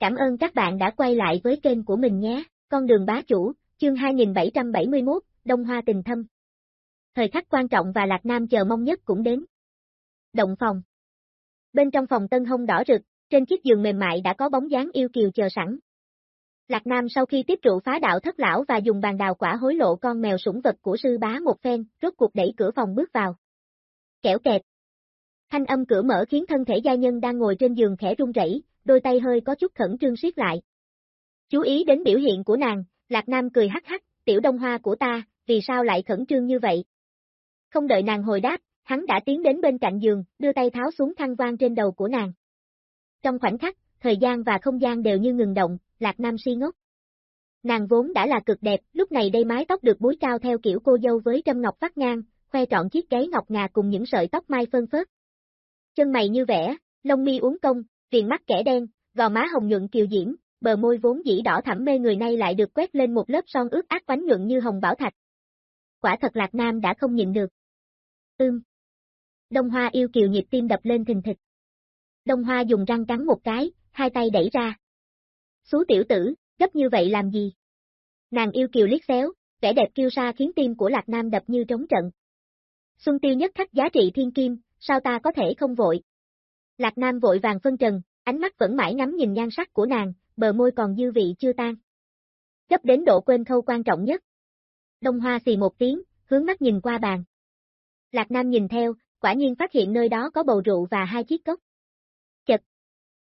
Cảm ơn các bạn đã quay lại với kênh của mình nhé, con đường bá chủ, chương 2771, Đông Hoa tình thâm. Thời khắc quan trọng và Lạc Nam chờ mong nhất cũng đến. Động phòng. Bên trong phòng tân hông đỏ rực, trên chiếc giường mềm mại đã có bóng dáng yêu kiều chờ sẵn. Lạc Nam sau khi tiếp trụ phá đạo thất lão và dùng bàn đào quả hối lộ con mèo sủng vật của sư bá một phen, rốt cuộc đẩy cửa phòng bước vào. Kẻo kẹt. Thanh âm cửa mở khiến thân thể gia nhân đang ngồi trên giường khẽ run rẩy, đôi tay hơi có chút khẩn trương siết lại. Chú ý đến biểu hiện của nàng, Lạc Nam cười hắc hắc, tiểu đông hoa của ta, vì sao lại khẩn trương như vậy? Không đợi nàng hồi đáp, hắn đã tiến đến bên cạnh giường, đưa tay tháo xuống khăn vang trên đầu của nàng. Trong khoảnh khắc, thời gian và không gian đều như ngừng động, Lạc Nam si ngốc. Nàng vốn đã là cực đẹp, lúc này đây mái tóc được búi cao theo kiểu cô dâu với trâm ngọc phát ngang, khoe trọn chiếc gáy ngọc ngà cùng những sợi tóc mai phân phớt. Chân mày như vẽ, lông mi uốn cong, viền mắt kẻ đen, gò má hồng nhuận kiều diễm, bờ môi vốn dĩ đỏ thẳm mê người nay lại được quét lên một lớp son ướt át quánh nhuận như hồng bảo thạch. Quả thật Lạc Nam đã không nhịn được. Ưm. Đông Hoa yêu kiều nhịp tim đập lên thình thịch. Đông Hoa dùng răng cắn một cái, hai tay đẩy ra. Xú tiểu tử, gấp như vậy làm gì? Nàng yêu kiều liếc xéo, vẻ đẹp kiêu sa khiến tim của Lạc Nam đập như trống trận. Xuân tiêu nhất khắc giá trị thiên kim, sao ta có thể không vội? Lạc Nam vội vàng phân trần, ánh mắt vẫn mãi ngắm nhìn nhan sắc của nàng, bờ môi còn dư vị chưa tan. Gấp đến độ quên khâu quan trọng nhất. Đông Hoa xì một tiếng, hướng mắt nhìn qua bàn. Lạc Nam nhìn theo, quả nhiên phát hiện nơi đó có bầu rượu và hai chiếc cốc. Chật.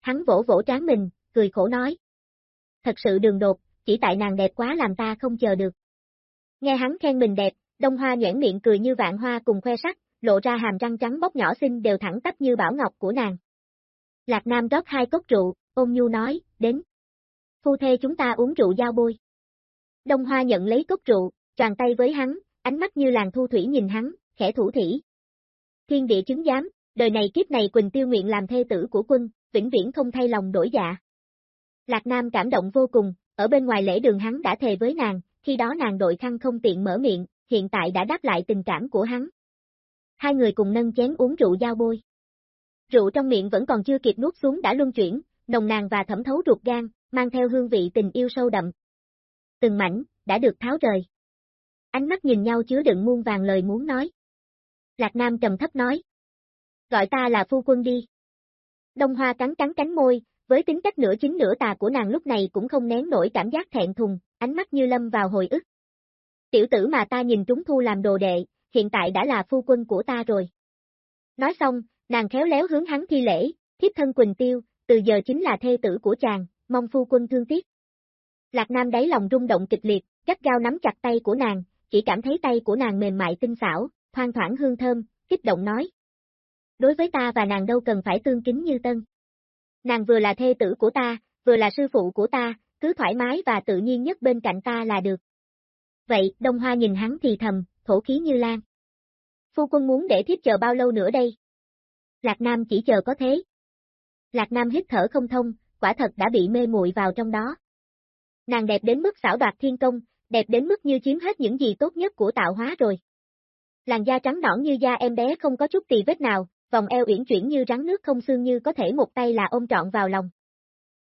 Hắn vỗ vỗ trán mình, cười khổ nói. Thật sự đường đột, chỉ tại nàng đẹp quá làm ta không chờ được. Nghe hắn khen mình đẹp, Đông Hoa nhoảng miệng cười như vạn hoa cùng khoe sắc, lộ ra hàm răng trắng bóc nhỏ xinh đều thẳng tắp như bảo ngọc của nàng. Lạc Nam rót hai cốc rượu, ôn nhu nói, đến. Phu thê chúng ta uống rượu giao bôi. Đông Hoa nhận lấy cốc rượu, tràn tay với hắn, ánh mắt như làng thu thủy nhìn hắn, khẽ thủ thủy. Thiên địa chứng giám, đời này kiếp này Quỳnh tiêu nguyện làm thê tử của quân, vĩnh viễn không thay lòng đổi dạ. Lạc Nam cảm động vô cùng, ở bên ngoài lễ đường hắn đã thề với nàng, khi đó nàng đội khăn không tiện mở miệng, hiện tại đã đáp lại tình cảm của hắn. Hai người cùng nâng chén uống rượu giao bôi. Rượu trong miệng vẫn còn chưa kịp nuốt xuống đã luân chuyển, nồng nàn và thẩm thấu ruột gan, mang theo hương vị tình yêu sâu đậm. Từng mảnh, đã được tháo rời. Ánh mắt nhìn nhau chứa đựng muôn vàng lời muốn nói. Lạc Nam trầm thấp nói. Gọi ta là phu quân đi. Đông Hoa cắn cắn cánh môi, với tính cách nửa chính nửa tà của nàng lúc này cũng không nén nổi cảm giác thẹn thùng, ánh mắt như lâm vào hồi ức. Tiểu tử mà ta nhìn trúng thu làm đồ đệ, hiện tại đã là phu quân của ta rồi. Nói xong, nàng khéo léo hướng hắn thi lễ, thiếp thân Quỳnh Tiêu, từ giờ chính là thê tử của chàng, mong phu quân thương tiếc. Lạc Nam đáy lòng rung động kịch liệt, gắt gao nắm chặt tay của nàng, chỉ cảm thấy tay của nàng mềm mại tinh xảo, thoang thoảng hương thơm, kích động nói. Đối với ta và nàng đâu cần phải tương kính như tân. Nàng vừa là thê tử của ta, vừa là sư phụ của ta, cứ thoải mái và tự nhiên nhất bên cạnh ta là được. Vậy, Đông Hoa nhìn hắn thì thầm, thổ khí như lan. Phu quân muốn để thiếp chờ bao lâu nữa đây? Lạc Nam chỉ chờ có thế. Lạc Nam hít thở không thông, quả thật đã bị mê muội vào trong đó. Nàng đẹp đến mức xảo đoạt thiên công, đẹp đến mức như chiếm hết những gì tốt nhất của tạo hóa rồi. Làn da trắng nõn như da em bé không có chút tì vết nào, vòng eo uyển chuyển như rắn nước không xương như có thể một tay là ôm trọn vào lòng.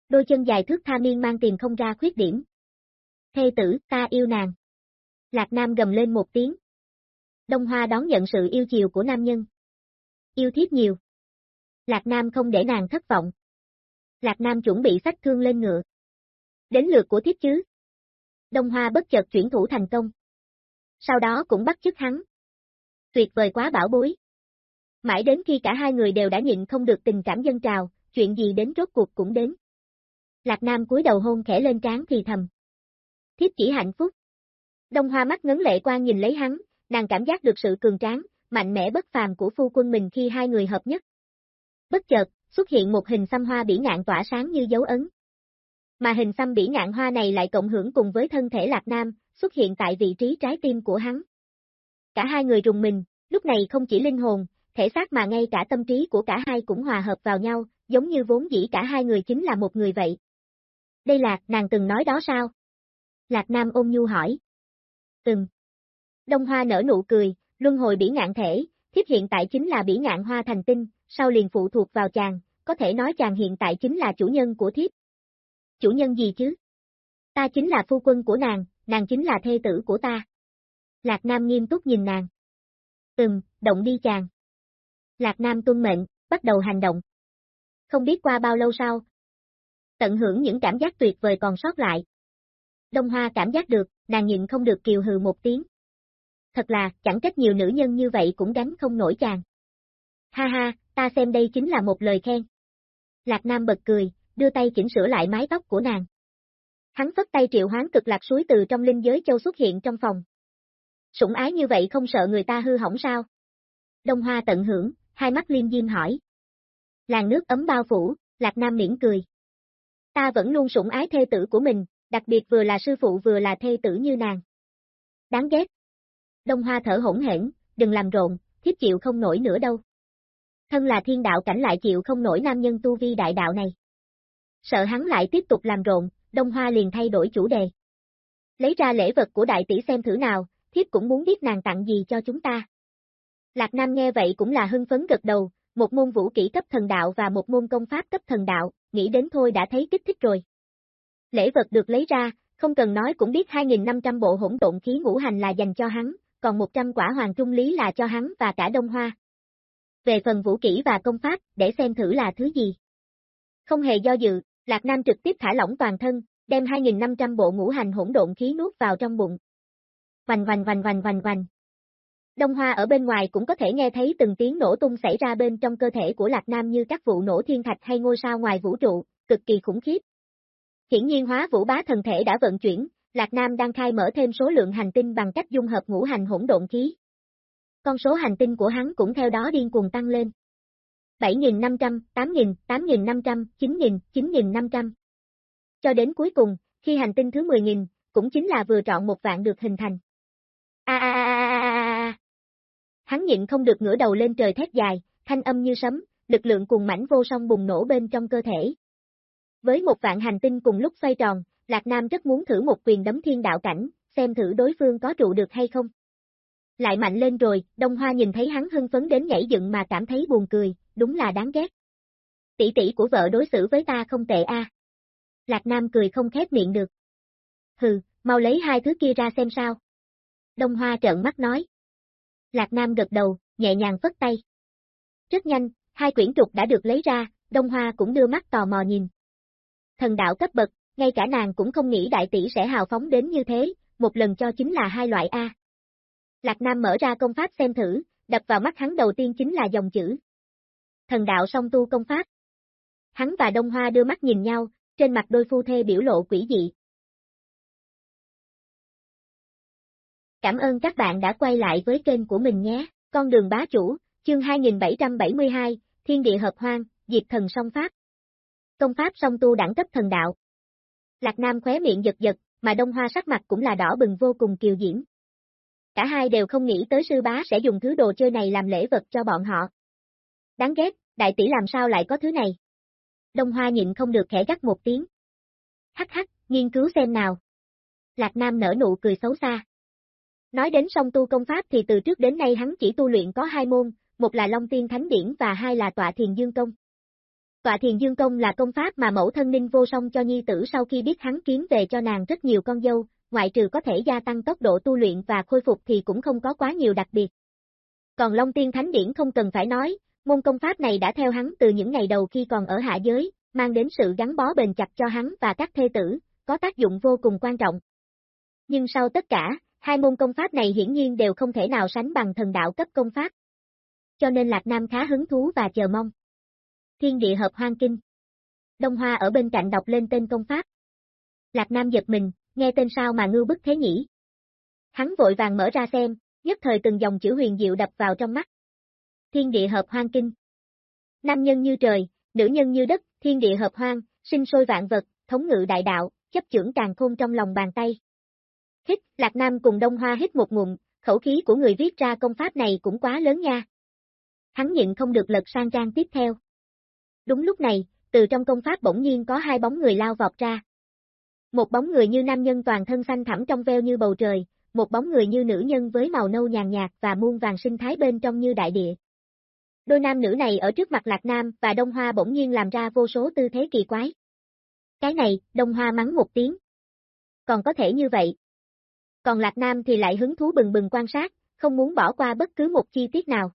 Đôi chân dài thước tha miên mang tìm không ra khuyết điểm. Thê tử, ta yêu nàng. Lạc Nam gầm lên một tiếng. Đông Hoa đón nhận sự yêu chiều của nam nhân. Yêu thiếp nhiều. Lạc Nam không để nàng thất vọng. Lạc Nam chuẩn bị sách thương lên ngựa. Đến lượt của thiếp chứ. Đông Hoa bất chợt chuyển thủ thành công. Sau đó cũng bắt chức hắn. Tuyệt vời quá bảo bối. Mãi đến khi cả hai người đều đã nhịn không được tình cảm dân trào, chuyện gì đến rốt cuộc cũng đến. Lạc Nam cúi đầu hôn khẽ lên trán thì thầm. Thiếp chỉ hạnh phúc. Đông Hoa mắt ngấn lệ quan nhìn lấy hắn, nàng cảm giác được sự cường tráng, mạnh mẽ bất phàm của phu quân mình khi hai người hợp nhất. Bất chợt, xuất hiện một hình xăm hoa bỉ ngạn tỏa sáng như dấu ấn. Mà hình xăm bỉ ngạn hoa này lại cộng hưởng cùng với thân thể Lạc Nam, xuất hiện tại vị trí trái tim của hắn. Cả hai người rùng mình, lúc này không chỉ linh hồn, thể xác mà ngay cả tâm trí của cả hai cũng hòa hợp vào nhau, giống như vốn dĩ cả hai người chính là một người vậy. Đây là, nàng từng nói đó sao? Lạc Nam ôm nhu hỏi. Từng. Đông Hoa nở nụ cười, luân hồi bỉ ngạn thể, thiếp hiện tại chính là bỉ ngạn hoa thành tinh, sau liền phụ thuộc vào chàng, có thể nói chàng hiện tại chính là chủ nhân của thiếp. chủ nhân gì chứ? Ta chính là phu quân của nàng, nàng chính là thê tử của ta. Lạc Nam nghiêm túc nhìn nàng. Ừm, động đi chàng. Lạc Nam tuân mệnh, bắt đầu hành động. Không biết qua bao lâu sau. Tận hưởng những cảm giác tuyệt vời còn sót lại. Đông Hoa cảm giác được, nàng nhịn không được kiều hừ một tiếng. Thật là, chẳng trách nhiều nữ nhân như vậy cũng gánh không nổi chàng. Ha ha, ta xem đây chính là một lời khen. Lạc Nam bật cười, đưa tay chỉnh sửa lại mái tóc của nàng. Hắn phất tay triệu hoán cực lạc suối từ trong linh giới châu xuất hiện trong phòng. Sủng ái như vậy không sợ người ta hư hỏng sao? Đông Hoa tận hưởng, hai mắt liêm diêm hỏi. Làng nước ấm bao phủ, Lạc Nam miễn cười. Ta vẫn luôn sủng ái thê tử của mình, đặc biệt vừa là sư phụ vừa là thê tử như nàng. Đáng ghét. Đông Hoa thở hỗn hển, đừng làm rộn, thiếp chịu không nổi nữa đâu. Thân là thiên đạo cảnh lại chịu không nổi nam nhân tu vi đại đạo này. Sợ hắn lại tiếp tục làm rộn, Đông Hoa liền thay đổi chủ đề. Lấy ra lễ vật của đại tỷ xem thử nào, thiếp cũng muốn biết nàng tặng gì cho chúng ta. Lạc Nam nghe vậy cũng là hưng phấn gật đầu, một môn vũ kỹ cấp thần đạo và một môn công pháp cấp thần đạo, nghĩ đến thôi đã thấy kích thích rồi. Lễ vật được lấy ra, không cần nói cũng biết 2.500 bộ hỗn độn khí ngũ hành là dành cho hắn, còn 100 quả hoàng trung lý là cho hắn và cả Đông Hoa. Về phần vũ kỹ và công pháp, để xem thử là thứ gì. Không hề do dự, Lạc Nam trực tiếp thả lỏng toàn thân, đem 2.500 bộ ngũ hành hỗn độn khí nuốt vào trong bụng. Vành vành vành vành vành vành. Đông Hoa ở bên ngoài cũng có thể nghe thấy từng tiếng nổ tung xảy ra bên trong cơ thể của Lạc Nam như các vụ nổ thiên thạch hay ngôi sao ngoài vũ trụ, cực kỳ khủng khiếp. Hiển nhiên hóa vũ bá thần thể đã vận chuyển, Lạc Nam đang khai mở thêm số lượng hành tinh bằng cách dung hợp ngũ hành hỗn độn khí. Con số hành tinh của hắn cũng theo đó điên cuồng tăng lên. 7.500, 8.000, 8.500, 9.000, 9.500. Cho đến cuối cùng, khi hành tinh thứ 10.000, cũng chính là vừa trọn một vạn được hình thành. A a a a a a. Hắn nhịn không được ngửa đầu lên trời thét dài, thanh âm như sấm, lực lượng cùng mảnh vô song bùng nổ bên trong cơ thể. Với một vạn hành tinh cùng lúc xoay tròn, Lạc Nam rất muốn thử một quyền đấm thiên đạo cảnh, xem thử đối phương có trụ được hay không. Lại mạnh lên rồi, Đông Hoa nhìn thấy hắn hưng phấn đến nhảy dựng mà cảm thấy buồn cười, đúng là đáng ghét. Tỷ tỷ của vợ đối xử với ta không tệ a. Lạc Nam cười không khép miệng được. Hừ, mau lấy hai thứ kia ra xem sao. Đông Hoa trợn mắt nói. Lạc Nam gật đầu, nhẹ nhàng phất tay. Rất nhanh, hai quyển trục đã được lấy ra, Đông Hoa cũng đưa mắt tò mò nhìn. Thần đạo cấp bậc, ngay cả nàng cũng không nghĩ đại tỷ sẽ hào phóng đến như thế, một lần cho chính là hai loại A. Lạc Nam mở ra công pháp xem thử, đập vào mắt hắn đầu tiên chính là dòng chữ. Thần đạo song tu công pháp. Hắn và Đông Hoa đưa mắt nhìn nhau, trên mặt đôi phu thê biểu lộ quỷ dị. Cảm ơn các bạn đã quay lại với kênh của mình nhé, con đường bá chủ, chương 2772, Thiên địa hợp hoang, Diệt thần song pháp. Công pháp song tu đẳng cấp thần đạo. Lạc Nam khóe miệng giật giật, mà Đông Hoa sắc mặt cũng là đỏ bừng vô cùng kiều diễm. Cả hai đều không nghĩ tới sư bá sẽ dùng thứ đồ chơi này làm lễ vật cho bọn họ. Đáng ghét, đại tỷ làm sao lại có thứ này? Đông Hoa nhịn không được khẽ gắt một tiếng. Hắc hắc, nghiên cứu xem nào. Lạc Nam nở nụ cười xấu xa. Nói đến song tu công pháp thì từ trước đến nay hắn chỉ tu luyện có hai môn, một là Long Tiên Thánh Điển và hai là Tọa Thiền Dương Công. Tọa Thiền Dương Công là công pháp mà mẫu thân ninh vô song cho nhi tử sau khi biết hắn kiếm về cho nàng rất nhiều con dâu, ngoại trừ có thể gia tăng tốc độ tu luyện và khôi phục thì cũng không có quá nhiều đặc biệt. Còn Long Tiên Thánh Điển không cần phải nói, môn công pháp này đã theo hắn từ những ngày đầu khi còn ở hạ giới, mang đến sự gắn bó bền chặt cho hắn và các thê tử, có tác dụng vô cùng quan trọng. Nhưng sau tất cả, hai môn công pháp này hiển nhiên đều không thể nào sánh bằng thần đạo cấp công pháp. Cho nên Lạc Nam khá hứng thú và chờ mong. Thiên địa hợp hoang kinh. Đông Hoa ở bên cạnh đọc lên tên công pháp. Lạc Nam giật mình, nghe tên sao mà ngư bức thế nhỉ? Hắn vội vàng mở ra xem, nhất thời từng dòng chữ huyền diệu đập vào trong mắt. Thiên địa hợp hoang kinh. Nam nhân như trời, nữ nhân như đất, thiên địa hợp hoang, sinh sôi vạn vật, thống ngự đại đạo, chấp trưởng càng khôn trong lòng bàn tay. Hít, Lạc Nam cùng Đông Hoa hít một ngụm, khẩu khí của người viết ra công pháp này cũng quá lớn nha. Hắn nhịn không được lật sang trang tiếp theo. Đúng lúc này, từ trong công pháp bỗng nhiên có hai bóng người lao vọt ra. Một bóng người như nam nhân toàn thân xanh thẳm trong veo như bầu trời, một bóng người như nữ nhân với màu nâu nhàn nhạt và muôn vàng sinh thái bên trong như đại địa. Đôi nam nữ này ở trước mặt Lạc Nam và Đông Hoa bỗng nhiên làm ra vô số tư thế kỳ quái. Cái này, Đông Hoa mắng một tiếng. Còn có thể như vậy. Còn Lạc Nam thì lại hứng thú bừng bừng quan sát, không muốn bỏ qua bất cứ một chi tiết nào.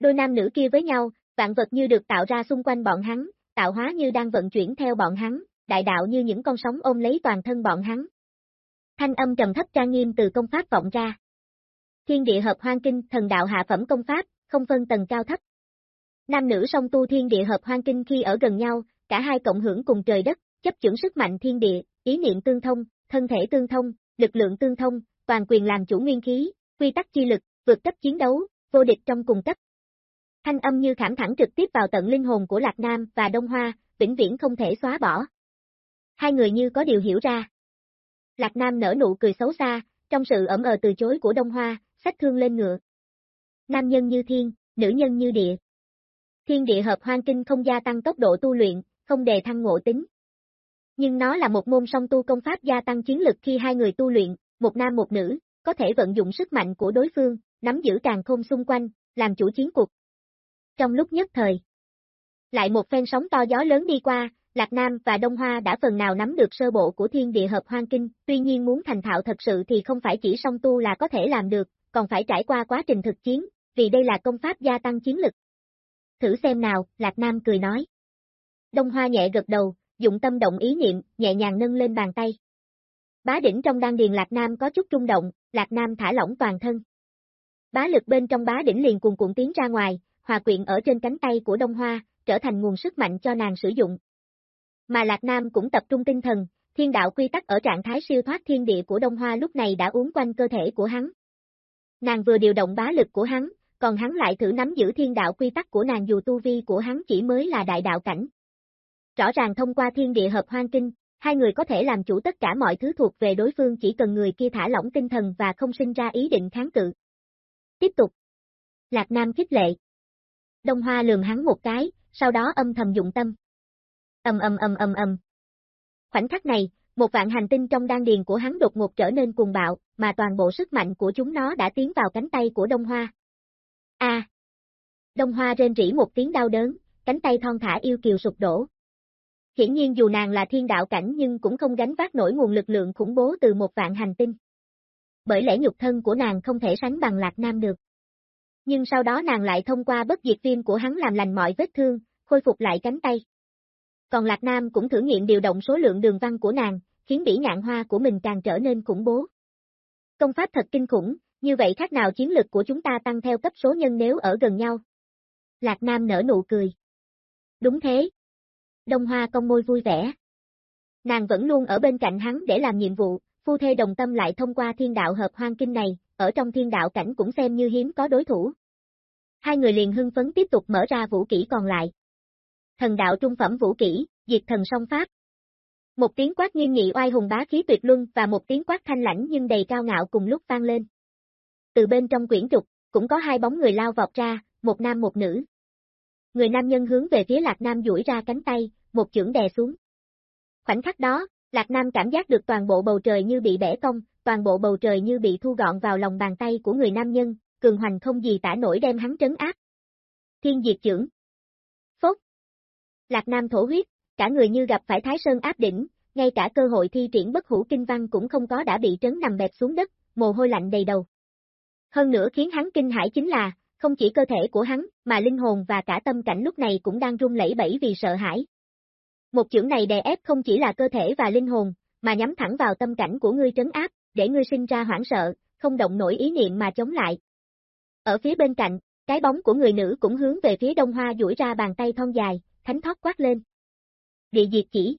Đôi nam nữ kia với nhau, vạn vật như được tạo ra xung quanh bọn hắn, tạo hóa như đang vận chuyển theo bọn hắn, đại đạo như những con sóng ôm lấy toàn thân bọn hắn. Thanh âm trầm thấp trang nghiêm từ công pháp vọng ra. Thiên địa hợp hoang kinh, thần đạo hạ phẩm công pháp, không phân tầng cao thấp. Nam nữ song tu thiên địa hợp hoang kinh khi ở gần nhau, cả hai cộng hưởng cùng trời đất, chấp chuẩn sức mạnh thiên địa, ý niệm tương thông, thân thể tương thông, lực lượng tương thông, toàn quyền làm chủ nguyên khí, quy tắc chi lực, vượt cấp chiến đấu, vô địch trong cùng cấp. Thanh âm như khảm thẳng trực tiếp vào tận linh hồn của Lạc Nam và Đông Hoa, vĩnh viễn không thể xóa bỏ. Hai người như có điều hiểu ra. Lạc Nam nở nụ cười xấu xa, trong sự ẩm ờ từ chối của Đông Hoa, sách thương lên ngựa. Nam nhân như thiên, nữ nhân như địa. Thiên địa hợp hoang kinh không gia tăng tốc độ tu luyện, không đề thăng ngộ tính. Nhưng nó là một môn song tu công pháp gia tăng chiến lực khi hai người tu luyện, một nam một nữ, có thể vận dụng sức mạnh của đối phương, nắm giữ càng không xung quanh, làm chủ chiến cuộc. Trong lúc nhất thời, lại một phen sóng to gió lớn đi qua, Lạc Nam và Đông Hoa đã phần nào nắm được sơ bộ của thiên địa hợp hoang kinh, tuy nhiên muốn thành thạo thật sự thì không phải chỉ song tu là có thể làm được, còn phải trải qua quá trình thực chiến, vì đây là công pháp gia tăng chiến lực. Thử xem nào, Lạc Nam cười nói. Đông Hoa nhẹ gật đầu, dụng tâm động ý niệm, nhẹ nhàng nâng lên bàn tay. Bá đỉnh trong đan điền Lạc Nam có chút rung động, Lạc Nam thả lỏng toàn thân. Bá lực bên trong bá đỉnh liền cuồn cuộn tiến ra ngoài, hòa quyện ở trên cánh tay của Đông Hoa, trở thành nguồn sức mạnh cho nàng sử dụng. Mà Lạc Nam cũng tập trung tinh thần, thiên đạo quy tắc ở trạng thái siêu thoát thiên địa của Đông Hoa lúc này đã uốn quanh cơ thể của hắn. Nàng vừa điều động bá lực của hắn, còn hắn lại thử nắm giữ thiên đạo quy tắc của nàng dù tu vi của hắn chỉ mới là đại đạo cảnh. Rõ ràng thông qua thiên địa hợp hoang kinh, hai người có thể làm chủ tất cả mọi thứ thuộc về đối phương chỉ cần người kia thả lỏng tinh thần và không sinh ra ý định kháng cự. Tiếp tục. Lạc Nam khích lệ. Đông Hoa lườm hắn một cái, sau đó âm thầm dụng tâm. Âm âm âm âm âm. Khoảnh khắc này, một vạn hành tinh trong đan điền của hắn đột ngột trở nên cuồng bạo, mà toàn bộ sức mạnh của chúng nó đã tiến vào cánh tay của Đông Hoa. A. Đông Hoa rên rỉ một tiếng đau đớn, cánh tay thon thả yêu kiều sụp đổ. Hiển nhiên dù nàng là thiên đạo cảnh nhưng cũng không gánh vác nổi nguồn lực lượng khủng bố từ một vạn hành tinh. Bởi lẽ nhục thân của nàng không thể sánh bằng Lạc Nam được. Nhưng sau đó nàng lại thông qua bất diệt viêm của hắn làm lành mọi vết thương, khôi phục lại cánh tay. Còn Lạc Nam cũng thử nghiệm điều động số lượng đường văn của nàng, khiến bỉ ngạn hoa của mình càng trở nên khủng bố. Công pháp thật kinh khủng, như vậy khác nào chiến lực của chúng ta tăng theo cấp số nhân nếu ở gần nhau. Lạc Nam nở nụ cười. Đúng thế. Đông Hoa công môi vui vẻ. Nàng vẫn luôn ở bên cạnh hắn để làm nhiệm vụ, phu thê đồng tâm lại thông qua thiên đạo hợp hoang kinh này, ở trong thiên đạo cảnh cũng xem như hiếm có đối thủ. Hai người liền hưng phấn tiếp tục mở ra vũ kỹ còn lại. Thần đạo trung phẩm vũ kỹ, diệt thần song pháp. Một tiếng quát nghiêm nghị oai hùng bá khí tuyệt luân và một tiếng quát thanh lãnh nhưng đầy cao ngạo cùng lúc vang lên. Từ bên trong quyển trục, cũng có hai bóng người lao vọt ra, một nam một nữ. Người nam nhân hướng về phía Lạc Nam duỗi ra cánh tay, một chưởng đè xuống. Khoảnh khắc đó, Lạc Nam cảm giác được toàn bộ bầu trời như bị bẻ cong, toàn bộ bầu trời như bị thu gọn vào lòng bàn tay của người nam nhân, cường hoành không gì tả nổi đem hắn trấn áp. Thiên diệt chưởng. Lạc Nam thổ huyết, cả người như gặp phải Thái Sơn áp đỉnh, ngay cả cơ hội thi triển bất hủ kinh văn cũng không có đã bị trấn nằm bẹp xuống đất, mồ hôi lạnh đầy đầu. Hơn nữa khiến hắn kinh hãi chính là, không chỉ cơ thể của hắn, mà linh hồn và cả tâm cảnh lúc này cũng đang run lẩy bẩy vì sợ hãi. Một chưởng này đè ép không chỉ là cơ thể và linh hồn, mà nhắm thẳng vào tâm cảnh của ngươi trấn áp, để ngươi sinh ra hoảng sợ, không động nổi ý niệm mà chống lại. Ở phía bên cạnh, cái bóng của người nữ cũng hướng về phía đông hoa duỗi ra bàn tay thon dài, thánh thoát quát lên. Địa diệt chỉ.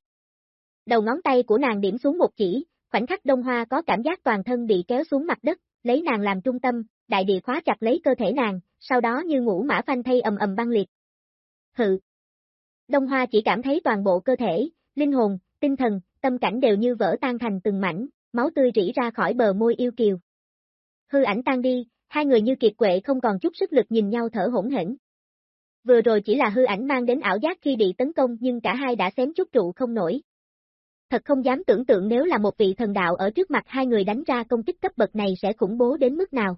Đầu ngón tay của nàng điểm xuống một chỉ, khoảnh khắc đông hoa có cảm giác toàn thân bị kéo xuống mặt đất, lấy nàng làm trung tâm, đại địa khóa chặt lấy cơ thể nàng, sau đó như ngũ mã phanh thay ầm ầm băng liệt. Hự. Đông Hoa chỉ cảm thấy toàn bộ cơ thể, linh hồn, tinh thần, tâm cảnh đều như vỡ tan thành từng mảnh, máu tươi rỉ ra khỏi bờ môi yêu kiều. Hư ảnh tan đi, hai người như kiệt quệ không còn chút sức lực nhìn nhau thở hỗn hển. Vừa rồi chỉ là hư ảnh mang đến ảo giác khi bị tấn công nhưng cả hai đã xém chút trụ không nổi. Thật không dám tưởng tượng nếu là một vị thần đạo ở trước mặt hai người đánh ra công kích cấp bậc này sẽ khủng bố đến mức nào.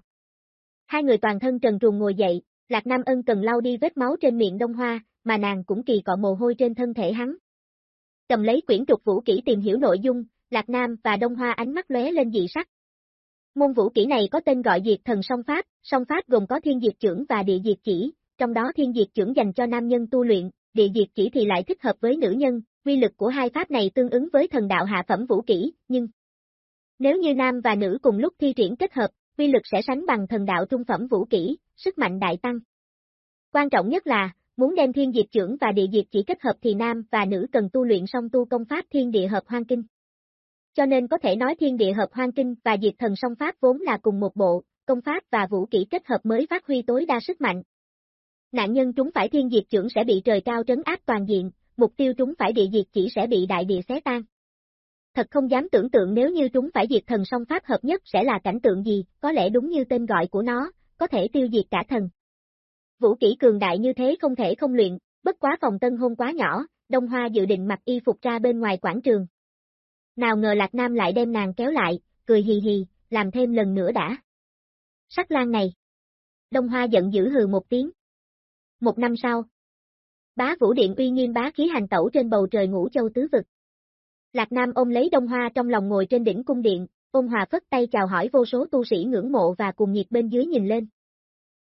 Hai người toàn thân trần truồng ngồi dậy, Lạc Nam Ân cần lau đi vết máu trên miệng Đông Hoa, mà nàng cũng kỳ cọ mồ hôi trên thân thể hắn. Cầm lấy quyển trục vũ kỹ tìm hiểu nội dung, Lạc Nam và Đông Hoa ánh mắt lóe lên dị sắc. Môn vũ kỹ này có tên gọi diệt thần song pháp, song pháp gồm có thiên diệt trưởng và địa diệt chỉ, trong đó thiên diệt trưởng dành cho nam nhân tu luyện, địa diệt chỉ thì lại thích hợp với nữ nhân, quy lực của hai pháp này tương ứng với thần đạo hạ phẩm vũ kỹ, nhưng nếu như nam và nữ cùng lúc thi triển kết hợp, quy lực sẽ sánh bằng thần đạo trung phẩm vũ kỹ, sức mạnh đại tăng. Quan trọng nhất là, muốn đem thiên diệt trưởng và địa diệt chỉ kết hợp thì nam và nữ cần tu luyện song tu công pháp thiên địa hợp hoang kinh. Cho nên có thể nói thiên địa hợp hoang kinh và diệt thần song pháp vốn là cùng một bộ, công pháp và vũ kỹ kết hợp mới phát huy tối đa sức mạnh. Nạn nhân chúng phải thiên diệt trưởng sẽ bị trời cao trấn áp toàn diện, mục tiêu chúng phải địa diệt chỉ sẽ bị đại địa xé tan. Thật không dám tưởng tượng nếu như chúng phải diệt thần song pháp hợp nhất sẽ là cảnh tượng gì, có lẽ đúng như tên gọi của nó, có thể tiêu diệt cả thần. Vũ kỹ cường đại như thế không thể không luyện, bất quá phòng tân hôn quá nhỏ, Đông Hoa dự định mặc y phục ra bên ngoài quảng trường. Nào ngờ Lạc Nam lại đem nàng kéo lại, cười hì hì, làm thêm lần nữa đã. Sắc lan này. Đông Hoa giận dữ hừ một tiếng. Một năm sau. Bá Vũ Điện uy nghiêm bá khí hành tẩu trên bầu trời ngũ châu tứ vực. Lạc Nam ôm lấy Đông Hoa trong lòng ngồi trên đỉnh cung điện, ôn hòa phất tay chào hỏi vô số tu sĩ ngưỡng mộ và cùng nhiệt bên dưới nhìn lên.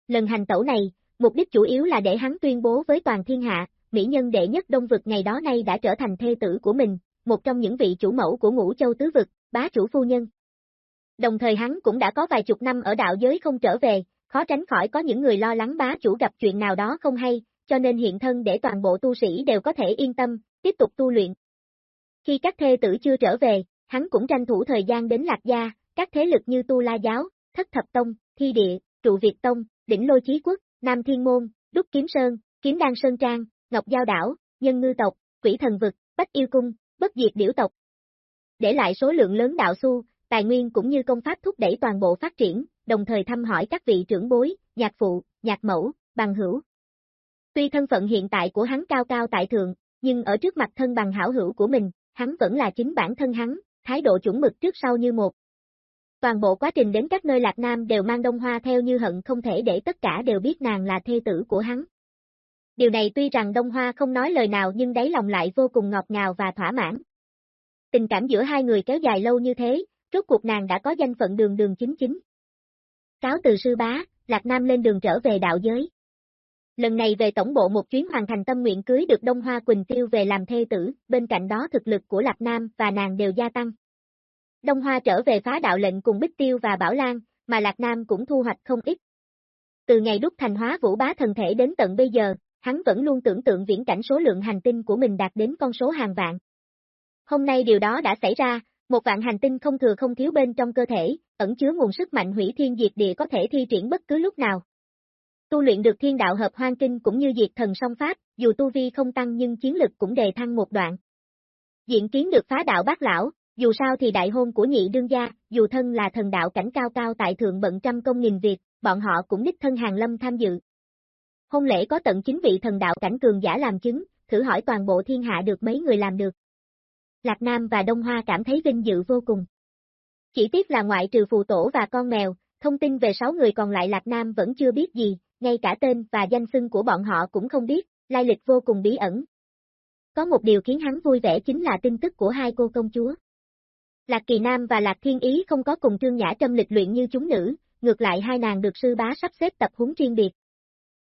Lần hành tẩu này, mục đích chủ yếu là để hắn tuyên bố với toàn thiên hạ, mỹ nhân đệ nhất đông vực ngày đó nay đã trở thành thê tử của mình, một trong những vị chủ mẫu của ngũ châu tứ vực, bá chủ phu nhân. Đồng thời hắn cũng đã có vài chục năm ở đạo giới không trở về, khó tránh khỏi có những người lo lắng bá chủ gặp chuyện nào đó không hay, cho nên hiện thân để toàn bộ tu sĩ đều có thể yên tâm, tiếp tục tu luyện. Khi các thê tử chưa trở về, hắn cũng tranh thủ thời gian đến Lạc Gia, các thế lực như Tu La Giáo, Thất Thập Tông, Thi Địa, Trụ Việt Tông, Đỉnh Lôi Chí Quốc, Nam Thiên Môn, Đúc Kiếm Sơn, Kiếm Đan Sơn Trang, Ngọc Giao Đảo, Nhân Ngư Tộc, Quỷ Thần Vực, Bách Yêu Cung, Bất Diệt Điểu Tộc. Để lại số lượng lớn đạo su, tài nguyên cũng như công pháp thúc đẩy toàn bộ phát triển, đồng thời thăm hỏi các vị trưởng bối, nhạc phụ, nhạc mẫu, bằng hữu. Tuy thân phận hiện tại của hắn cao cao tại thượng, nhưng ở trước mặt thân bằng hảo hữu của mình, hắn vẫn là chính bản thân hắn, thái độ chuẩn mực trước sau như một. Toàn bộ quá trình đến các nơi Lạc Nam đều mang đông hoa theo như hận không thể để tất cả đều biết nàng là thê tử của hắn. Điều này tuy rằng Đông Hoa không nói lời nào nhưng đáy lòng lại vô cùng ngọt ngào và thỏa mãn. Tình cảm giữa hai người kéo dài lâu như thế, rốt cuộc nàng đã có danh phận đường đường chính chính. Cáo từ sư bá, Lạc Nam lên đường trở về đạo giới. Lần này về tổng bộ một chuyến hoàn thành tâm nguyện cưới được Đông Hoa Quỳnh Tiêu về làm thê tử, bên cạnh đó thực lực của Lạc Nam và nàng đều gia tăng. Đông Hoa trở về phá đạo lệnh cùng Bích Tiêu và Bảo Lan, mà Lạc Nam cũng thu hoạch không ít. Từ ngày đúc thành hóa vũ bá thần thể đến tận bây giờ, hắn vẫn luôn tưởng tượng viễn cảnh số lượng hành tinh của mình đạt đến con số hàng vạn. Hôm nay điều đó đã xảy ra, một vạn hành tinh không thừa không thiếu bên trong cơ thể, ẩn chứa nguồn sức mạnh hủy thiên diệt địa có thể thi triển bất cứ lúc nào. Tu luyện được thiên đạo hợp hoang kinh cũng như diệt thần song pháp, dù tu vi không tăng nhưng chiến lực cũng đề thăng một đoạn. Diện kiến được phá đạo bác lão, dù sao thì đại hôn của nhị đương gia, dù thân là thần đạo cảnh cao cao tại thượng bận trăm công nghìn việc, bọn họ cũng đích thân hàng lâm tham dự. Hôn lễ có tận chính vị thần đạo cảnh cường giả làm chứng, thử hỏi toàn bộ thiên hạ được mấy người làm được. Lạc Nam và Đông Hoa cảm thấy vinh dự vô cùng. Chỉ tiếc là ngoại trừ phù tổ và con mèo, thông tin về sáu người còn lại Lạc Nam vẫn chưa biết gì, ngay cả tên và danh xưng của bọn họ cũng không biết, lai lịch vô cùng bí ẩn. Có một điều khiến hắn vui vẻ chính là tin tức của hai cô công chúa. Lạc Kỳ Nam và Lạc Thiên Ý không có cùng Trương Nhã Trâm lịch luyện như chúng nữ, ngược lại hai nàng được sư bá sắp xếp tập huấn riêng biệt.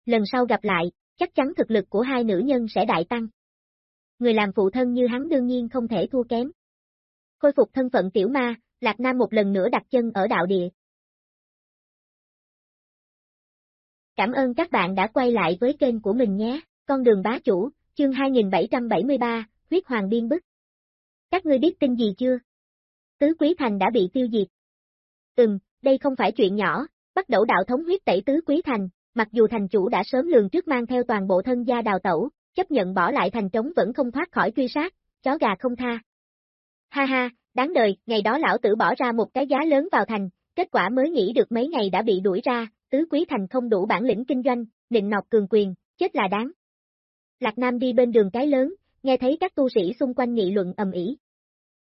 Lần sau gặp lại, chắc chắn thực lực của hai nữ nhân sẽ đại tăng. Người làm phụ thân như hắn đương nhiên không thể thua kém. Khôi phục thân phận tiểu ma, Lạc Nam một lần nữa đặt chân ở đạo địa. Cảm ơn các bạn đã quay lại với kênh của mình nhé, con đường bá chủ, chương 2773, huyết hoàng biên bức. Các ngươi biết tin gì chưa? Tứ Quý Thành đã bị tiêu diệt. Ừm, đây không phải chuyện nhỏ, bắt đầu đạo thống huyết tẩy Tứ Quý Thành, mặc dù thành chủ đã sớm lường trước mang theo toàn bộ thân gia đào tẩu, chấp nhận bỏ lại thành trống vẫn không thoát khỏi truy sát, chó gà không tha. Ha ha, đáng đời, ngày đó lão tử bỏ ra một cái giá lớn vào thành, kết quả mới nghĩ được mấy ngày đã bị đuổi ra, tứ quý thành không đủ bản lĩnh kinh doanh, định nọc cường quyền, chết là đáng. Lạc Nam đi bên đường cái lớn, nghe thấy các tu sĩ xung quanh nghị luận ầm ĩ.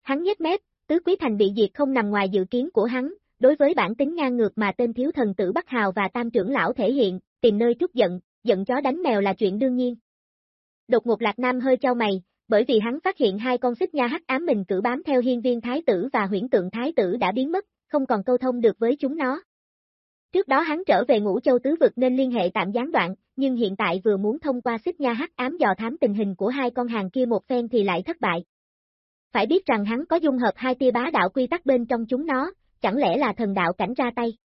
Hắn nhếch mép, tứ quý thành bị diệt không nằm ngoài dự kiến của hắn, đối với bản tính ngang ngược mà tên thiếu thần tử Bắc Hào và tam trưởng lão thể hiện, tìm nơi trút giận, giận chó đánh mèo là chuyện đương nhiên. Đột ngột Lạc Nam hơi trao mày, bởi vì hắn phát hiện hai con xích nha hắc ám mình cử bám theo hiên viên thái tử và huyễn tượng thái tử đã biến mất, không còn câu thông được với chúng nó. Trước đó hắn trở về ngũ châu tứ vực nên liên hệ tạm gián đoạn, nhưng hiện tại vừa muốn thông qua xích nha hắc ám dò thám tình hình của hai con hàng kia một phen thì lại thất bại. Phải biết rằng hắn có dung hợp hai tia bá đạo quy tắc bên trong chúng nó, chẳng lẽ là thần đạo cảnh ra tay.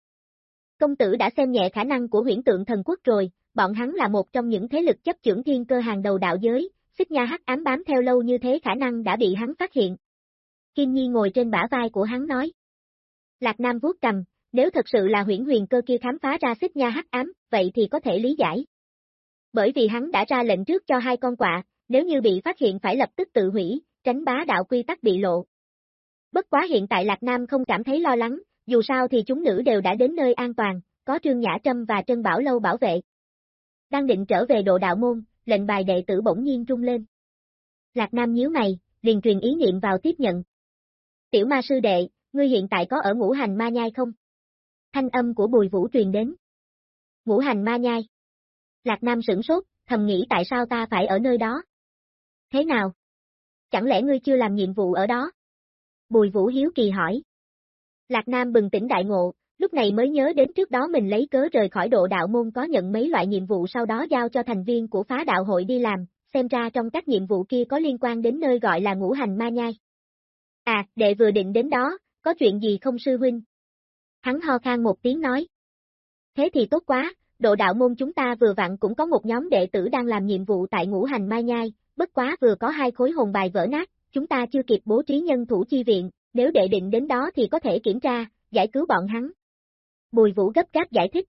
Công tử đã xem nhẹ khả năng của huyễn tượng thần quốc rồi, bọn hắn là một trong những thế lực chấp trưởng thiên cơ hàng đầu đạo giới, xích nha hắc ám bám theo lâu như thế khả năng đã bị hắn phát hiện. Kim Nhi ngồi trên bả vai của hắn nói. Lạc Nam vuốt cầm, nếu thật sự là huyễn huyền cơ kia khám phá ra xích nha hắc ám, vậy thì có thể lý giải. Bởi vì hắn đã ra lệnh trước cho hai con quạ, nếu như bị phát hiện phải lập tức tự hủy, tránh bá đạo quy tắc bị lộ. Bất quá hiện tại Lạc Nam không cảm thấy lo lắng, dù sao thì chúng nữ đều đã đến nơi an toàn, có Trương Nhã Trâm và Trân Bảo Lâu bảo vệ. Đang định trở về độ đạo môn, lệnh bài đệ tử bỗng nhiên rung lên. Lạc Nam nhíu mày, liền truyền ý niệm vào tiếp nhận. Tiểu ma sư đệ, ngươi hiện tại có ở ngũ hành ma nhai không? Thanh âm của bùi vũ truyền đến. Ngũ hành ma nhai. Lạc Nam sửng sốt, thầm nghĩ tại sao ta phải ở nơi đó? Thế nào? Chẳng lẽ ngươi chưa làm nhiệm vụ ở đó? Bùi vũ hiếu kỳ hỏi. Lạc Nam bừng tỉnh đại ngộ, lúc này mới nhớ đến trước đó mình lấy cớ rời khỏi độ đạo môn có nhận mấy loại nhiệm vụ sau đó giao cho thành viên của phá đạo hội đi làm, xem ra trong các nhiệm vụ kia có liên quan đến nơi gọi là ngũ hành ma nhai. À, đệ vừa định đến đó, có chuyện gì không sư huynh? Hắn ho khan một tiếng nói. Thế thì tốt quá, độ đạo môn chúng ta vừa vặn cũng có một nhóm đệ tử đang làm nhiệm vụ tại ngũ hành ma nhai, bất quá vừa có hai khối hồn bài vỡ nát, chúng ta chưa kịp bố trí nhân thủ chi viện, nếu đệ định đến đó thì có thể kiểm tra, giải cứu bọn hắn. Bùi Vũ gấp gáp giải thích.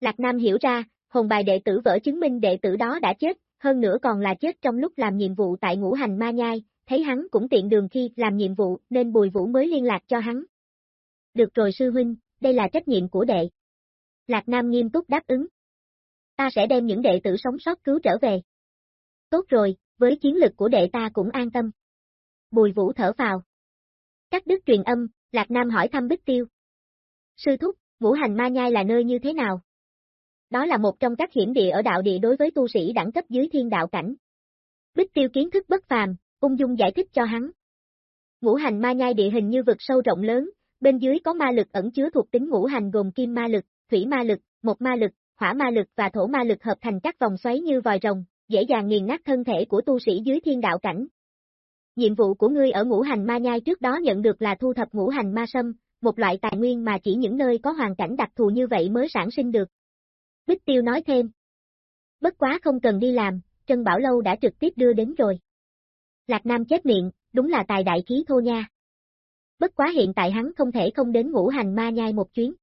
Lạc Nam hiểu ra, hồn bài đệ tử vỡ chứng minh đệ tử đó đã chết, hơn nữa còn là chết trong lúc làm nhiệm vụ tại ngũ hành ma nhai, thấy hắn cũng tiện đường khi làm nhiệm vụ nên Bùi Vũ mới liên lạc cho hắn. Được rồi sư huynh, đây là trách nhiệm của đệ. Lạc Nam nghiêm túc đáp ứng. Ta sẽ đem những đệ tử sống sót cứu trở về. Tốt rồi, với chiến lực của đệ ta cũng an tâm. Bùi Vũ thở vào. Cắt đứt truyền âm, Lạc Nam hỏi thăm Bích Tiêu. Sư thúc, ngũ hành ma nhai là nơi như thế nào? Đó là một trong các hiểm địa ở đạo địa đối với tu sĩ đẳng cấp dưới thiên đạo cảnh. Bích Tiêu kiến thức bất phàm, ung dung giải thích cho hắn. Ngũ hành ma nhai địa hình như vực sâu rộng lớn, bên dưới có ma lực ẩn chứa thuộc tính ngũ hành gồm kim ma lực, thủy ma lực, một ma lực, hỏa ma lực và thổ ma lực hợp thành các vòng xoáy như vòi rồng, dễ dàng nghiền nát thân thể của tu sĩ dưới thiên đạo cảnh. Nhiệm vụ của ngươi ở ngũ hành ma nhai trước đó nhận được là thu thập ngũ hành ma sâm, một loại tài nguyên mà chỉ những nơi có hoàn cảnh đặc thù như vậy mới sản sinh được. Bích Tiêu nói thêm. Bất quá không cần đi làm, Trân Bảo Lâu đã trực tiếp đưa đến rồi. Lạc Nam chết miệng, đúng là tài đại khí thô nha. Bất quá hiện tại hắn không thể không đến ngũ hành ma nhai một chuyến.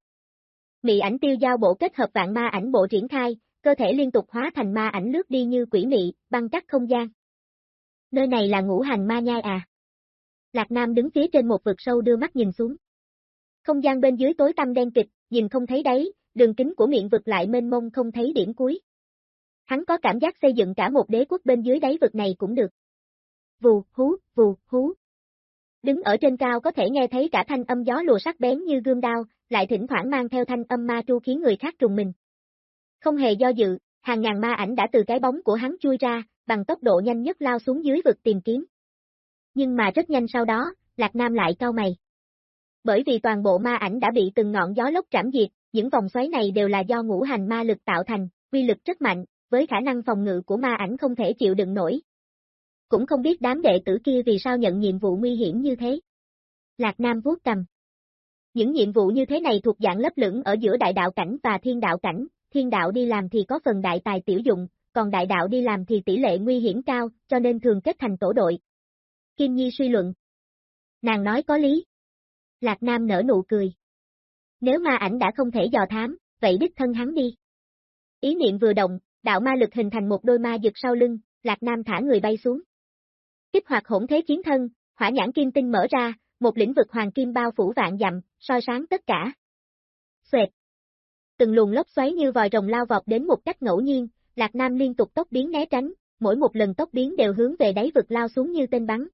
Mị ảnh tiêu giao bộ kết hợp vạn ma ảnh bộ triển khai, cơ thể liên tục hóa thành ma ảnh lướt đi như quỷ mị, băng cắt không gian. Nơi này là ngũ hành ma nhai à? Lạc Nam đứng phía trên một vực sâu đưa mắt nhìn xuống. Không gian bên dưới tối tăm đen kịch, nhìn không thấy đáy, đường kính của miệng vực lại mênh mông không thấy điểm cuối. Hắn có cảm giác xây dựng cả một đế quốc bên dưới đáy vực này cũng được. Vù, hú, vù, hú. Đứng ở trên cao có thể nghe thấy cả thanh âm gió lùa sắc bén như gươm đao, lại thỉnh thoảng mang theo thanh âm ma tru khiến người khác trùng mình. Không hề do dự, hàng ngàn ma ảnh đã từ cái bóng của hắn chui ra, bằng tốc độ nhanh nhất lao xuống dưới vực tìm kiếm. Nhưng mà rất nhanh sau đó, Lạc Nam lại cau mày. Bởi vì toàn bộ ma ảnh đã bị từng ngọn gió lốc trảm diệt, những vòng xoáy này đều là do ngũ hành ma lực tạo thành, quy lực rất mạnh, với khả năng phòng ngự của ma ảnh không thể chịu đựng nổi. Cũng không biết đám đệ tử kia vì sao nhận nhiệm vụ nguy hiểm như thế. Lạc Nam vuốt cầm. Những nhiệm vụ như thế này thuộc dạng lấp lửng ở giữa đại đạo cảnh và thiên đạo cảnh, thiên đạo đi làm thì có phần đại tài tiểu dụng, còn đại đạo đi làm thì tỷ lệ nguy hiểm cao, cho nên thường kết thành tổ đội. Kim Nhi suy luận. Nàng nói có lý. Lạc Nam nở nụ cười. Nếu ma ảnh đã không thể dò thám, vậy đích thân hắn đi. Ý niệm vừa động, đạo ma lực hình thành một đôi ma giật sau lưng, Lạc Nam thả người bay xuống. Kích hoạt hỗn thế chiến thân, hỏa nhãn kim tinh mở ra, một lĩnh vực hoàng kim bao phủ vạn dặm, soi sáng tất cả. Xoẹt. Từng luồng lốc xoáy như vòi rồng lao vọt đến một cách ngẫu nhiên, Lạc Nam liên tục tốc biến né tránh, mỗi một lần tốc biến đều hướng về đáy vực lao xuống như tên bắn.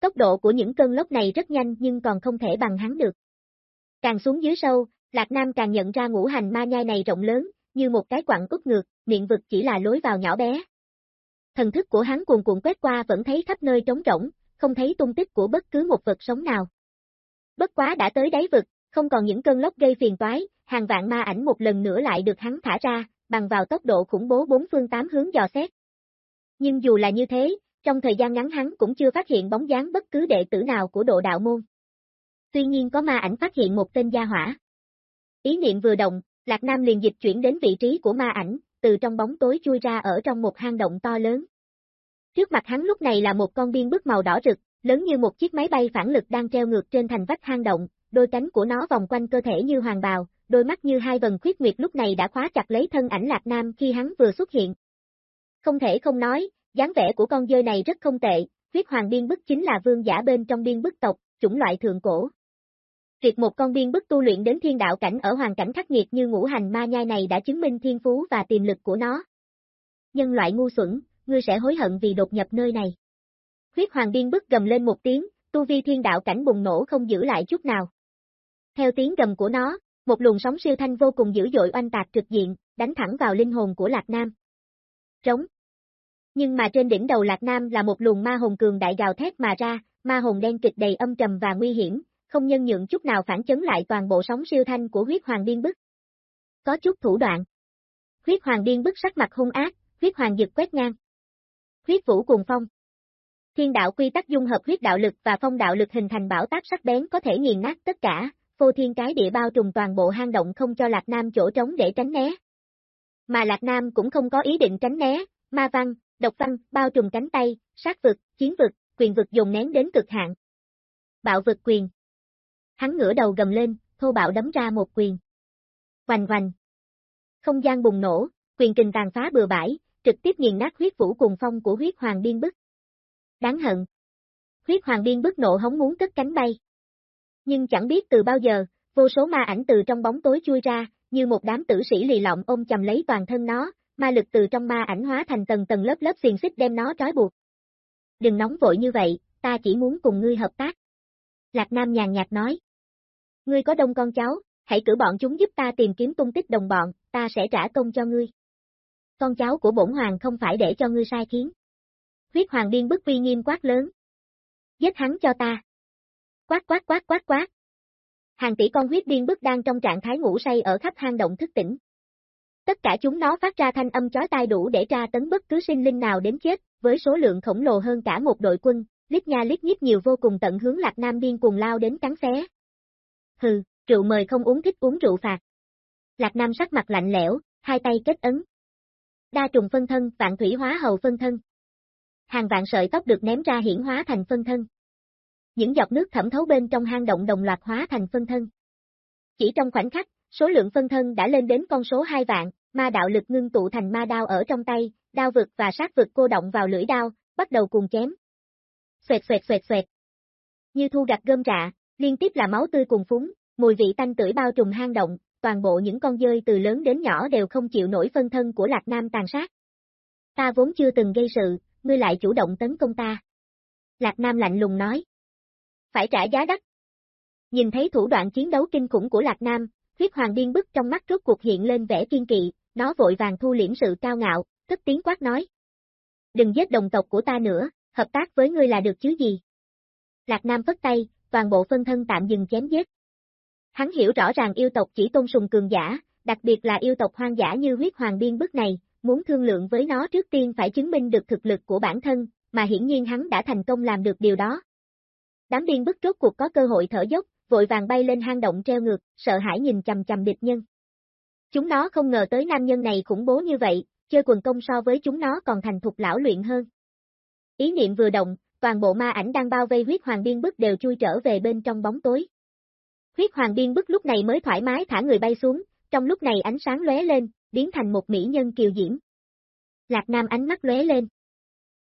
Tốc độ của những cơn lốc này rất nhanh nhưng còn không thể bằng hắn được. Càng xuống dưới sâu, Lạc Nam càng nhận ra ngũ hành ma nhai này rộng lớn, như một cái quặng cút ngược, miệng vực chỉ là lối vào nhỏ bé. Thần thức của hắn cuồn cuộn quét qua vẫn thấy khắp nơi trống rỗng, không thấy tung tích của bất cứ một vật sống nào. Bất quá đã tới đáy vực, không còn những cơn lốc gây phiền toái, hàng vạn ma ảnh một lần nữa lại được hắn thả ra, bằng vào tốc độ khủng bố bốn phương tám hướng dò xét. Nhưng dù là như thế, trong thời gian ngắn hắn cũng chưa phát hiện bóng dáng bất cứ đệ tử nào của độ đạo môn. Tuy nhiên có ma ảnh phát hiện một tên gia hỏa. Ý niệm vừa động, Lạc Nam liền dịch chuyển đến vị trí của ma ảnh, từ trong bóng tối chui ra ở trong một hang động to lớn. Trước mặt hắn lúc này là một con biên bức màu đỏ rực, lớn như một chiếc máy bay phản lực đang treo ngược trên thành vách hang động, đôi cánh của nó vòng quanh cơ thể như hoàng bào, đôi mắt như hai vần khuyết nguyệt lúc này đã khóa chặt lấy thân ảnh Lạc Nam khi hắn vừa xuất hiện. Không thể không nói, dáng vẻ của con dơi này rất không tệ, huyết hoàng biên bức chính là vương giả bên trong biên bức tộc, chủng loại thượng cổ. Việc một con biên bức tu luyện đến thiên đạo cảnh ở hoàn cảnh khắc nghiệt như ngũ hành ma nhai này đã chứng minh thiên phú và tiềm lực của nó. Nhân loại ngu xuẩn, ngươi sẽ hối hận vì đột nhập nơi này. Huyết hoàng biên bức gầm lên một tiếng, tu vi thiên đạo cảnh bùng nổ không giữ lại chút nào. Theo tiếng gầm của nó, một luồng sóng siêu thanh vô cùng dữ dội oanh tạc trực diện, đánh thẳng vào linh hồn của Lạc Nam. Trống. Nhưng mà trên đỉnh đầu Lạc Nam là một luồng ma hồn cường đại gào thét mà ra, ma hồn đen kịch đầy âm trầm và nguy hiểm, không nhân nhượng chút nào phản chấn lại toàn bộ sóng siêu thanh của huyết hoàng điên bức. Có chút thủ đoạn. Huyết hoàng điên bức sắc mặt hung ác, huyết hoàng dực quét ngang. Huyết vũ cùng phong. Thiên đạo quy tắc dung hợp huyết đạo lực và phong đạo lực hình thành bảo tác sắc bén có thể nghiền nát tất cả, Phô thiên cái địa bao trùm toàn bộ hang động không cho Lạc Nam chỗ trống để tránh né. Mà Lạc Nam cũng không có ý định tránh né, ma văn, độc văn, bao trùm cánh tay, sát vực, chiến vực, quyền vực dùng nén đến cực hạn. Bạo vực quyền. Hắn ngửa đầu gầm lên, thô bạo đấm ra một quyền. Hoành hoành. Không gian bùng nổ, quyền kình tàn phá bừa bãi, trực tiếp nghiền nát huyết vũ cùng phong của huyết hoàng biên bức. Đáng hận. Huyết hoàng biên bức nộ hống muốn cất cánh bay. Nhưng chẳng biết từ bao giờ, vô số ma ảnh từ trong bóng tối chui ra, như một đám tử sĩ lì lọng ôm chầm lấy toàn thân nó, ma lực từ trong ma ảnh hóa thành tầng tầng lớp lớp xiềng xích đem nó trói buộc. Đừng nóng vội như vậy, ta chỉ muốn cùng ngươi hợp tác. Lạc Nam nhàn nhạt nói. Ngươi có đông con cháu, hãy cử bọn chúng giúp ta tìm kiếm tung tích đồng bọn, ta sẽ trả công cho ngươi. Con cháu của bổn hoàng không phải để cho ngươi sai khiến. Huyết hoàng điên bức uy nghiêm quát lớn. Giết hắn cho ta. Quát quát quát quát quát. Hàng tỷ con huyết điên bức đang trong trạng thái ngủ say ở khắp hang động thức tỉnh. Tất cả chúng nó phát ra thanh âm chói tai đủ để tra tấn bất cứ sinh linh nào đến chết, với số lượng khổng lồ hơn cả một đội quân, lít nha lít nhít nhiều vô cùng tận hướng Lạc Nam điên cuồng lao đến cắn xé. Hừ, rượu mời không uống thích uống rượu phạt. Lạc Nam sắc mặt lạnh lẽo, hai tay kết ấn. Đa trùng phân thân, vạn thủy hóa hầu phân thân. Hàng vạn sợi tóc được ném ra hiển hóa thành phân thân. Những giọt nước thẩm thấu bên trong hang động đồng loạt hóa thành phân thân. Chỉ trong khoảnh khắc, số lượng phân thân đã lên đến con số 2 vạn, ma đạo lực ngưng tụ thành ma đao ở trong tay, đao vực và sát vực cô động vào lưỡi đao, bắt đầu cùng chém. Xoẹt xoẹt xoẹt xoẹt. Như thu gặt gơm rạ, liên tiếp là máu tươi cùng phúng, mùi vị tanh tưởi bao trùm hang động, toàn bộ những con dơi từ lớn đến nhỏ đều không chịu nổi phân thân của Lạc Nam tàn sát. Ta vốn chưa từng gây sự, ngươi lại chủ động tấn công ta. Lạc Nam lạnh lùng nói. Phải trả giá đắt. Nhìn thấy thủ đoạn chiến đấu kinh khủng của Lạc Nam, huyết hoàng điên bức trong mắt rốt cuộc hiện lên vẻ kiên kỵ, nó vội vàng thu liễm sự cao ngạo, cất tiếng quát nói. Đừng giết đồng tộc của ta nữa, hợp tác với ngươi là được chứ gì. Lạc Nam phất tay, toàn bộ phân thân tạm dừng chém giết. Hắn hiểu rõ ràng yêu tộc chỉ tôn sùng cường giả, đặc biệt là yêu tộc hoang dã như huyết hoàng biên bức này, muốn thương lượng với nó trước tiên phải chứng minh được thực lực của bản thân, mà hiển nhiên hắn đã thành công làm được điều đó. Đám biên bức rốt cuộc có cơ hội thở dốc, vội vàng bay lên hang động treo ngược, sợ hãi nhìn chầm chầm địch nhân. Chúng nó không ngờ tới nam nhân này khủng bố như vậy, chơi quần công so với chúng nó còn thành thục lão luyện hơn. Ý niệm vừa động, toàn bộ ma ảnh đang bao vây huyết hoàng biên bức đều chui trở về bên trong bóng tối. Huyết hoàng biên bức lúc này mới thoải mái thả người bay xuống, trong lúc này ánh sáng lóe lên, biến thành một mỹ nhân kiều diễm. Lạc Nam ánh mắt lóe lên.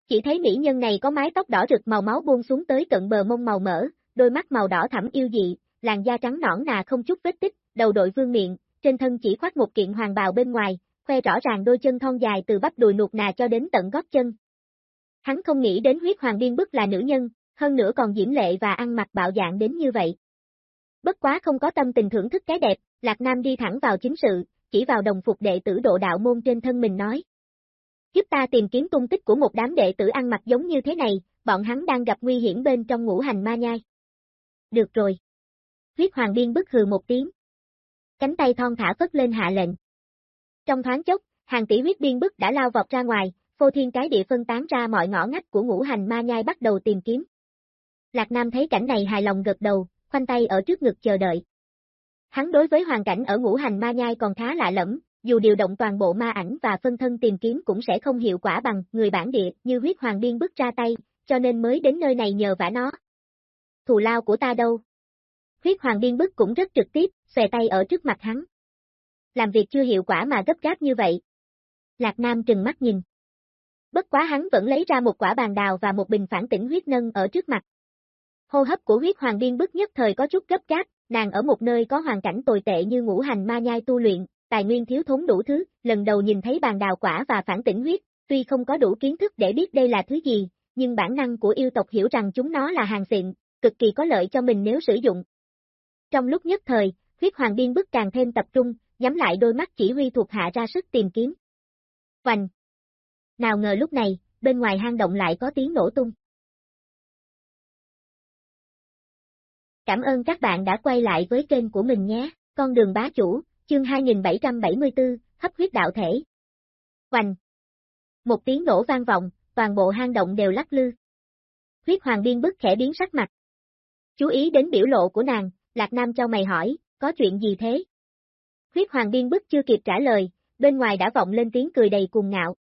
Chỉ thấy mỹ nhân này có mái tóc đỏ rực màu máu buông xuống tới tận bờ mông màu mỡ, đôi mắt màu đỏ thẳm yêu dị, làn da trắng nõn nà không chút vết tích, đầu đội vương miệng, trên thân chỉ khoác một kiện hoàng bào bên ngoài, khoe rõ ràng đôi chân thon dài từ bắp đùi nuột nà cho đến tận gót chân. Hắn không nghĩ đến huyết hoàng biên bức là nữ nhân, hơn nữa còn diễm lệ và ăn mặc bạo dạng đến như vậy. Bất quá không có tâm tình thưởng thức cái đẹp, Lạc Nam đi thẳng vào chính sự, chỉ vào đồng phục đệ tử độ đạo môn trên thân mình nói. Giúp ta tìm kiếm tung tích của một đám đệ tử ăn mặc giống như thế này, bọn hắn đang gặp nguy hiểm bên trong ngũ hành ma nhai. Được rồi. Huyết hoàng điên bức hừ một tiếng. Cánh tay thon thả phất lên hạ lệnh. Trong thoáng chốc, hàng tỷ huyết điên bức đã lao vọt ra ngoài, phô thiên cái địa phân tán ra mọi ngõ ngách của ngũ hành ma nhai bắt đầu tìm kiếm. Lạc Nam thấy cảnh này hài lòng gật đầu, khoanh tay ở trước ngực chờ đợi. Hắn đối với hoàn cảnh ở ngũ hành ma nhai còn khá lạ lẫm, dù điều động toàn bộ ma ảnh và phân thân tìm kiếm cũng sẽ không hiệu quả bằng người bản địa như huyết hoàng biên bước ra tay, cho nên mới đến nơi này nhờ vả nó. Thù lao của ta đâu? Huyết hoàng biên bức cũng rất trực tiếp, xòe tay ở trước mặt hắn. Làm việc chưa hiệu quả mà gấp gáp như vậy. Lạc Nam trừng mắt nhìn. Bất quá hắn vẫn lấy ra một quả bàn đào và một bình phản tỉnh huyết nâng ở trước mặt. Hô hấp của huyết hoàng biên bức nhất thời có chút gấp gáp, nàng ở một nơi có hoàn cảnh tồi tệ như ngũ hành ma nhai tu luyện, tài nguyên thiếu thốn đủ thứ, lần đầu nhìn thấy bàn đào quả và phản tỉnh huyết, tuy không có đủ kiến thức để biết đây là thứ gì, nhưng bản năng của yêu tộc hiểu rằng chúng nó là hàng xịn, cực kỳ có lợi cho mình nếu sử dụng. Trong lúc nhất thời, huyết hoàng điên bức càng thêm tập trung, nhắm lại đôi mắt chỉ huy thuộc hạ ra sức tìm kiếm. Hoành! Nào ngờ lúc này, bên ngoài hang động lại có tiếng nổ tung. Cảm ơn các bạn đã quay lại với kênh của mình nhé, con đường bá chủ, chương 2774, hấp huyết đạo thể. Hoành! Một tiếng nổ vang vọng, toàn bộ hang động đều lắc lư. Huyết hoàng điên bức khẽ biến sắc mặt. Chú ý đến biểu lộ của nàng, Lạc Nam cho mày hỏi, có chuyện gì thế? Huyết hoàng điên bức chưa kịp trả lời, bên ngoài đã vọng lên tiếng cười đầy cuồng ngạo.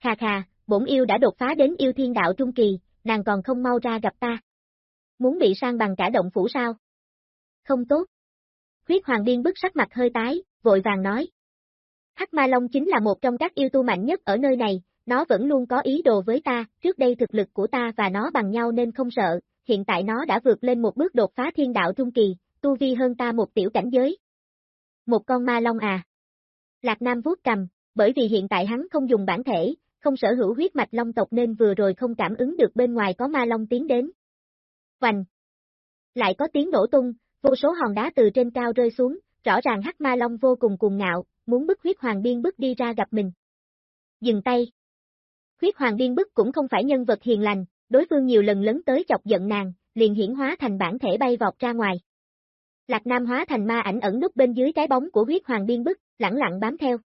Khà khà, bổn yêu đã đột phá đến yêu thiên đạo trung kỳ, nàng còn không mau ra gặp ta. Muốn bị sang bằng cả động phủ sao? Không tốt. Huyết hoàng điên bức sắc mặt hơi tái, vội vàng nói. Hắc Ma Long chính là một trong các yêu tu mạnh nhất ở nơi này, nó vẫn luôn có ý đồ với ta, trước đây thực lực của ta và nó bằng nhau nên không sợ, hiện tại nó đã vượt lên một bước đột phá thiên đạo trung kỳ, tu vi hơn ta một tiểu cảnh giới. Một con ma long à. Lạc Nam vuốt cầm, bởi vì hiện tại hắn không dùng bản thể, không sở hữu huyết mạch long tộc nên vừa rồi không cảm ứng được bên ngoài có ma long tiến đến. Hoành! Lại có tiếng nổ tung, vô số hòn đá từ trên cao rơi xuống, rõ ràng hắc ma long vô cùng cuồng ngạo, muốn bức huyết hoàng biên bức đi ra gặp mình. Dừng tay! Huyết hoàng biên bức cũng không phải nhân vật hiền lành, đối phương nhiều lần lấn tới chọc giận nàng, liền hiển hóa thành bản thể bay vọt ra ngoài. Lạc Nam hóa thành ma ảnh ẩn núp bên dưới cái bóng của huyết hoàng biên bức, lẳng lặng bám theo.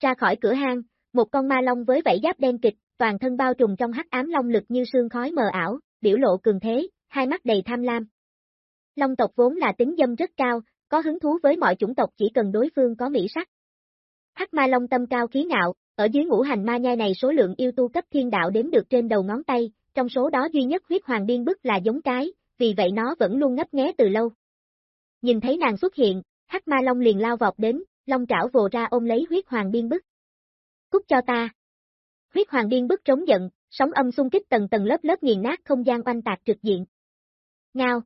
Ra khỏi cửa hang, một con ma long với vảy giáp đen kịch, toàn thân bao trùm trong hắc ám long lực như sương khói mờ ảo, biểu lộ cường thế, hai mắt đầy tham lam. Long tộc vốn là tính dâm rất cao, có hứng thú với mọi chủng tộc chỉ cần đối phương có mỹ sắc. Hắc ma long tâm cao khí ngạo, ở dưới ngũ hành ma nhai này số lượng yêu tu cấp thiên đạo đếm được trên đầu ngón tay, trong số đó duy nhất huyết hoàng điên bức là giống cái, vì vậy nó vẫn luôn ngấp nghé từ lâu. Nhìn thấy nàng xuất hiện, hắc ma long liền lao vọt đến, long trảo vồ ra ôm lấy huyết hoàng điên bức. Cút cho ta. Huyết hoàng điên bức trống giận, sóng âm xung kích tầng tầng lớp lớp nghiền nát không gian oanh tạc trực diện. Ngao.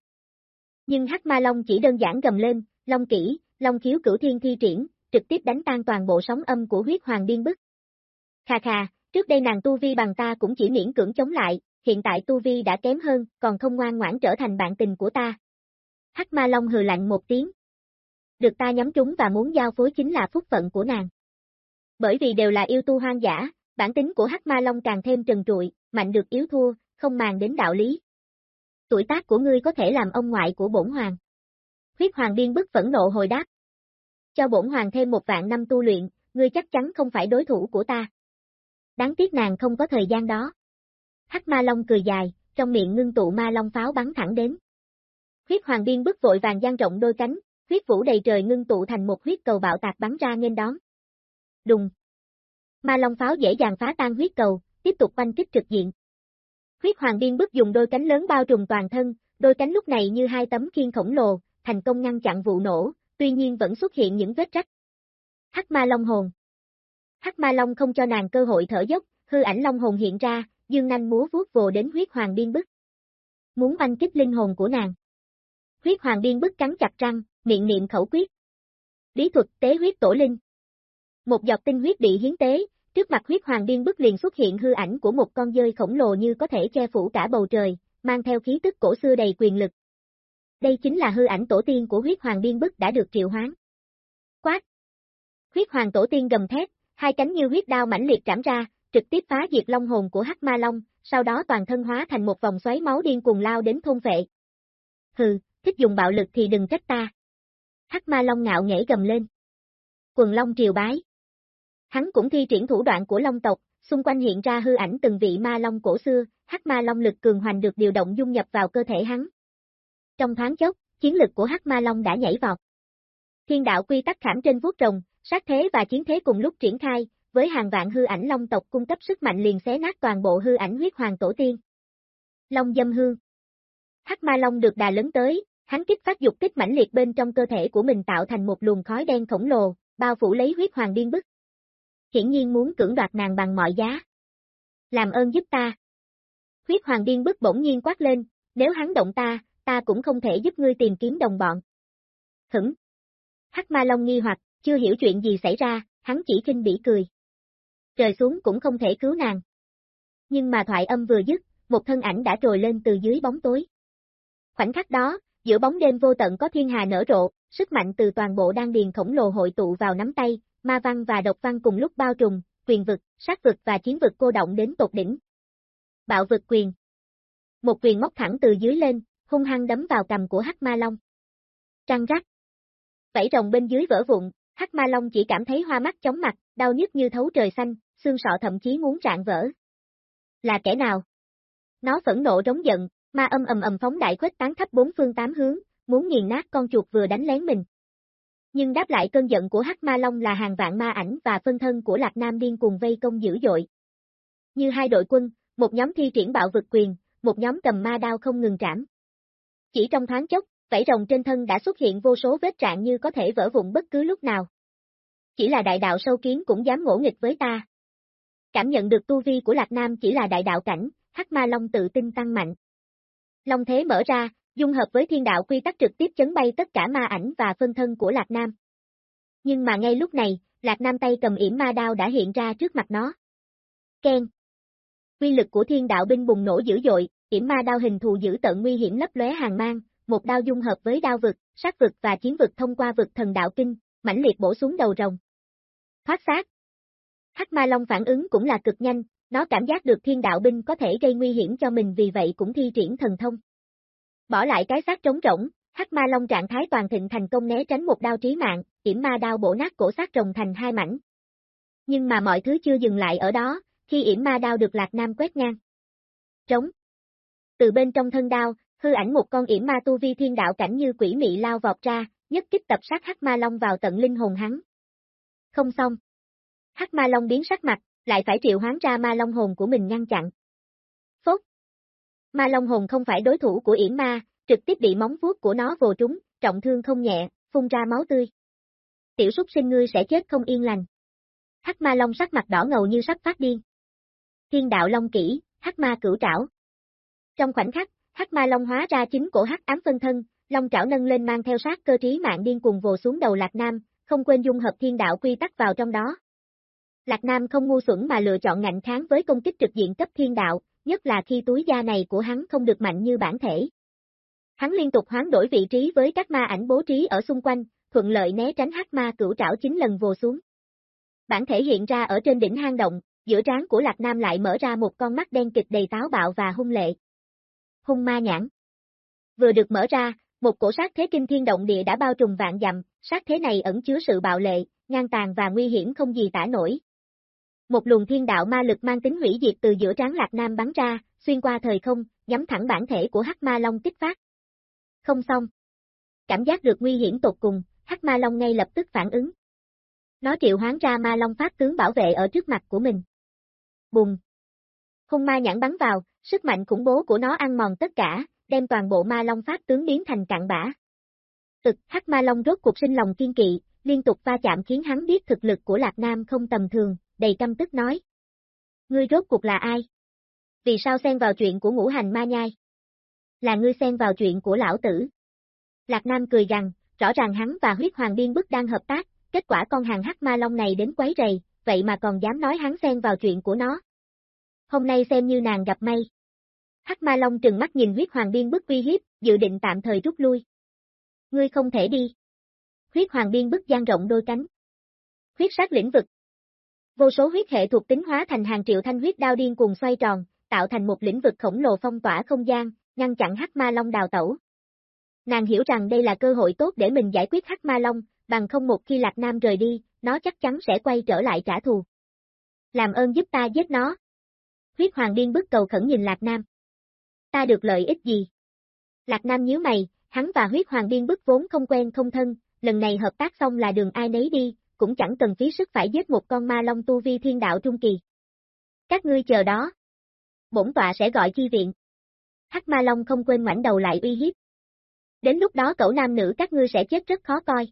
Nhưng hắc ma long chỉ đơn giản gầm lên, long kỹ, long khiếu cửu thiên thi triển, trực tiếp đánh tan toàn bộ sóng âm của huyết hoàng điên bức. Khà khà, trước đây nàng tu vi bằng ta cũng chỉ miễn cưỡng chống lại, hiện tại tu vi đã kém hơn, còn không ngoan ngoãn trở thành bạn tình của ta. Hắc ma long hừ lạnh một tiếng. Được ta nhắm trúng và muốn giao phối chính là phúc phận của nàng. Bởi vì đều là yêu tu hoang dã, bản tính của Hắc ma long càng thêm trần trụi, mạnh được yếu thua, không màng đến đạo lý. Tuổi tác của ngươi có thể làm ông ngoại của bổn hoàng. Huyết hoàng điên bức phẫn nộ hồi đáp. Cho bổn hoàng thêm một vạn năm tu luyện, ngươi chắc chắn không phải đối thủ của ta. Đáng tiếc nàng không có thời gian đó. Hắc ma long cười dài, trong miệng ngưng tụ ma long pháo bắn thẳng đến. Huyết hoàng điên bức vội vàng dang rộng đôi cánh, huyết vũ đầy trời ngưng tụ thành một huyết cầu bạo tạc bắn ra nghênh đón. Đùng. Ma long pháo dễ dàng phá tan huyết cầu, tiếp tục quanh kích trực diện. Huyết hoàng điên bức dùng đôi cánh lớn bao trùm toàn thân, đôi cánh lúc này như hai tấm khiên khổng lồ, thành công ngăn chặn vụ nổ, tuy nhiên vẫn xuất hiện những vết rách. Hắc ma long hồn. Hắc ma long không cho nàng cơ hội thở dốc, hư ảnh long hồn hiện ra, dương nanh múa vuốt vồ đến huyết hoàng điên bức. Muốn oanh kích linh hồn của nàng. Huyết hoàng điên bức cắn chặt răng, miệng niệm khẩu quyết. Bí thuật tế huyết tổ linh. Một giọt tinh huyết bị hiến tế, trước mặt huyết hoàng điên bức liền xuất hiện hư ảnh của một con dơi khổng lồ như có thể che phủ cả bầu trời, mang theo khí tức cổ xưa đầy quyền lực. Đây chính là hư ảnh tổ tiên của huyết hoàng điên bức đã được triệu hoán. Quát! Huyết hoàng tổ tiên gầm thét, hai cánh như huyết đao mãnh liệt trảm ra, trực tiếp phá diệt long hồn của Hắc Ma Long, sau đó toàn thân hóa thành một vòng xoáy máu điên cuồng lao đến thôn vệ. Hừ, thích dùng bạo lực thì đừng trách ta. Hắc Ma Long ngạo nghễ gầm lên. Quần Long triều bái. Hắn cũng thi triển thủ đoạn của Long tộc, xung quanh hiện ra hư ảnh từng vị ma long cổ xưa, Hắc Ma Long lực cường hoành được điều động dung nhập vào cơ thể hắn. Trong thoáng chốc, chiến lực của Hắc Ma Long đã nhảy vọt. Thiên đạo quy tắc khảm trên vuốt rồng, sát thế và chiến thế cùng lúc triển khai, với hàng vạn hư ảnh long tộc cung cấp sức mạnh liền xé nát toàn bộ hư ảnh huyết hoàng tổ tiên. Long dâm hương Hắc ma long được đà lớn tới, hắn kích phát dục kích mãnh liệt bên trong cơ thể của mình tạo thành một luồng khói đen khổng lồ, bao phủ lấy huyết hoàng điên bức. Hiển nhiên muốn cưỡng đoạt nàng bằng mọi giá. Làm ơn giúp ta. Huyết hoàng điên bức bỗng nhiên quát lên, nếu hắn động ta, ta cũng không thể giúp ngươi tìm kiếm đồng bọn. Hửng. Hắc ma long nghi hoặc, chưa hiểu chuyện gì xảy ra, hắn chỉ kinh bỉ cười. Trời xuống cũng không thể cứu nàng. Nhưng mà thoại âm vừa dứt, một thân ảnh đã trồi lên từ dưới bóng tối. Khoảnh khắc đó, giữa bóng đêm vô tận có thiên hà nở rộ, sức mạnh từ toàn bộ đan điền khổng lồ hội tụ vào nắm tay, ma văn và độc văn cùng lúc bao trùm, quyền vực, sát vực và chiến vực cô động đến tột đỉnh. Bạo vực quyền. Một quyền móc thẳng từ dưới lên, hung hăng đấm vào cầm của Hắc Ma Long. Trăng rắc. Vảy rồng bên dưới vỡ vụn, Hắc Ma Long chỉ cảm thấy hoa mắt chóng mặt, đau nhức như thấu trời xanh, xương sọ thậm chí muốn rạn vỡ. Là kẻ nào? Nó phẫn nộ rống giận, ma âm ầm ầm phóng đại khuếch tán khắp bốn phương tám hướng, muốn nghiền nát con chuột vừa đánh lén mình. Nhưng đáp lại cơn giận của Hắc Ma Long là hàng vạn ma ảnh và phân thân của Lạc Nam điên cùng vây công dữ dội. Như hai đội quân, một nhóm thi triển bạo vực quyền, một nhóm cầm ma đao không ngừng trảm. Chỉ trong thoáng chốc, vảy rồng trên thân đã xuất hiện vô số vết trạng như có thể vỡ vụn bất cứ lúc nào. Chỉ là đại đạo sâu kiến cũng dám ngỗ nghịch với ta. Cảm nhận được tu vi của Lạc Nam chỉ là đại đạo cảnh, Hắc Ma Long tự tin tăng mạnh. Long thế mở ra, dung hợp với thiên đạo quy tắc trực tiếp chấn bay tất cả ma ảnh và phân thân của Lạc Nam. Nhưng mà ngay lúc này, Lạc Nam tay cầm yểm ma đao đã hiện ra trước mặt nó. Ken. Quy lực của thiên đạo binh bùng nổ dữ dội, yểm ma đao hình thù dữ tận nguy hiểm lấp lóe hàng mang, một đao dung hợp với đao vực, sát vực và chiến vực thông qua vực thần đạo kinh, mãnh liệt bổ xuống đầu rồng. Thoát sát. Hắc Ma Long phản ứng cũng là cực nhanh, nó cảm giác được thiên đạo binh có thể gây nguy hiểm cho mình vì vậy cũng thi triển thần thông. Bỏ lại cái xác trống rỗng, Hắc Ma Long trạng thái toàn thịnh thành công né tránh một đao trí mạng, yểm ma đao bổ nát cổ xác rồng thành hai mảnh. Nhưng mà mọi thứ chưa dừng lại ở đó, khi yểm ma đao được Lạc Nam quét ngang. Trống. Từ bên trong thân đao, hư ảnh một con yểm ma tu vi thiên đạo cảnh như quỷ mị lao vọt ra, nhất kích tập sát Hắc Ma Long vào tận linh hồn hắn. Không xong. Hắc Ma Long biến sắc mặt, lại phải triệu hoán ra ma long hồn của mình ngăn chặn. Ma long hồn không phải đối thủ của yểm ma, trực tiếp bị móng vuốt của nó vồ trúng, trọng thương không nhẹ, phun ra máu tươi. Tiểu súc sinh ngươi sẽ chết không yên lành. Hắc ma long sắc mặt đỏ ngầu như sắp phát điên. Thiên đạo long kỹ, hắc ma cửu trảo. Trong khoảnh khắc, hắc ma long hóa ra chính cổ hắc ám phân thân, long trảo nâng lên mang theo sát cơ trí mạng điên cuồng vồ xuống đầu Lạc Nam, không quên dung hợp thiên đạo quy tắc vào trong đó. Lạc Nam không ngu xuẩn mà lựa chọn ngạnh kháng với công kích trực diện cấp thiên đạo, nhất là khi túi da này của hắn không được mạnh như bản thể. Hắn liên tục hoán đổi vị trí với các ma ảnh bố trí ở xung quanh, thuận lợi né tránh hắc ma cửu trảo chính lần vồ xuống. Bản thể hiện ra ở trên đỉnh hang động, giữa trán của Lạc Nam lại mở ra một con mắt đen kịch đầy táo bạo và hung lệ. Hung ma nhãn. Vừa được mở ra, một cổ sát thế kinh thiên động địa đã bao trùm vạn dặm, sát thế này ẩn chứa sự bạo lệ, ngang tàn và nguy hiểm không gì tả nổi. Một luồng thiên đạo ma lực mang tính hủy diệt từ giữa trán Lạc Nam bắn ra, xuyên qua thời không, nhắm thẳng bản thể của Hắc Ma Long kích phát. Không xong. Cảm giác được nguy hiểm tột cùng, Hắc Ma Long ngay lập tức phản ứng. Nó triệu hoán ra Ma Long pháp tướng bảo vệ ở trước mặt của mình. Bùng. Hung ma nhãn bắn vào, sức mạnh khủng bố của nó ăn mòn tất cả, đem toàn bộ Ma Long pháp tướng biến thành cạn bã. Thực, Hắc Ma Long rốt cuộc sinh lòng kiên kỵ, liên tục va chạm khiến hắn biết thực lực của Lạc Nam không tầm thường, đầy căm tức nói. Ngươi rốt cuộc là ai? Vì sao xen vào chuyện của ngũ hành ma nhai? Là ngươi xen vào chuyện của lão tử. Lạc Nam cười rằng, rõ ràng hắn và huyết hoàng điên bức đang hợp tác, kết quả con hàng hắc ma long này đến quấy rầy, vậy mà còn dám nói hắn xen vào chuyện của nó. Hôm nay xem như nàng gặp may. Hắc ma long trừng mắt nhìn huyết hoàng điên bức uy hiếp, dự định tạm thời rút lui. Ngươi không thể đi. Huyết hoàng điên bức gian rộng đôi cánh. Huyết sát lĩnh vực, Vô số huyết hệ thuộc tính hóa thành hàng triệu thanh huyết đao điên cùng xoay tròn, tạo thành một lĩnh vực khổng lồ phong tỏa không gian, ngăn chặn Hắc Ma Long đào tẩu. Nàng hiểu rằng đây là cơ hội tốt để mình giải quyết Hắc Ma Long, bằng không một khi Lạc Nam rời đi, nó chắc chắn sẽ quay trở lại trả thù. Làm ơn giúp ta giết nó. Huyết Hoàng điên bức cầu khẩn nhìn Lạc Nam. Ta được lợi ích gì? Lạc Nam nhíu mày, hắn và huyết hoàng điên bức vốn không quen không thân, lần này hợp tác xong là đường ai nấy đi, cũng chẳng cần phí sức phải giết một con ma long tu vi thiên đạo trung kỳ. Các ngươi chờ đó. Bổn tọa sẽ gọi chi viện. Hắc ma long không quên ngoảnh đầu lại uy hiếp. Đến lúc đó cậu nam nữ các ngươi sẽ chết rất khó coi.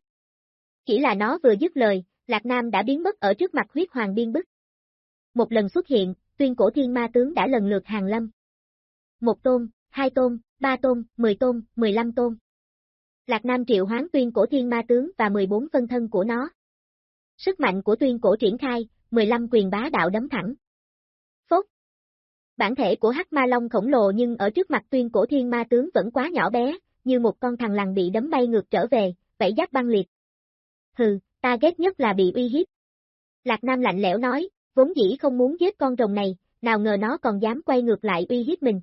Chỉ là nó vừa dứt lời, Lạc Nam đã biến mất ở trước mặt huyết hoàng điên bức. Một lần xuất hiện, tuyên cổ thiên ma tướng đã lần lượt hàng lâm. Một tôn, hai tôn, ba tôn, mười tôn, mười lăm tôn. Lạc Nam triệu hoán tuyên cổ thiên ma tướng và 14 phân thân của nó. Sức mạnh của tuyên cổ triển khai, 15 quyền bá đạo đấm thẳng. Phốt. Bản thể của hắc ma long khổng lồ nhưng ở trước mặt tuyên cổ thiên ma tướng vẫn quá nhỏ bé, như một con thằng lằn bị đấm bay ngược trở về, vẫy giáp băng liệt. Hừ, ta ghét nhất là bị uy hiếp. Lạc Nam lạnh lẽo nói, vốn dĩ không muốn giết con rồng này, nào ngờ nó còn dám quay ngược lại uy hiếp mình.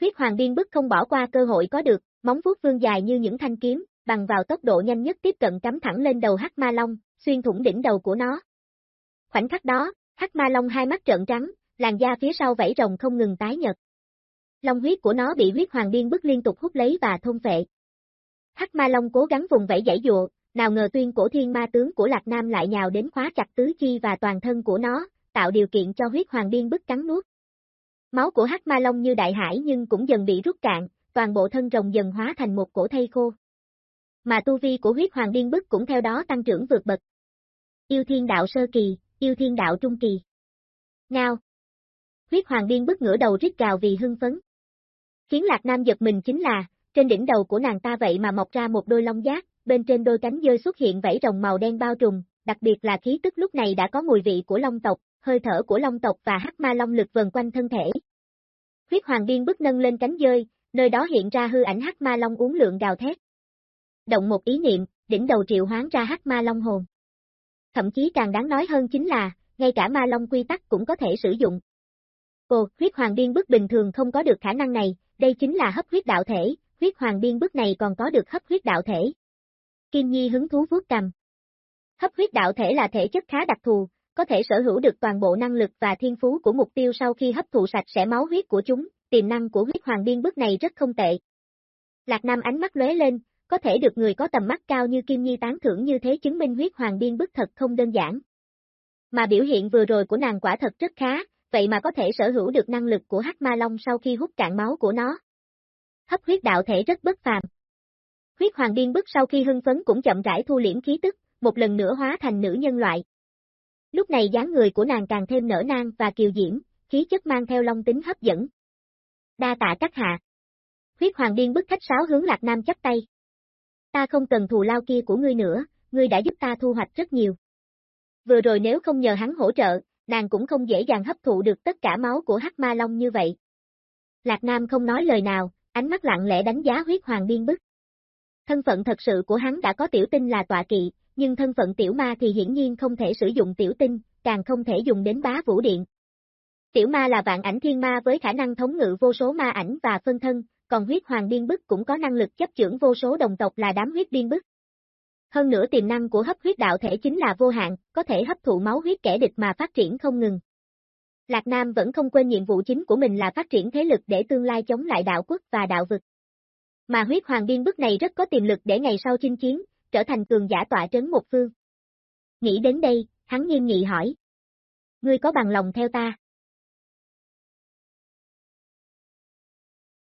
Huyết Hoàng Biên bức không bỏ qua cơ hội có được, móng vuốt vương dài như những thanh kiếm, bằng vào tốc độ nhanh nhất tiếp cận cắm thẳng lên đầu Hắc Ma Long, xuyên thủng đỉnh đầu của nó. Khoảnh khắc đó, Hắc Ma Long hai mắt trợn trắng, làn da phía sau vảy rồng không ngừng tái nhật. Long huyết của nó bị huyết hoàng điên bức liên tục hút lấy và thôn phệ. Hắc Ma Long cố gắng vùng vẫy giải dụa, nào ngờ tuyên cổ thiên ma tướng của Lạc Nam lại nhào đến khóa chặt tứ chi và toàn thân của nó, tạo điều kiện cho huyết hoàng điên bức cắn nuốt. Máu của hắc ma long như đại hải nhưng cũng dần bị rút cạn, toàn bộ thân rồng dần hóa thành một cổ thây khô. Mà tu vi của huyết hoàng điên bức cũng theo đó tăng trưởng vượt bậc. Yêu thiên đạo sơ kỳ, yêu thiên đạo trung kỳ. Ngao. Huyết hoàng điên bức ngửa đầu rít gào vì hưng phấn. Khiến Lạc Nam giật mình chính là, trên đỉnh đầu của nàng ta vậy mà mọc ra một đôi long giác, bên trên đôi cánh dơi xuất hiện vảy rồng màu đen bao trùm, đặc biệt là khí tức lúc này đã có mùi vị của long tộc, hơi thở của long tộc và hắc ma long lực vần quanh thân thể. Huyết hoàng biên bức nâng lên cánh dơi, nơi đó hiện ra hư ảnh hắc ma long uống lượng gào thét. Động một ý niệm, đỉnh đầu triệu hoán ra hắc ma long hồn. Thậm chí càng đáng nói hơn chính là, ngay cả ma long quy tắc cũng có thể sử dụng. Ồ, huyết hoàng biên bức bình thường không có được khả năng này, đây chính là hấp huyết đạo thể, huyết hoàng biên bức này còn có được hấp huyết đạo thể. Kim Nhi hứng thú vuốt cầm. Hấp huyết đạo thể là thể chất khá đặc thù, có thể sở hữu được toàn bộ năng lực và thiên phú của mục tiêu sau khi hấp thụ sạch sẽ máu huyết của chúng, tiềm năng của huyết hoàng biên bức này rất không tệ. Lạc Nam ánh mắt lóe lên, có thể được người có tầm mắt cao như Kim Nhi tán thưởng như thế chứng minh huyết hoàng biên bức thật không đơn giản. Mà biểu hiện vừa rồi của nàng quả thật rất khá, vậy mà có thể sở hữu được năng lực của hắc ma long sau khi hút cạn máu của nó. Hấp huyết đạo thể rất bất phàm. Huyết hoàng biên bức sau khi hưng phấn cũng chậm rãi thu liễm khí tức, một lần nữa hóa thành nữ nhân loại. Lúc này dáng người của nàng càng thêm nở nang và kiều diễm, khí chất mang theo long tính hấp dẫn. Đa tạ các hạ. Huyết hoàng điên bức khách sáo hướng Lạc Nam chấp tay. Ta không cần thù lao kia của ngươi nữa, ngươi đã giúp ta thu hoạch rất nhiều. Vừa rồi nếu không nhờ hắn hỗ trợ, nàng cũng không dễ dàng hấp thụ được tất cả máu của hắc ma long như vậy. Lạc Nam không nói lời nào, ánh mắt lặng lẽ đánh giá huyết hoàng biên bức. Thân phận thật sự của hắn đã có tiểu tinh là tọa kỵ, nhưng thân phận tiểu ma thì hiển nhiên không thể sử dụng tiểu tinh, càng không thể dùng đến bá vũ điện. Tiểu ma là vạn ảnh thiên ma với khả năng thống ngự vô số ma ảnh và phân thân, còn huyết hoàng điên bức cũng có năng lực chấp trưởng vô số đồng tộc là đám huyết điên bức. Hơn nữa tiềm năng của hấp huyết đạo thể chính là vô hạn, có thể hấp thụ máu huyết kẻ địch mà phát triển không ngừng. Lạc Nam vẫn không quên nhiệm vụ chính của mình là phát triển thế lực để tương lai chống lại đạo quốc và đạo vực. Mà huyết hoàng điên bức này rất có tiềm lực để ngày sau chinh chiến, trở thành cường giả tọa trấn một phương. Nghĩ đến đây, hắn nghiêm nghị hỏi. Ngươi có bằng lòng theo ta?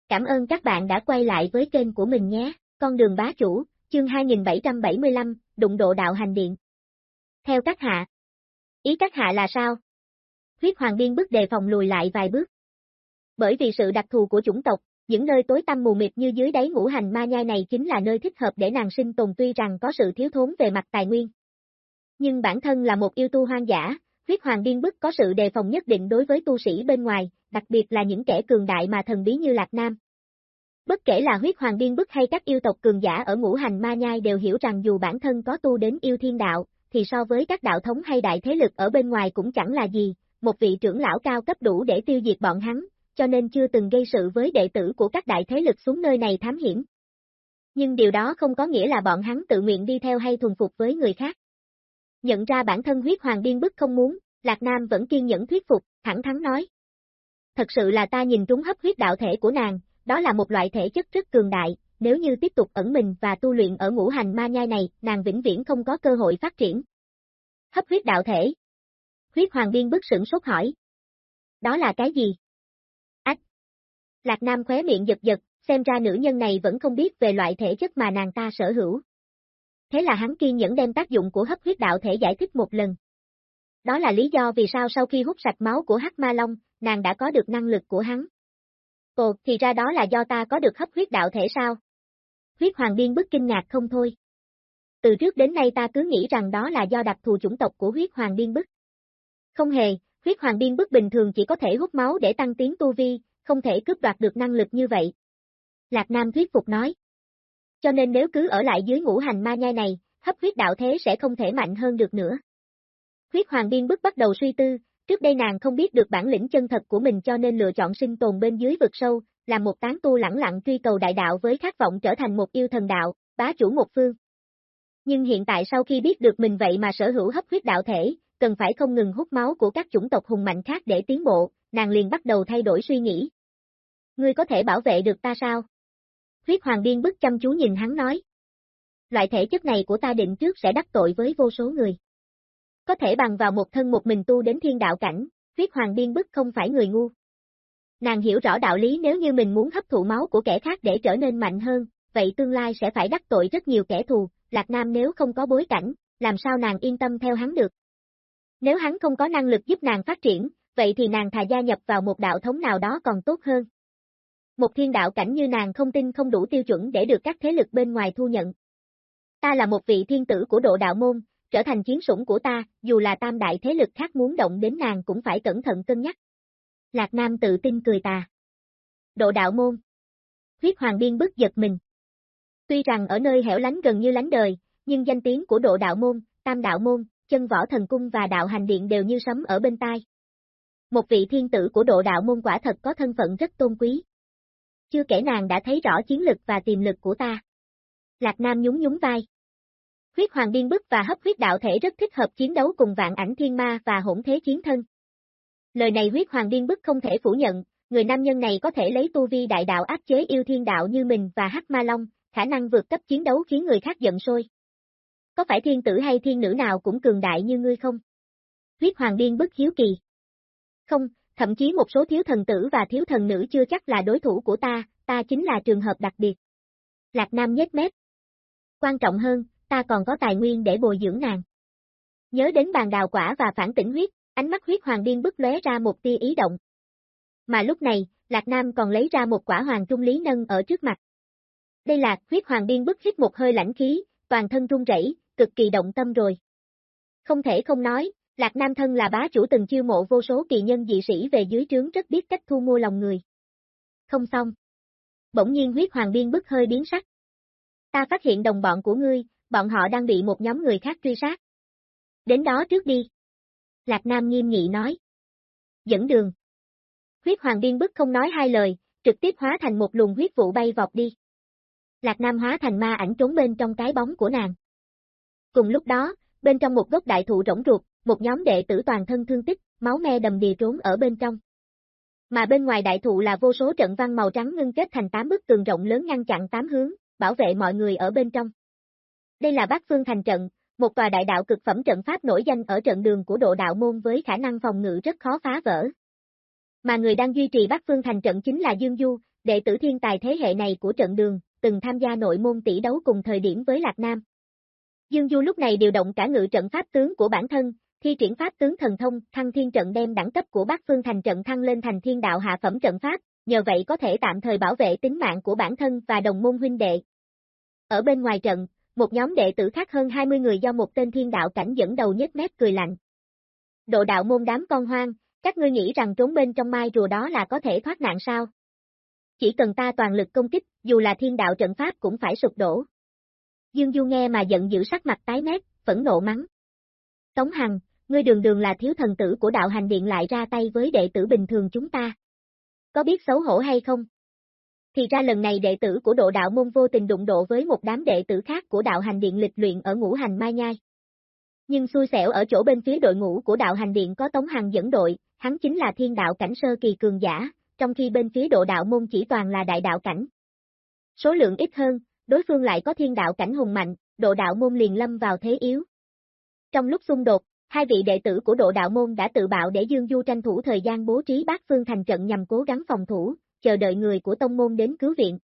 Cảm ơn các bạn đã quay lại với kênh của mình nhé, con đường bá chủ, chương 2775, đụng độ đạo hành điện. Theo các hạ. Ý các hạ là sao? Huyết hoàng biên bức đề phòng lùi lại vài bước. Bởi vì sự đặc thù của chủng tộc, những nơi tối tăm mù mịt như dưới đáy ngũ hành ma nhai này chính là nơi thích hợp để nàng sinh tồn tuy rằng có sự thiếu thốn về mặt tài nguyên. Nhưng bản thân là một yêu tu hoang dã, huyết hoàng biên bức có sự đề phòng nhất định đối với tu sĩ bên ngoài, đặc biệt là những kẻ cường đại mà thần bí như Lạc Nam. Bất kể là huyết hoàng điên bức hay các yêu tộc cường giả ở ngũ hành ma nhai đều hiểu rằng dù bản thân có tu đến yêu thiên đạo, thì so với các đạo thống hay đại thế lực ở bên ngoài cũng chẳng là gì, một vị trưởng lão cao cấp đủ để tiêu diệt bọn hắn, cho nên chưa từng gây sự với đệ tử của các đại thế lực xuống nơi này thám hiểm. Nhưng điều đó không có nghĩa là bọn hắn tự nguyện đi theo hay thuần phục với người khác. Nhận ra bản thân huyết hoàng điên bức không muốn, Lạc Nam vẫn kiên nhẫn thuyết phục, thẳng thắn nói. Thật sự là ta nhìn trúng hấp huyết đạo thể của nàng, đó là một loại thể chất rất cường đại, nếu như tiếp tục ẩn mình và tu luyện ở ngũ hành ma nhai này, nàng vĩnh viễn không có cơ hội phát triển. Hấp huyết đạo thể. Huyết hoàng biên bức sửng sốt hỏi. Đó là cái gì? Ách. Lạc Nam khóe miệng giật giật, xem ra nữ nhân này vẫn không biết về loại thể chất mà nàng ta sở hữu. Thế là hắn kiên nhẫn đem tác dụng của hấp huyết đạo thể giải thích một lần. Đó là lý do vì sao sau khi hút sạch máu của hắc ma long, nàng đã có được năng lực của hắn. Ồ, thì ra đó là do ta có được hấp huyết đạo thể sao? Huyết hoàng điên bức kinh ngạc không thôi. Từ trước đến nay ta cứ nghĩ rằng đó là do đặc thù chủng tộc của huyết hoàng điên bức. Không hề, huyết hoàng điên bức bình thường chỉ có thể hút máu để tăng tiến tu vi, không thể cướp đoạt được năng lực như vậy. Lạc Nam thuyết phục nói. Cho nên nếu cứ ở lại dưới ngũ hành ma nhai này, hấp huyết đạo thế sẽ không thể mạnh hơn được nữa. Huyết hoàng điên bức bắt đầu suy tư, trước đây nàng không biết được bản lĩnh chân thật của mình cho nên lựa chọn sinh tồn bên dưới vực sâu, làm một tán tu lẳng lặng truy cầu đại đạo với khát vọng trở thành một yêu thần đạo, bá chủ một phương. Nhưng hiện tại sau khi biết được mình vậy mà sở hữu hấp huyết đạo thể, cần phải không ngừng hút máu của các chủng tộc hùng mạnh khác để tiến bộ, nàng liền bắt đầu thay đổi suy nghĩ. Ngươi có thể bảo vệ được ta sao? Huyết hoàng điên bức chăm chú nhìn hắn nói. Loại thể chất này của ta định trước sẽ đắc tội với vô số người. Có thể bằng vào một thân một mình tu đến thiên đạo cảnh, huyết hoàng điên bức không phải người ngu. Nàng hiểu rõ đạo lý nếu như mình muốn hấp thụ máu của kẻ khác để trở nên mạnh hơn, vậy tương lai sẽ phải đắc tội rất nhiều kẻ thù, Lạc Nam nếu không có bối cảnh, làm sao nàng yên tâm theo hắn được. Nếu hắn không có năng lực giúp nàng phát triển, vậy thì nàng thà gia nhập vào một đạo thống nào đó còn tốt hơn. Một thiên đạo cảnh như nàng không tin không đủ tiêu chuẩn để được các thế lực bên ngoài thu nhận. Ta là một vị thiên tử của độ đạo môn, trở thành chiến sủng của ta, dù là tam đại thế lực khác muốn động đến nàng cũng phải cẩn thận cân nhắc. Lạc Nam tự tin cười tà. Độ đạo môn. Huyết hoàng biên bức giật mình. Tuy rằng ở nơi hẻo lánh gần như lánh đời, nhưng danh tiếng của độ đạo môn, tam đạo môn, chân võ thần cung và đạo hành điện đều như sấm ở bên tai. Một vị thiên tử của độ đạo môn quả thật có thân phận rất tôn quý. Chưa kể nàng đã thấy rõ chiến lực và tiềm lực của ta. Lạc Nam nhún nhún vai. Huyết hoàng điên bức và hấp huyết đạo thể rất thích hợp chiến đấu cùng vạn ảnh thiên ma và hỗn thế chiến thân. Lời này huyết hoàng điên bức không thể phủ nhận, người nam nhân này có thể lấy tu vi đại đạo áp chế yêu thiên đạo như mình và hắc ma long, khả năng vượt cấp chiến đấu khiến người khác giận sôi. Có phải thiên tử hay thiên nữ nào cũng cường đại như ngươi không? Huyết hoàng điên bức hiếu kỳ. Không, thậm chí một số thiếu thần tử và thiếu thần nữ chưa chắc là đối thủ của ta, ta chính là trường hợp đặc biệt. Lạc Nam nhếch mép. Quan trọng hơn, ta còn có tài nguyên để bồi dưỡng nàng. Nhớ đến bàn đào quả và phản tỉnh huyết, ánh mắt huyết hoàng điên bức lóe ra một tia ý động. Mà lúc này, Lạc Nam còn lấy ra một quả hoàng trung lý nâng ở trước mặt. Đây là, huyết hoàng điên bức hít một hơi lãnh khí, toàn thân run rẩy, cực kỳ động tâm rồi. Không thể không nói, Lạc Nam thân là bá chủ từng chiêu mộ vô số kỳ nhân dị sĩ về dưới trướng rất biết cách thu mua lòng người. Không xong. Bỗng nhiên huyết hoàng điên bức hơi biến sắc. Ta phát hiện đồng bọn của ngươi, bọn họ đang bị một nhóm người khác truy sát. Đến đó trước đi. Lạc Nam nghiêm nghị nói. Dẫn đường. Huyết hoàng điên bức không nói hai lời, trực tiếp hóa thành một luồng huyết vụ bay vọt đi. Lạc Nam hóa thành ma ảnh trốn bên trong cái bóng của nàng. Cùng lúc đó, bên trong một gốc đại thụ rỗng ruột, một nhóm đệ tử toàn thân thương tích, máu me đầm đìa trốn ở bên trong. Mà bên ngoài đại thụ là vô số trận văn màu trắng ngưng kết thành tám bức tường rộng lớn ngăn chặn tám hướng, bảo vệ mọi người ở bên trong. Đây là Bắc phương thành trận, một tòa đại đạo cực phẩm trận pháp nổi danh ở trận đường của độ đạo môn với khả năng phòng ngự rất khó phá vỡ. Mà người đang duy trì Bắc phương thành trận chính là Dương Du, đệ tử thiên tài thế hệ này của trận đường, từng tham gia nội môn tỷ đấu cùng thời điểm với Lạc Nam. Dương Du lúc này điều động cả ngự trận pháp tướng của bản thân, thi triển pháp tướng thần thông, thăng thiên trận đem đẳng cấp của Bắc phương thành trận thăng lên thành thiên đạo hạ phẩm trận pháp, nhờ vậy có thể tạm thời bảo vệ tính mạng của bản thân và đồng môn huynh đệ. Ở bên ngoài trận, một nhóm đệ tử khác hơn 20 người do một tên thiên đạo cảnh dẫn đầu nhếch mép cười lạnh. Độ đạo môn đám con hoang, các ngươi nghĩ rằng trốn bên trong mai rùa đó là có thể thoát nạn sao? Chỉ cần ta toàn lực công kích, dù là thiên đạo trận pháp cũng phải sụp đổ. Dương Du nghe mà giận dữ sắc mặt tái mét, phẫn nộ mắng. Tống Hằng, ngươi đường đường là thiếu thần tử của đạo hành điện lại ra tay với đệ tử bình thường chúng ta. Có biết xấu hổ hay không? Thì ra lần này đệ tử của độ đạo môn vô tình đụng độ với một đám đệ tử khác của đạo hành điện lịch luyện ở ngũ hành mai nhai. Nhưng xui xẻo ở chỗ bên phía đội ngũ của đạo hành điện có Tống Hằng dẫn đội, hắn chính là thiên đạo cảnh sơ kỳ cường giả, trong khi bên phía độ đạo môn chỉ toàn là đại đạo cảnh. Số lượng ít hơn, đối phương lại có thiên đạo cảnh hùng mạnh, độ đạo môn liền lâm vào thế yếu. Trong lúc xung đột, hai vị đệ tử của độ đạo môn đã tự bạo để Dương Du tranh thủ thời gian bố trí bát phương thành trận nhằm cố gắng phòng thủ, chờ đợi người của tông môn đến cứu viện.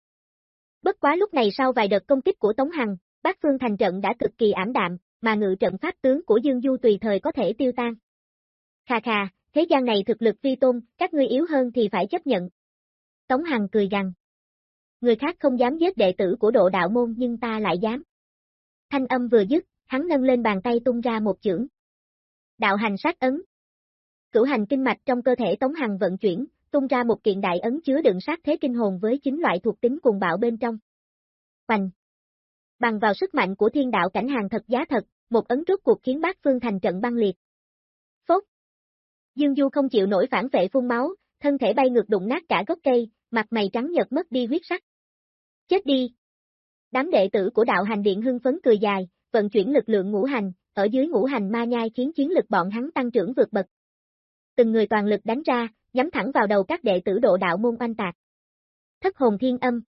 Bất quá lúc này sau vài đợt công kích của Tống Hằng, bát phương thành trận đã cực kỳ ảm đạm, mà ngự trận pháp tướng của Dương Du tùy thời có thể tiêu tan. Khà khà, thế gian này thực lực vi tôn, các ngươi yếu hơn thì phải chấp nhận. Tống Hằng cười gằn. Người khác không dám giết đệ tử của độ đạo môn nhưng ta lại dám. Thanh âm vừa dứt, hắn nâng lên bàn tay tung ra một chưởng. Đạo hành sát ấn. Cửu hành kinh mạch trong cơ thể Tống Hằng vận chuyển, tung ra một kiện đại ấn chứa đựng sát thế kinh hồn với chính loại thuộc tính cùng bạo bên trong. Hoành. Bằng vào sức mạnh của thiên đạo cảnh hàng thật giá thật, một ấn rốt cuộc khiến bác phương thành trận băng liệt. Phốt. Dương Du không chịu nổi phản vệ phun máu, thân thể bay ngược đụng nát cả gốc cây, mặt mày trắng nhợt mất đi huyết sắc. Chết đi. Đám đệ tử của đạo hành điện hưng phấn cười dài, vận chuyển lực lượng ngũ hành, ở dưới ngũ hành ma nhai khiến chiến lực bọn hắn tăng trưởng vượt bậc. Từng người toàn lực đánh ra, nhắm thẳng vào đầu các đệ tử độ đạo môn oanh tạc. Thất hồn thiên âm.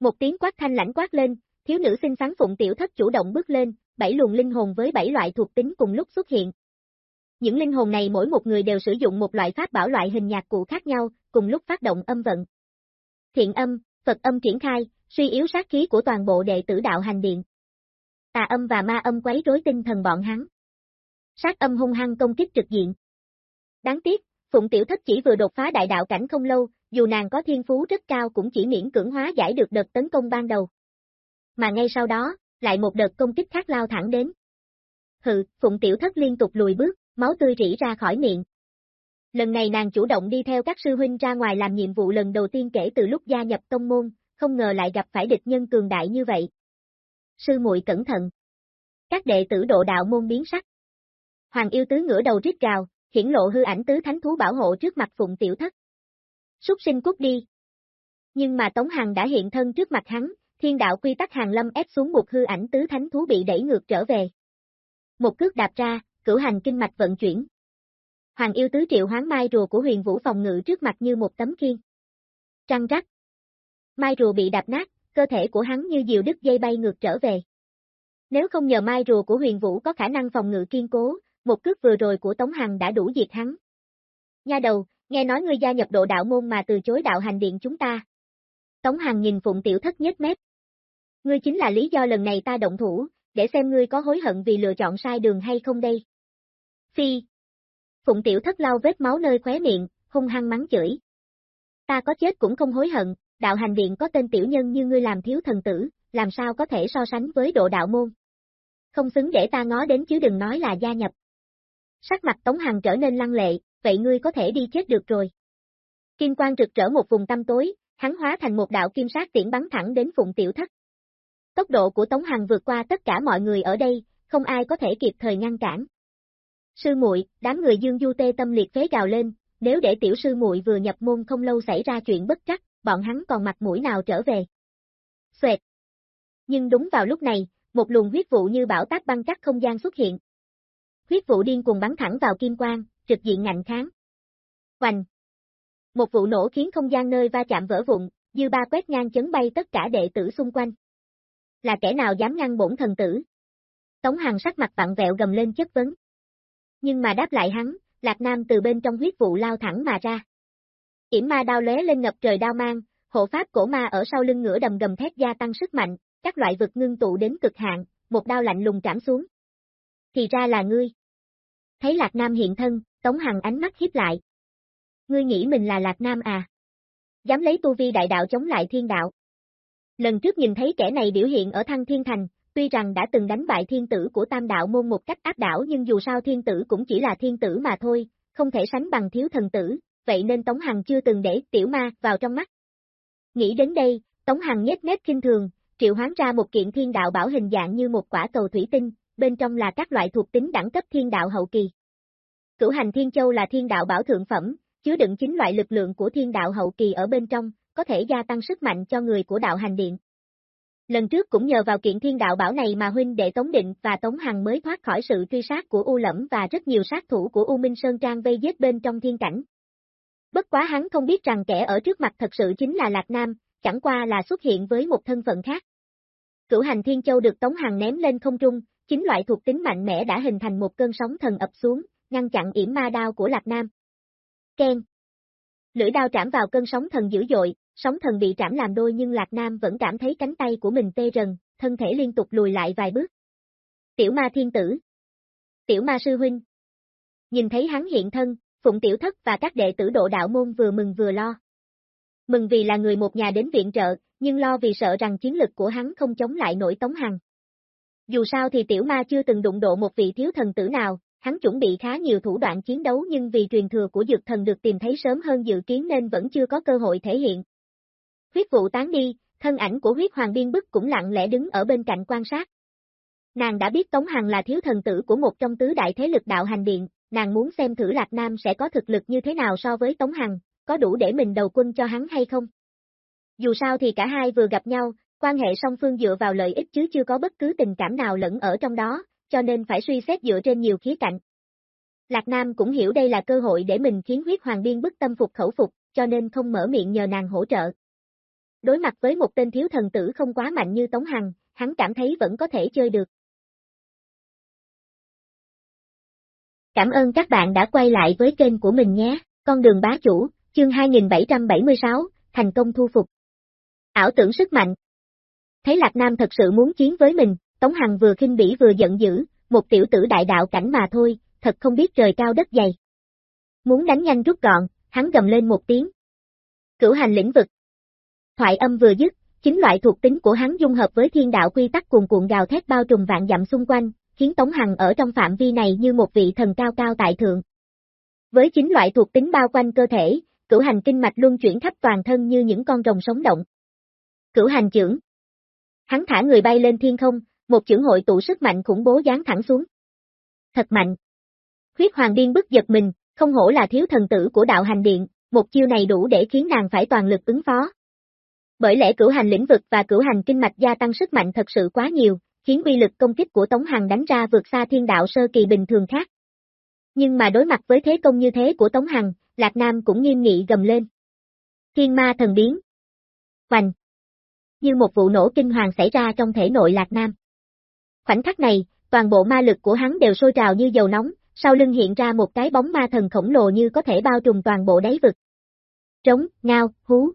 Một tiếng quát thanh lãnh quát lên, thiếu nữ xinh xắn phụng tiểu thất chủ động bước lên, bảy luồng linh hồn với bảy loại thuộc tính cùng lúc xuất hiện. Những linh hồn này mỗi một người đều sử dụng một loại pháp bảo loại hình nhạc cụ khác nhau, cùng lúc phát động âm vận. Thiện âm, Phật âm triển khai, suy yếu sát khí của toàn bộ đệ tử đạo hành điện. Tà âm và ma âm quấy rối tinh thần bọn hắn. Sát âm hung hăng công kích trực diện. Đáng tiếc, Phụng Tiểu Thất chỉ vừa đột phá đại đạo cảnh không lâu, dù nàng có thiên phú rất cao cũng chỉ miễn cưỡng hóa giải được đợt tấn công ban đầu. Mà ngay sau đó, lại một đợt công kích khác lao thẳng đến. Hừ, Phụng Tiểu Thất liên tục lùi bước, máu tươi rỉ ra khỏi miệng. Lần này nàng chủ động đi theo các sư huynh ra ngoài làm nhiệm vụ lần đầu tiên kể từ lúc gia nhập tông môn, không ngờ lại gặp phải địch nhân cường đại như vậy. Sư muội cẩn thận. Các đệ tử độ đạo môn biến sắc. Hoàng yêu tứ ngửa đầu rít gào, hiển lộ hư ảnh tứ thánh thú bảo hộ trước mặt Phụng Tiểu Thất. Súc sinh cút đi. Nhưng mà Tống Hằng đã hiện thân trước mặt hắn, thiên đạo quy tắc hàng lâm ép xuống một hư ảnh tứ thánh thú bị đẩy ngược trở về. Một cước đạp ra, cửu hành kinh mạch vận chuyển. Hoàng yêu tứ triệu hoán mai rùa của huyền vũ phòng ngự trước mặt như một tấm khiên. Trăng rắc. Mai rùa bị đạp nát, cơ thể của hắn như diều đứt dây bay ngược trở về. Nếu không nhờ mai rùa của huyền vũ có khả năng phòng ngự kiên cố, một cước vừa rồi của Tống Hằng đã đủ diệt hắn. Nha đầu, nghe nói ngươi gia nhập độ đạo môn mà từ chối đạo hành điện chúng ta. Tống Hằng nhìn Phụng Tiểu Thất nhếch mép. Ngươi chính là lý do lần này ta động thủ, để xem ngươi có hối hận vì lựa chọn sai đường hay không đây. Phi. Phụng Tiểu Thất lau vết máu nơi khóe miệng, hung hăng mắng chửi. Ta có chết cũng không hối hận, đạo hành điện có tên tiểu nhân như ngươi làm thiếu thần tử, làm sao có thể so sánh với độ đạo môn. Không xứng để ta ngó đến chứ đừng nói là gia nhập. Sắc mặt Tống Hằng trở nên lăng lệ, vậy ngươi có thể đi chết được rồi. Kim quang rực rỡ một vùng tăm tối, hắn hóa thành một đạo kim sát tiễn bắn thẳng đến Phụng Tiểu Thất. Tốc độ của Tống Hằng vượt qua tất cả mọi người ở đây, không ai có thể kịp thời ngăn cản. Sư muội, đám người Dương Du tê tâm liệt phế gào lên, nếu để tiểu sư muội vừa nhập môn không lâu xảy ra chuyện bất trắc, bọn hắn còn mặt mũi nào trở về. Xoẹt. Nhưng đúng vào lúc này, một luồng huyết vụ như bão táp băng cắt không gian xuất hiện, Huyết vụ điên cùng bắn thẳng vào kim quang, trực diện ngạnh kháng. Hoành! Một vụ nổ khiến không gian nơi va chạm vỡ vụn, dư ba quét ngang chấn bay tất cả đệ tử xung quanh. Là kẻ nào dám ngăn bổn thần tử? Tống Hằng sắc mặt vặn vẹo gầm lên chất vấn. Nhưng mà đáp lại hắn, Lạc Nam từ bên trong huyết vụ lao thẳng mà ra. Yểm ma đao lóe lên ngập trời đao mang, hộ pháp cổ ma ở sau lưng ngửa đầm gầm thét gia tăng sức mạnh, các loại vực ngưng tụ đến cực hạn, một đao lạnh lùng trảm xuống. Thì ra là ngươi. Thấy Lạc Nam hiện thân, Tống Hằng ánh mắt hiếp lại. Ngươi nghĩ mình là Lạc Nam à? Dám lấy tu vi đại đạo chống lại thiên đạo. Lần trước nhìn thấy kẻ này biểu hiện ở Thăng Thiên Thành, tuy rằng đã từng đánh bại thiên tử của tam đạo môn một cách áp đảo nhưng dù sao thiên tử cũng chỉ là thiên tử mà thôi, không thể sánh bằng thiếu thần tử, vậy nên Tống Hằng chưa từng để tiểu ma vào trong mắt. Nghĩ đến đây, Tống Hằng nhếch mép kinh thường, triệu hoán ra một kiện thiên đạo bảo hình dạng như một quả cầu thủy tinh, bên trong là các loại thuộc tính đẳng cấp thiên đạo hậu kỳ. Cửu hành thiên châu là thiên đạo bảo thượng phẩm, chứa đựng chính loại lực lượng của thiên đạo hậu kỳ ở bên trong, có thể gia tăng sức mạnh cho người của đạo hành điện. Lần trước cũng nhờ vào kiện thiên đạo bảo này mà huynh đệ Tống Định và Tống Hằng mới thoát khỏi sự truy sát của U Lẫm và rất nhiều sát thủ của U Minh Sơn Trang vây giết bên trong thiên cảnh. Bất quá hắn không biết rằng kẻ ở trước mặt thật sự chính là Lạc Nam, chẳng qua là xuất hiện với một thân phận khác. Cửu hành thiên châu được Tống Hằng ném lên không trung, chính loại thuộc tính mạnh mẽ đã hình thành một cơn sóng thần ập xuống, ngăn chặn yểm ma đao của Lạc Nam. Ken. Lưỡi đao trảm vào cơn sóng thần dữ dội, sóng thần bị trảm làm đôi nhưng Lạc Nam vẫn cảm thấy cánh tay của mình tê rần, thân thể liên tục lùi lại vài bước. Tiểu ma thiên tử. Tiểu ma sư huynh. Nhìn thấy hắn hiện thân, Phụng Tiểu Thất và các đệ tử độ đạo môn vừa mừng vừa lo. Mừng vì là người một nhà đến viện trợ, nhưng lo vì sợ rằng chiến lực của hắn không chống lại nổi Tống Hằng. Dù sao thì Tiểu Ma chưa từng đụng độ một vị thiếu thần tử nào, hắn chuẩn bị khá nhiều thủ đoạn chiến đấu nhưng vì truyền thừa của dược thần được tìm thấy sớm hơn dự kiến nên vẫn chưa có cơ hội thể hiện. Huyết vụ tán đi, thân ảnh của huyết hoàng biên bức cũng lặng lẽ đứng ở bên cạnh quan sát. Nàng đã biết Tống Hằng là thiếu thần tử của một trong tứ đại thế lực đạo hành điện, nàng muốn xem thử Lạc Nam sẽ có thực lực như thế nào so với Tống Hằng, có đủ để mình đầu quân cho hắn hay không. Dù sao thì cả hai vừa gặp nhau, quan hệ song phương dựa vào lợi ích chứ chưa có bất cứ tình cảm nào lẫn ở trong đó, cho nên phải suy xét dựa trên nhiều khía cạnh. Lạc Nam cũng hiểu đây là cơ hội để mình khiến huyết hoàng biên bức tâm phục khẩu phục, cho nên không mở miệng nhờ nàng hỗ trợ. Đối mặt với một tên thiếu thần tử không quá mạnh như Tống Hằng, hắn cảm thấy vẫn có thể chơi được. Cảm ơn các bạn đã quay lại với kênh của mình nhé, con đường bá chủ, chương 2776, thành công thu phục. Ảo tưởng sức mạnh. Thấy Lạc Nam thật sự muốn chiến với mình, Tống Hằng vừa khinh bỉ vừa giận dữ, một tiểu tử đại đạo cảnh mà thôi, thật không biết trời cao đất dày. Muốn đánh nhanh rút gọn, hắn gầm lên một tiếng. Cửu hành lĩnh vực. Thoại âm vừa dứt, chính loại thuộc tính của hắn dung hợp với thiên đạo quy tắc cuồn cuộn gào thét bao trùm vạn dặm xung quanh, khiến Tống Hằng ở trong phạm vi này như một vị thần cao cao tại thượng. Với chính loại thuộc tính bao quanh cơ thể, cửu hành kinh mạch luân chuyển khắp toàn thân như những con rồng sống động. Cửu hành trưởng. Hắn thả người bay lên thiên không, một chưởng hội tụ sức mạnh khủng bố giáng thẳng xuống. Thật mạnh. Huyết hoàng điên bức giật mình, không hổ là thiếu thần tử của đạo hành điện, một chiêu này đủ để khiến nàng phải toàn lực ứng phó. Bởi lẽ cửu hành lĩnh vực và cửu hành kinh mạch gia tăng sức mạnh thật sự quá nhiều, khiến uy lực công kích của Tống Hằng đánh ra vượt xa thiên đạo sơ kỳ bình thường khác. Nhưng mà đối mặt với thế công như thế của Tống Hằng, Lạc Nam cũng nghiêm nghị gầm lên. Thiên ma thần biến. Hoành. Như một vụ nổ kinh hoàng xảy ra trong thể nội Lạc Nam. Khoảnh khắc này, toàn bộ ma lực của hắn đều sôi trào như dầu nóng, sau lưng hiện ra một cái bóng ma thần khổng lồ như có thể bao trùm toàn bộ đáy vực. Trống, ngao, hú.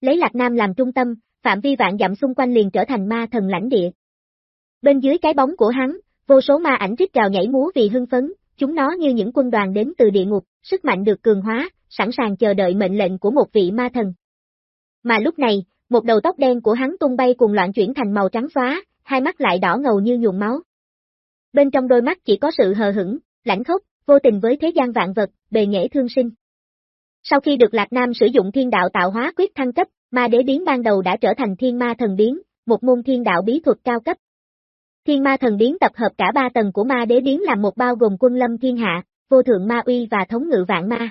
Lấy Lạc Nam làm trung tâm, phạm vi vạn dặm xung quanh liền trở thành ma thần lãnh địa. Bên dưới cái bóng của hắn, vô số ma ảnh rít gào nhảy múa vì hưng phấn, chúng nó như những quân đoàn đến từ địa ngục, sức mạnh được cường hóa, sẵn sàng chờ đợi mệnh lệnh của một vị ma thần. Mà lúc này, một đầu tóc đen của hắn tung bay cùng loạn chuyển thành màu trắng xóa, hai mắt lại đỏ ngầu như nhuộm máu. Bên trong đôi mắt chỉ có sự hờ hững, lãnh khốc, vô tình với thế gian vạn vật, bề nghệ thương sinh. Sau khi được Lạc Nam sử dụng thiên đạo tạo hóa quyết thăng cấp, ma đế biến ban đầu đã trở thành thiên ma thần biến, một môn thiên đạo bí thuật cao cấp. Thiên ma thần biến tập hợp cả ba tầng của ma đế biến làm một bao gồm quân lâm thiên hạ, vô thượng ma uy và thống ngự vạn ma.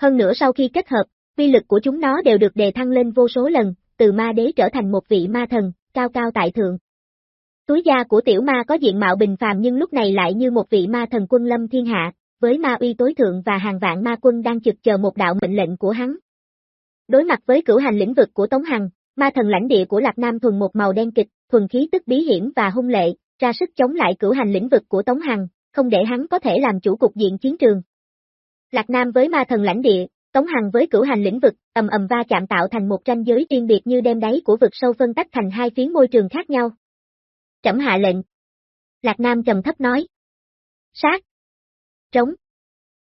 Hơn nữa sau khi kết hợp, uy lực của chúng nó đều được đề thăng lên vô số lần, từ ma đế trở thành một vị ma thần, cao cao tại thượng. Túi da của tiểu ma có diện mạo bình phàm nhưng lúc này lại như một vị ma thần quân lâm thiên hạ, với ma uy tối thượng và hàng vạn ma quân đang trực chờ một đạo mệnh lệnh của hắn. Đối mặt với cửu hành lĩnh vực của Tống Hằng, ma thần lãnh địa của Lạc Nam thuần một màu đen kịch, thuần khí tức bí hiểm và hung lệ, ra sức chống lại cửu hành lĩnh vực của Tống Hằng, không để hắn có thể làm chủ cục diện chiến trường. Lạc Nam với ma thần lãnh địa, Tống Hằng với cửu hành lĩnh vực, ầm ầm va chạm tạo thành một tranh giới riêng biệt như đem đáy của vực sâu phân tách thành hai phiến môi trường khác nhau. Trẫm hạ lệnh. Lạc Nam trầm thấp nói. Sát. Trống.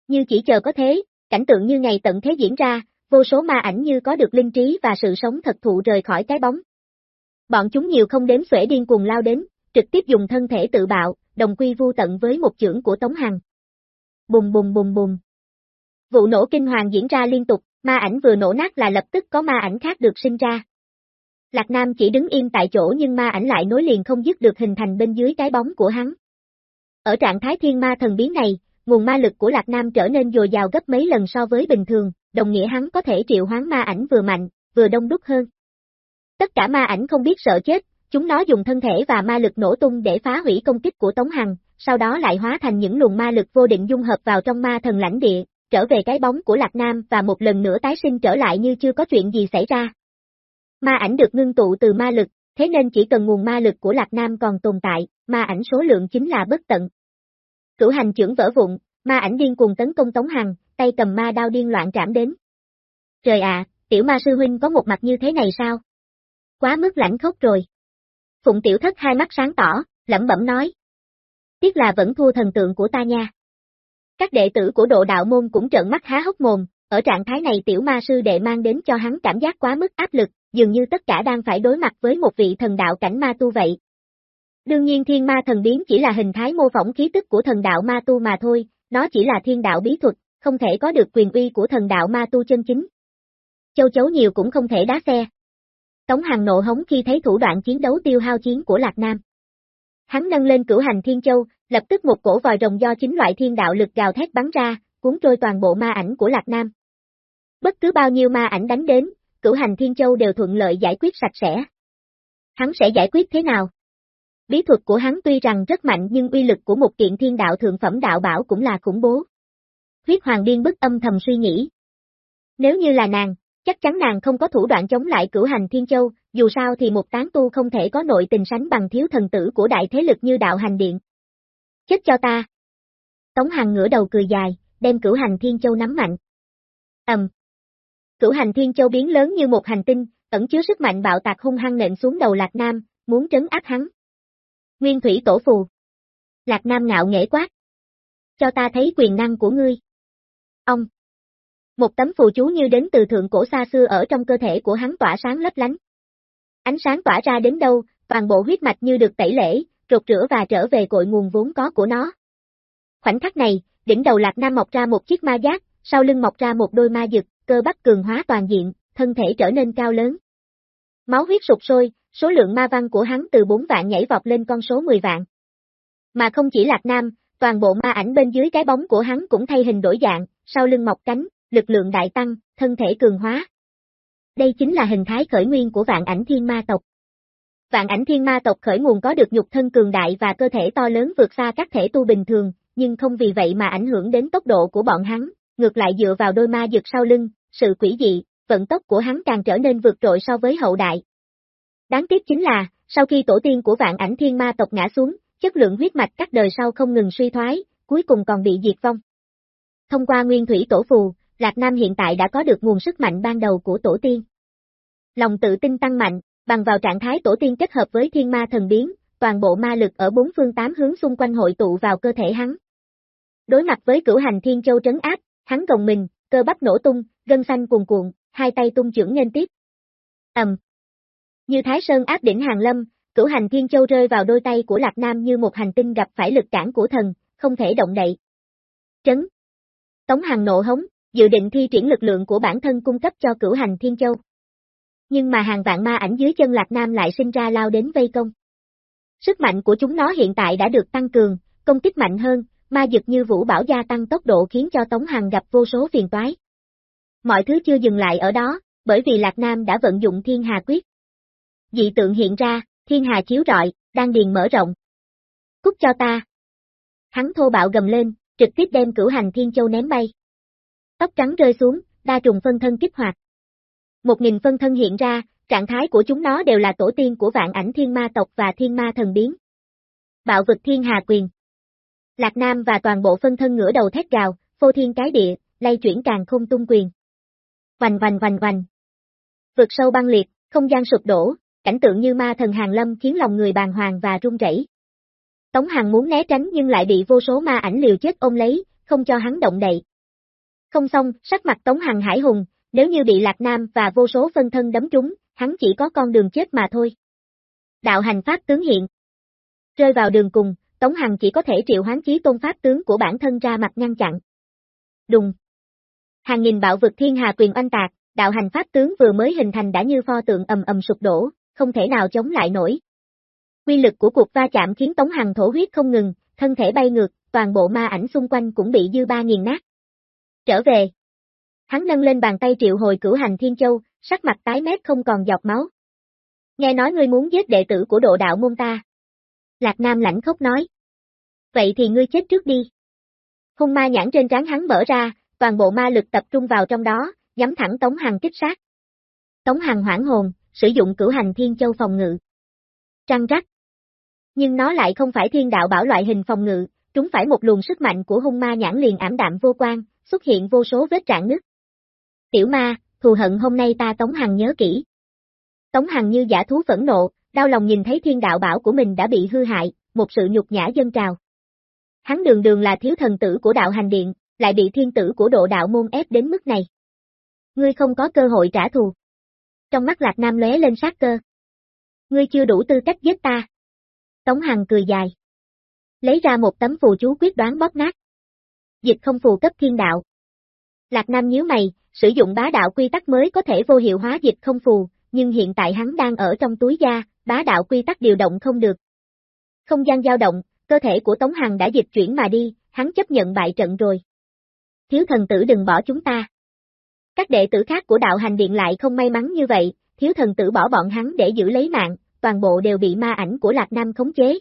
Như chỉ chờ có thế, cảnh tượng như ngày tận thế diễn ra, vô số ma ảnh như có được linh trí và sự sống thật thụ rời khỏi cái bóng. Bọn chúng nhiều không đếm xuể điên cuồng lao đến, trực tiếp dùng thân thể tự bạo, đồng quy vu tận với một chưởng của Tống Hằng. Bùng bùng bùng bùng. Vụ nổ kinh hoàng diễn ra liên tục, ma ảnh vừa nổ nát là lập tức có ma ảnh khác được sinh ra. Lạc Nam chỉ đứng im tại chỗ nhưng ma ảnh lại nối liền không dứt được hình thành bên dưới cái bóng của hắn. Ở trạng thái thiên ma thần biến này, nguồn ma lực của Lạc Nam trở nên dồi dào gấp mấy lần so với bình thường, đồng nghĩa hắn có thể triệu hoán ma ảnh vừa mạnh, vừa đông đúc hơn. Tất cả ma ảnh không biết sợ chết, chúng nó dùng thân thể và ma lực nổ tung để phá hủy công kích của Tống Hằng, sau đó lại hóa thành những luồng ma lực vô định dung hợp vào trong ma thần lãnh địa, trở về cái bóng của Lạc Nam và một lần nữa tái sinh trở lại như chưa có chuyện gì xảy ra. Ma ảnh được ngưng tụ từ ma lực, thế nên chỉ cần nguồn ma lực của Lạc Nam còn tồn tại, ma ảnh số lượng chính là bất tận. Cửu hành trưởng vỡ vụn, ma ảnh điên cuồng tấn công Tống Hằng, tay cầm ma đao điên loạn trảm đến. Trời ạ, tiểu ma sư huynh có một mặt như thế này sao? Quá mức lãnh khốc rồi. Phụng tiểu thất hai mắt sáng tỏ, lẩm bẩm nói. Tiếc là vẫn thua thần tượng của ta nha. Các đệ tử của độ đạo môn cũng trợn mắt há hốc mồm, ở trạng thái này tiểu ma sư đệ mang đến cho hắn cảm giác quá mức áp lực, dường như tất cả đang phải đối mặt với một vị thần đạo cảnh ma tu vậy. Đương nhiên thiên ma thần biến chỉ là hình thái mô phỏng khí tức của thần đạo ma tu mà thôi, nó chỉ là thiên đạo bí thuật, không thể có được quyền uy của thần đạo ma tu chân chính. Châu chấu nhiều cũng không thể đá xe. Tống Hằng nộ hống khi thấy thủ đoạn chiến đấu tiêu hao chiến của Lạc Nam. Hắn nâng lên cửu hành thiên châu, lập tức một cổ vòi rồng do chính loại thiên đạo lực gào thét bắn ra, cuốn trôi toàn bộ ma ảnh của Lạc Nam. Bất cứ bao nhiêu ma ảnh đánh đến, cửu hành thiên châu đều thuận lợi giải quyết sạch sẽ. Hắn sẽ giải quyết thế nào? Bí thuật của hắn tuy rằng rất mạnh nhưng uy lực của một kiện thiên đạo thượng phẩm đạo bảo cũng là khủng bố. Huyết hoàng điên bức âm thầm suy nghĩ. Nếu như là nàng, chắc chắn nàng không có thủ đoạn chống lại cửu hành thiên châu, dù sao thì một tán tu không thể có nội tình sánh bằng thiếu thần tử của đại thế lực như đạo hành điện. Chết cho ta! Tống Hằng ngửa đầu cười dài, đem cửu hành thiên châu nắm mạnh. Ầm, Cửu hành thiên châu biến lớn như một hành tinh, ẩn chứa sức mạnh bạo tạc hung hăng nện xuống đầu Lạc Nam, muốn trấn áp hắn. Nguyên thủy tổ phù. Lạc Nam ngạo nghễ quát. Cho ta thấy quyền năng của ngươi. Ông. Một tấm phù chú như đến từ thượng cổ xa xưa ở trong cơ thể của hắn tỏa sáng lấp lánh. Ánh sáng tỏa ra đến đâu, toàn bộ huyết mạch như được tẩy lễ, rụt rửa và trở về cội nguồn vốn có của nó. Khoảnh khắc này, đỉnh đầu Lạc Nam mọc ra một chiếc ma giác, sau lưng mọc ra một đôi ma dực, cơ bắp cường hóa toàn diện, thân thể trở nên cao lớn. Máu huyết sụp sôi, số lượng ma văn của hắn từ 4 vạn nhảy vọt lên con số 10 vạn. Mà không chỉ Lạc Nam, toàn bộ ma ảnh bên dưới cái bóng của hắn cũng thay hình đổi dạng, sau lưng mọc cánh, lực lượng đại tăng, thân thể cường hóa. Đây chính là hình thái khởi nguyên của vạn ảnh thiên ma tộc. Vạn ảnh thiên ma tộc khởi nguồn có được nhục thân cường đại và cơ thể to lớn vượt xa các thể tu bình thường, nhưng không vì vậy mà ảnh hưởng đến tốc độ của bọn hắn, ngược lại dựa vào đôi ma dược sau lưng, sự quỷ dị, vận tốc của hắn càng trở nên vượt trội so với hậu đại. Đáng tiếc chính là, sau khi tổ tiên của vạn ảnh thiên ma tộc ngã xuống, chất lượng huyết mạch các đời sau không ngừng suy thoái, cuối cùng còn bị diệt vong. Thông qua nguyên thủy tổ phù, Lạc Nam hiện tại đã có được nguồn sức mạnh ban đầu của tổ tiên. Lòng tự tin tăng mạnh, bằng vào trạng thái tổ tiên kết hợp với thiên ma thần biến, toàn bộ ma lực ở bốn phương tám hướng xung quanh hội tụ vào cơ thể hắn. Đối mặt với cửu hành thiên châu trấn áp, hắn gồng mình, cơ bắp nổ tung, gân xanh cuồn cuộn, hai tay tung chưởng nên tiếp. Ầm. Như Thái Sơn áp đỉnh hàng lâm, cửu hành thiên châu rơi vào đôi tay của Lạc Nam như một hành tinh gặp phải lực cản của thần, không thể động đậy. Trấn. Tống Hằng nộ hống, dự định thi triển lực lượng của bản thân cung cấp cho cửu hành thiên châu. Nhưng mà hàng vạn ma ảnh dưới chân Lạc Nam lại sinh ra lao đến vây công. Sức mạnh của chúng nó hiện tại đã được tăng cường, công kích mạnh hơn, ma dực như vũ bảo gia tăng tốc độ khiến cho Tống Hằng gặp vô số phiền toái. Mọi thứ chưa dừng lại ở đó, bởi vì Lạc Nam đã vận dụng thiên hà quyết. Dị tượng hiện ra, thiên hà chiếu rọi, đang điền mở rộng. Cút cho ta. Hắn thô bạo gầm lên, trực tiếp đem cửu hành thiên châu ném bay. Tóc trắng rơi xuống, đa trùng phân thân kích hoạt. Một nghìn phân thân hiện ra, trạng thái của chúng nó đều là tổ tiên của vạn ảnh thiên ma tộc và thiên ma thần biến. Bạo vực thiên hà quyền. Lạc Nam và toàn bộ phân thân ngửa đầu thét gào, phô thiên cái địa, lay chuyển càng không tung quyền. Vành vành vành vành. vực sâu băng liệt, không gian sụp đổ, cảnh tượng như ma thần hàng lâm khiến lòng người bàng hoàng và run rẩy. Tống Hằng muốn né tránh nhưng lại bị vô số ma ảnh liều chết ôm lấy, không cho hắn động đậy. Không xong, sắc mặt Tống Hằng hải hùng, nếu như bị Lạc Nam và vô số phân thân đấm trúng, hắn chỉ có con đường chết mà thôi. Đạo hành pháp tướng hiện. Rơi vào đường cùng, Tống Hằng chỉ có thể triệu hoán chí tôn pháp tướng của bản thân ra mặt ngăn chặn. Đùng. Hàng nghìn bạo vực thiên hà quyền oanh tạc, đạo hành pháp tướng vừa mới hình thành đã như pho tượng ầm ầm sụp đổ, không thể nào chống lại nổi. Quy lực của cuộc va chạm khiến Tống Hằng thổ huyết không ngừng, thân thể bay ngược, toàn bộ ma ảnh xung quanh cũng bị dư ba nghiền nát. Trở về. Hắn nâng lên bàn tay triệu hồi cửu hành thiên châu, sắc mặt tái mét không còn giọt máu. Nghe nói ngươi muốn giết đệ tử của độ đạo môn ta. Lạc Nam lãnh khốc nói. Vậy thì ngươi chết trước đi. Hung ma nhãn trên trán hắn mở ra, toàn bộ ma lực tập trung vào trong đó, nhắm thẳng Tống Hằng kích sát. Tống Hằng hoảng hồn, sử dụng cửu hành thiên châu phòng ngự. Trăng rắc. Nhưng nó lại không phải thiên đạo bảo loại hình phòng ngự, trúng phải một luồng sức mạnh của hung ma nhãn liền ảm đạm vô quan, xuất hiện vô số vết trạng nứt. Tiểu ma, thù hận hôm nay ta Tống Hằng nhớ kỹ. Tống Hằng như giả thú phẫn nộ, đau lòng nhìn thấy thiên đạo bảo của mình đã bị hư hại, một sự nhục nhã dân trào. Hắn đường đường là thiếu thần tử của đạo hành điện, lại bị thiên tử của độ đạo môn ép đến mức này. Ngươi không có cơ hội trả thù. Trong mắt Lạc Nam lóe lên sát cơ. Ngươi chưa đủ tư cách giết ta. Tống Hằng cười dài. Lấy ra một tấm phù chú quyết đoán bóp nát. Dịch không phù cấp thiên đạo. Lạc Nam nhíu mày, sử dụng bá đạo quy tắc mới có thể vô hiệu hóa dịch không phù, nhưng hiện tại hắn đang ở trong túi da, bá đạo quy tắc điều động không được. Không gian dao động, cơ thể của Tống Hằng đã dịch chuyển mà đi, hắn chấp nhận bại trận rồi. Thiếu thần tử đừng bỏ chúng ta. Các đệ tử khác của đạo hành điện lại không may mắn như vậy, thiếu thần tử bỏ bọn hắn để giữ lấy mạng, toàn bộ đều bị ma ảnh của Lạc Nam khống chế.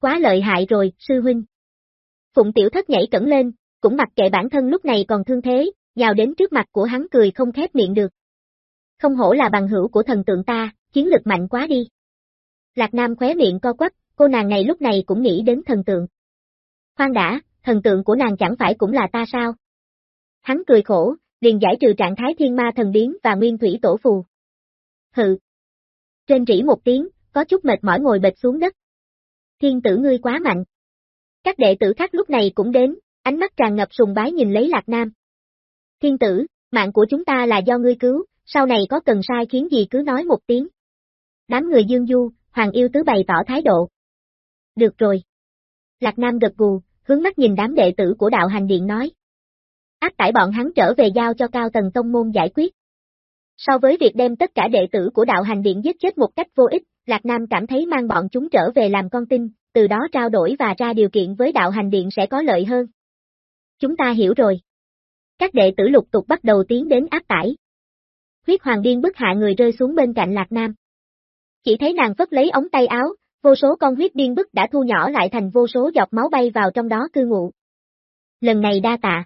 Quá lợi hại rồi, sư huynh. Phụng tiểu thất nhảy cẩn lên, cũng mặc kệ bản thân lúc này còn thương thế, nhào đến trước mặt của hắn cười không khép miệng được. Không hổ là bằng hữu của thần tượng ta, chiến lực mạnh quá đi. Lạc Nam khóe miệng co quắp, cô nàng này lúc này cũng nghĩ đến thần tượng. Khoan đã, thần tượng của nàng chẳng phải cũng là ta sao? Hắn cười khổ, liền giải trừ trạng thái thiên ma thần biến và nguyên thủy tổ phù. Hừ. Trên rỉ một tiếng, có chút mệt mỏi ngồi bệt xuống đất. Thiên tử ngươi quá mạnh. Các đệ tử khác lúc này cũng đến, ánh mắt tràn ngập sùng bái nhìn lấy Lạc Nam. Thiên tử, mạng của chúng ta là do ngươi cứu, sau này có cần sai khiến gì cứ nói một tiếng. Đám người dương du, Hoàng yêu tứ bày tỏ thái độ. Được rồi. Lạc Nam gật gù, hướng mắt nhìn đám đệ tử của đạo hành điện nói. Áp tải bọn hắn trở về giao cho cao tầng tông môn giải quyết. So với việc đem tất cả đệ tử của đạo hành điện giết chết một cách vô ích, Lạc Nam cảm thấy mang bọn chúng trở về làm con tin, từ đó trao đổi và ra điều kiện với đạo hành điện sẽ có lợi hơn. Chúng ta hiểu rồi. Các đệ tử lục tục bắt đầu tiến đến áp tải. Huyết hoàng điên bức hạ người rơi xuống bên cạnh Lạc Nam. Chỉ thấy nàng phất lấy ống tay áo, vô số con huyết điên bức đã thu nhỏ lại thành vô số giọt máu bay vào trong đó cư ngụ. Lần này đa tạ.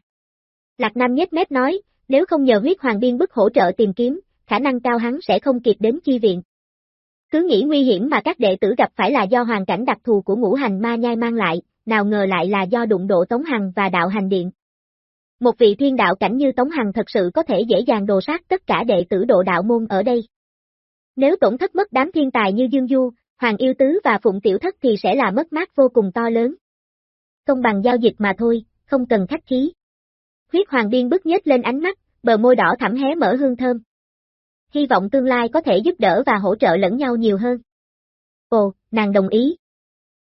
Lạc Nam nhếch mép nói, nếu không nhờ huyết hoàng điên bức hỗ trợ tìm kiếm, khả năng cao hắn sẽ không kịp đến chi viện. Cứ nghĩ nguy hiểm mà các đệ tử gặp phải là do hoàn cảnh đặc thù của ngũ hành ma nhai mang lại, nào ngờ lại là do đụng độ Tống Hằng và đạo hành điện. Một vị thiên đạo cảnh như Tống Hằng thật sự có thể dễ dàng đồ sát tất cả đệ tử độ đạo môn ở đây. Nếu tổn thất mất đám thiên tài như Dương Du, Hoàng Yêu Tứ và Phụng Tiểu Thất thì sẽ là mất mát vô cùng to lớn. Công bằng giao dịch mà thôi, không cần khách khí. Huyết Hoàng Điên bức nhếch lên ánh mắt, bờ môi đỏ thẳm hé mở hương thơm. Hy vọng tương lai có thể giúp đỡ và hỗ trợ lẫn nhau nhiều hơn. Ồ, nàng đồng ý.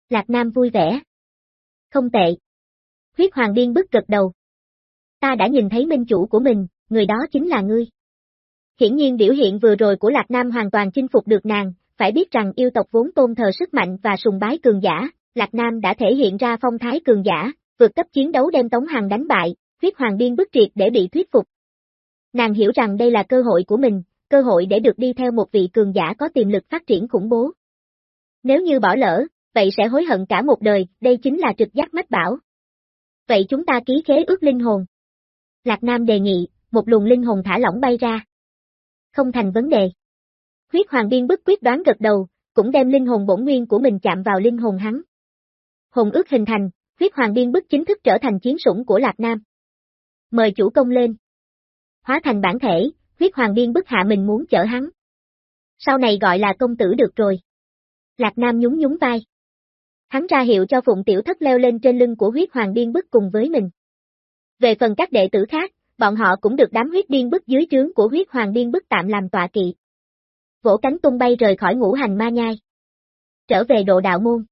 Lạc Nam vui vẻ. Không tệ. Huyết Hoàng Điên bức gật đầu. Ta đã nhìn thấy minh chủ của mình, người đó chính là ngươi. Hiển nhiên biểu hiện vừa rồi của Lạc Nam hoàn toàn chinh phục được nàng, phải biết rằng yêu tộc vốn tôn thờ sức mạnh và sùng bái cường giả, Lạc Nam đã thể hiện ra phong thái cường giả, vượt cấp chiến đấu đem Tống Hằng đánh bại, huyết hoàng Điên bức triệt để bị thuyết phục. Nàng hiểu rằng đây là cơ hội của mình, cơ hội để được đi theo một vị cường giả có tiềm lực phát triển khủng bố. Nếu như bỏ lỡ, vậy sẽ hối hận cả một đời, đây chính là trực giác mách bảo. Vậy chúng ta ký khế ước linh hồn. Lạc Nam đề nghị, một luồng linh hồn thả lỏng bay ra. Không thành vấn đề. Huyết Hoàng Biên bức quyết đoán gật đầu, cũng đem linh hồn bổn nguyên của mình chạm vào linh hồn hắn. Hồn ước hình thành, Huyết Hoàng Biên bức chính thức trở thành chiến sủng của Lạc Nam. Mời chủ công lên. Hóa thành bản thể, Huyết Hoàng Biên bức hạ mình muốn chở hắn. Sau này gọi là công tử được rồi. Lạc Nam nhún nhún vai. Hắn ra hiệu cho Phụng Tiểu Thất leo lên trên lưng của huyết hoàng điên bức cùng với mình. Về phần các đệ tử khác, bọn họ cũng được đám huyết điên bức dưới trướng của huyết hoàng điên bức tạm làm tọa kỵ vỗ cánh tung bay rời khỏi ngũ hành ma nhai. Trở về độ đạo môn.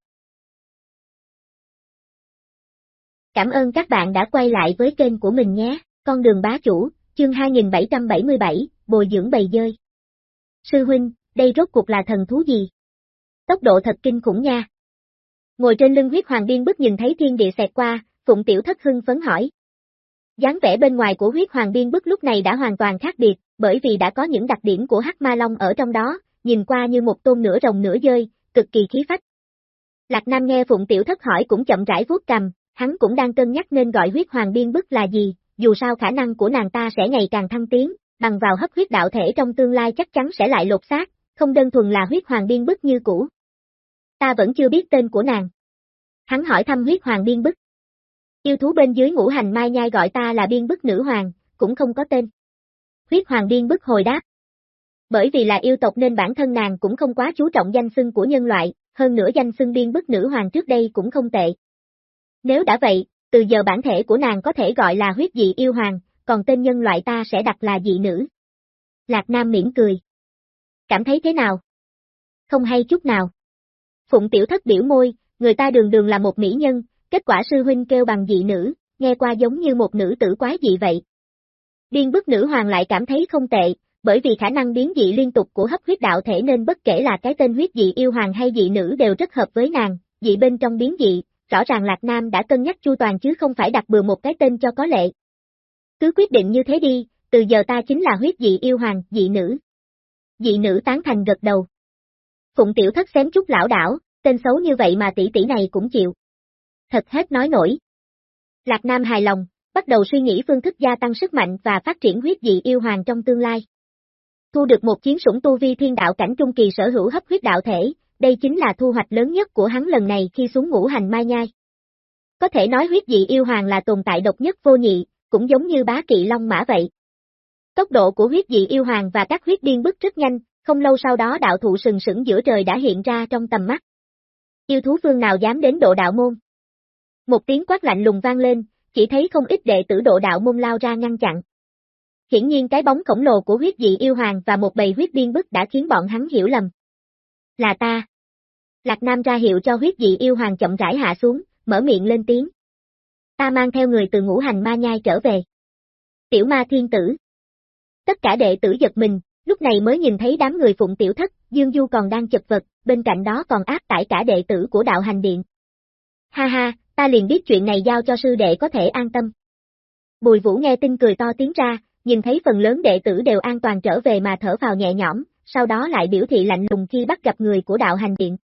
Cảm ơn các bạn đã quay lại với kênh của mình nhé, con đường bá chủ, chương 2777, bồi dưỡng bầy dơi. Sư huynh, đây rốt cuộc là thần thú gì? Tốc độ thật kinh khủng nha. Ngồi trên lưng huyết hoàng biên bức nhìn thấy thiên địa xẹt qua, Phụng Tiểu Thất hưng phấn hỏi. dáng vẻ bên ngoài của huyết hoàng biên bức lúc này đã hoàn toàn khác biệt, bởi vì đã có những đặc điểm của hắc ma long ở trong đó, nhìn qua như một tôn nửa rồng nửa dơi, cực kỳ khí phách. Lạc Nam nghe Phụng Tiểu Thất hỏi cũng chậm rãi vuốt cầm, hắn cũng đang cân nhắc nên gọi huyết hoàng biên bức là gì, dù sao khả năng của nàng ta sẽ ngày càng thăng tiến, bằng vào hấp huyết đạo thể trong tương lai chắc chắn sẽ lại lột xác, không đơn thuần là huyết hoàng biên bức như cũ. Ta vẫn chưa biết tên của nàng. Hắn hỏi thăm huyết hoàng biên bức. Yêu thú bên dưới ngũ hành mai nhai gọi ta là biên bức nữ hoàng, cũng không có tên. Huyết hoàng biên bức hồi đáp. Bởi vì là yêu tộc nên bản thân nàng cũng không quá chú trọng danh xưng của nhân loại, hơn nữa danh xưng biên bức nữ hoàng trước đây cũng không tệ. Nếu đã vậy, từ giờ bản thể của nàng có thể gọi là huyết dị yêu hoàng, còn tên nhân loại ta sẽ đặt là dị nữ. Lạc Nam miễn cười. Cảm thấy thế nào? Không hay chút nào. Phụng tiểu thất biểu môi, người ta đường đường là một mỹ nhân, kết quả sư huynh kêu bằng dị nữ, nghe qua giống như một nữ tử quái dị vậy. Điên bức nữ hoàng lại cảm thấy không tệ, bởi vì khả năng biến dị liên tục của hấp huyết đạo thể nên bất kể là cái tên huyết dị yêu hoàng hay dị nữ đều rất hợp với nàng, dị bên trong biến dị, rõ ràng Lạc Nam đã cân nhắc chu toàn chứ không phải đặt bừa một cái tên cho có lệ. Cứ quyết định như thế đi, từ giờ ta chính là huyết dị yêu hoàng, dị nữ. Dị nữ tán thành gật đầu. Phụng tiểu thất xém chút lão đảo, tên xấu như vậy mà tỷ tỷ này cũng chịu. Thật hết nói nổi. Lạc Nam hài lòng, bắt đầu suy nghĩ phương thức gia tăng sức mạnh và phát triển huyết dị yêu hoàng trong tương lai. Thu được một chiến sủng tu vi thiên đạo cảnh trung kỳ sở hữu hấp huyết đạo thể, đây chính là thu hoạch lớn nhất của hắn lần này khi xuống ngũ hành mai nhai. Có thể nói huyết dị yêu hoàng là tồn tại độc nhất vô nhị, cũng giống như bá kỵ long mã vậy. Tốc độ của huyết dị yêu hoàng và các huyết điên bức rất nhanh, không lâu sau đó đạo thụ sừng sững giữa trời đã hiện ra trong tầm mắt. Yêu thú phương nào dám đến độ đạo môn? Một tiếng quát lạnh lùng vang lên, chỉ thấy không ít đệ tử độ đạo môn lao ra ngăn chặn. Hiển nhiên cái bóng khổng lồ của huyết dị yêu hoàng và một bầy huyết điên bức đã khiến bọn hắn hiểu lầm. Là ta. Lạc Nam ra hiệu cho huyết dị yêu hoàng chậm rãi hạ xuống, mở miệng lên tiếng. Ta mang theo người từ ngũ hành ma nhai trở về. Tiểu ma thiên tử. Tất cả đệ tử giật mình, lúc này mới nhìn thấy đám người phụng tiểu thất, Dương Du còn đang chật vật, bên cạnh đó còn áp tải cả đệ tử của đạo hành điện. Ha ha, ta liền biết chuyện này giao cho sư đệ có thể an tâm. Bùi vũ nghe tin cười to tiếng ra, nhìn thấy phần lớn đệ tử đều an toàn trở về mà thở vào nhẹ nhõm, sau đó lại biểu thị lạnh lùng khi bắt gặp người của đạo hành điện.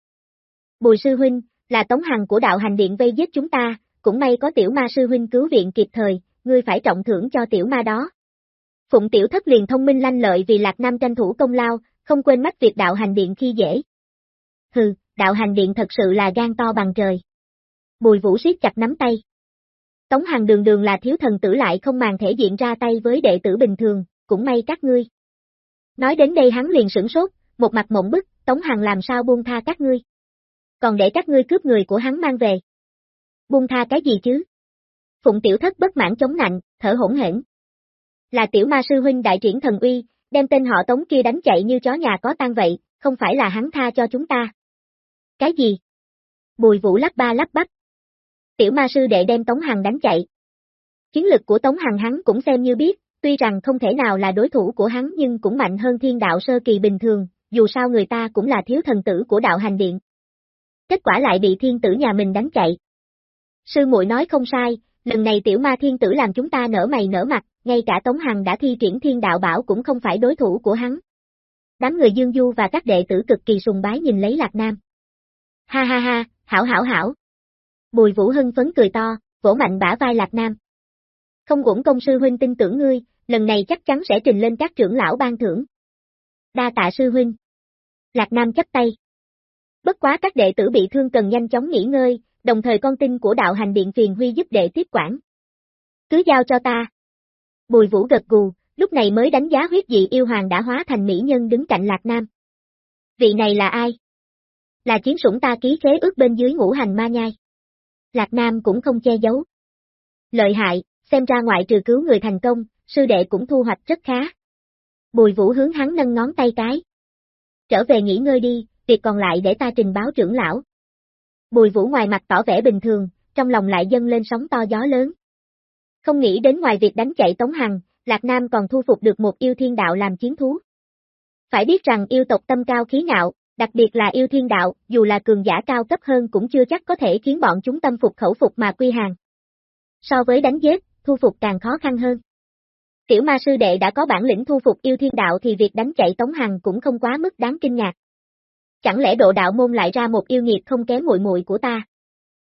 Bùi sư huynh, là tống hằng của đạo hành điện vây giết chúng ta, cũng may có tiểu ma sư huynh cứu viện kịp thời, ngươi phải trọng thưởng cho tiểu ma đó. Phụng tiểu thất liền thông minh lanh lợi vì Lạc Nam tranh thủ công lao, không quên mất việc đạo hành điện khi dễ. Hừ, đạo hành điện thật sự là gan to bằng trời. Bùi vũ siết chặt nắm tay. Tống Hằng đường đường là thiếu thần tử lại không màng thể diện ra tay với đệ tử bình thường, cũng may các ngươi. Nói đến đây hắn liền sửng sốt, một mặt mộng bức, Tống Hằng làm sao buông tha các ngươi. Còn để các ngươi cướp người của hắn mang về. Buông tha cái gì chứ? Phụng tiểu thất bất mãn chống nạnh, thở hỗn hển. Là tiểu ma sư huynh đại triển thần uy, đem tên họ Tống kia đánh chạy như chó nhà có tan vậy, không phải là hắn tha cho chúng ta. Cái gì? Bùi vũ lắp ba lắp bắp. Tiểu ma sư đệ đem Tống Hằng đánh chạy. Chiến lực của Tống Hằng hắn cũng xem như biết, tuy rằng không thể nào là đối thủ của hắn nhưng cũng mạnh hơn thiên đạo sơ kỳ bình thường, dù sao người ta cũng là thiếu thần tử của đạo hành điện. Kết quả lại bị thiên tử nhà mình đánh chạy. Sư muội nói không sai, lần này tiểu ma thiên tử làm chúng ta nở mày nở mặt, ngay cả Tống Hằng đã thi triển thiên đạo bảo cũng không phải đối thủ của hắn. Đám người Dương Du và các đệ tử cực kỳ sùng bái nhìn lấy Lạc Nam. Ha ha ha, hảo hảo hảo. Bùi Vũ Hưng phấn cười to, vỗ mạnh bả vai Lạc Nam. Không uổng công sư huynh tin tưởng ngươi, lần này chắc chắn sẽ trình lên các trưởng lão ban thưởng. Đa tạ sư huynh. Lạc Nam chấp tay. Bất quá các đệ tử bị thương cần nhanh chóng nghỉ ngơi, đồng thời con tin của đạo hành điện phiền huy giúp đệ tiếp quản. Cứ giao cho ta. Bùi Vũ gật gù, lúc này mới đánh giá huyết dị yêu hoàng đã hóa thành mỹ nhân đứng cạnh Lạc Nam. Vị này là ai? Là chiến sủng ta ký khế ước bên dưới ngũ hành ma nhai. Lạc Nam cũng không che giấu. Lợi hại, xem ra ngoại trừ cứu người thành công, sư đệ cũng thu hoạch rất khá. Bùi vũ hướng hắn nâng ngón tay cái. Trở về nghỉ ngơi đi, việc còn lại để ta trình báo trưởng lão. Bùi vũ ngoài mặt tỏ vẻ bình thường, trong lòng lại dâng lên sóng to gió lớn. Không nghĩ đến ngoài việc đánh chạy Tống Hằng, Lạc Nam còn thu phục được một yêu thiên đạo làm chiến thú. Phải biết rằng yêu tộc tâm cao khí ngạo, đặc biệt là yêu thiên đạo, dù là cường giả cao cấp hơn cũng chưa chắc có thể khiến bọn chúng tâm phục khẩu phục mà quy hàng. So với đánh giết, thu phục càng khó khăn hơn. Tiểu ma sư đệ đã có bản lĩnh thu phục yêu thiên đạo thì việc đánh chạy Tống Hằng cũng không quá mức đáng kinh ngạc. Chẳng lẽ độ đạo môn lại ra một yêu nghiệt không kém muội muội của ta?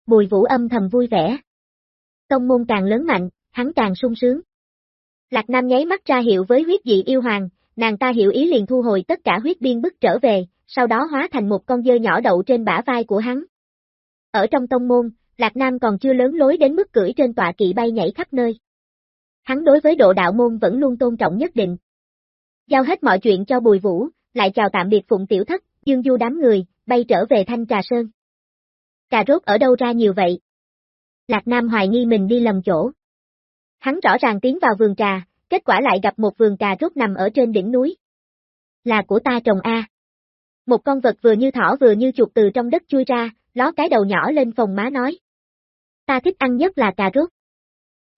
Bùi vũ âm thầm vui vẻ. Tông môn càng lớn mạnh, hắn càng sung sướng. Lạc Nam nháy mắt ra hiệu với huyết dị yêu hoàng, nàng ta hiểu ý liền thu hồi tất cả huyết biên bức trở về, sau đó hóa thành một con dơ nhỏ đậu trên bả vai của hắn. Ở trong tông môn, Lạc Nam còn chưa lớn lối đến mức cưỡi trên tọa kỵ bay nhảy khắp nơi. Hắn đối với độ đạo môn vẫn luôn tôn trọng nhất định. Giao hết mọi chuyện cho Bùi Vũ, lại chào tạm biệt Phụng Tiểu Thất, Dương Du đám người, bay trở về Thanh Trà Sơn. Cà rốt ở đâu ra nhiều vậy? Lạc Nam hoài nghi mình đi lầm chỗ. Hắn rõ ràng tiến vào vườn trà, kết quả lại gặp một vườn cà rút nằm ở trên đỉnh núi. Là của ta trồng A. Một con vật vừa như thỏ vừa như chuột từ trong đất chui ra, ló cái đầu nhỏ lên phòng má nói. Ta thích ăn nhất là cà rốt.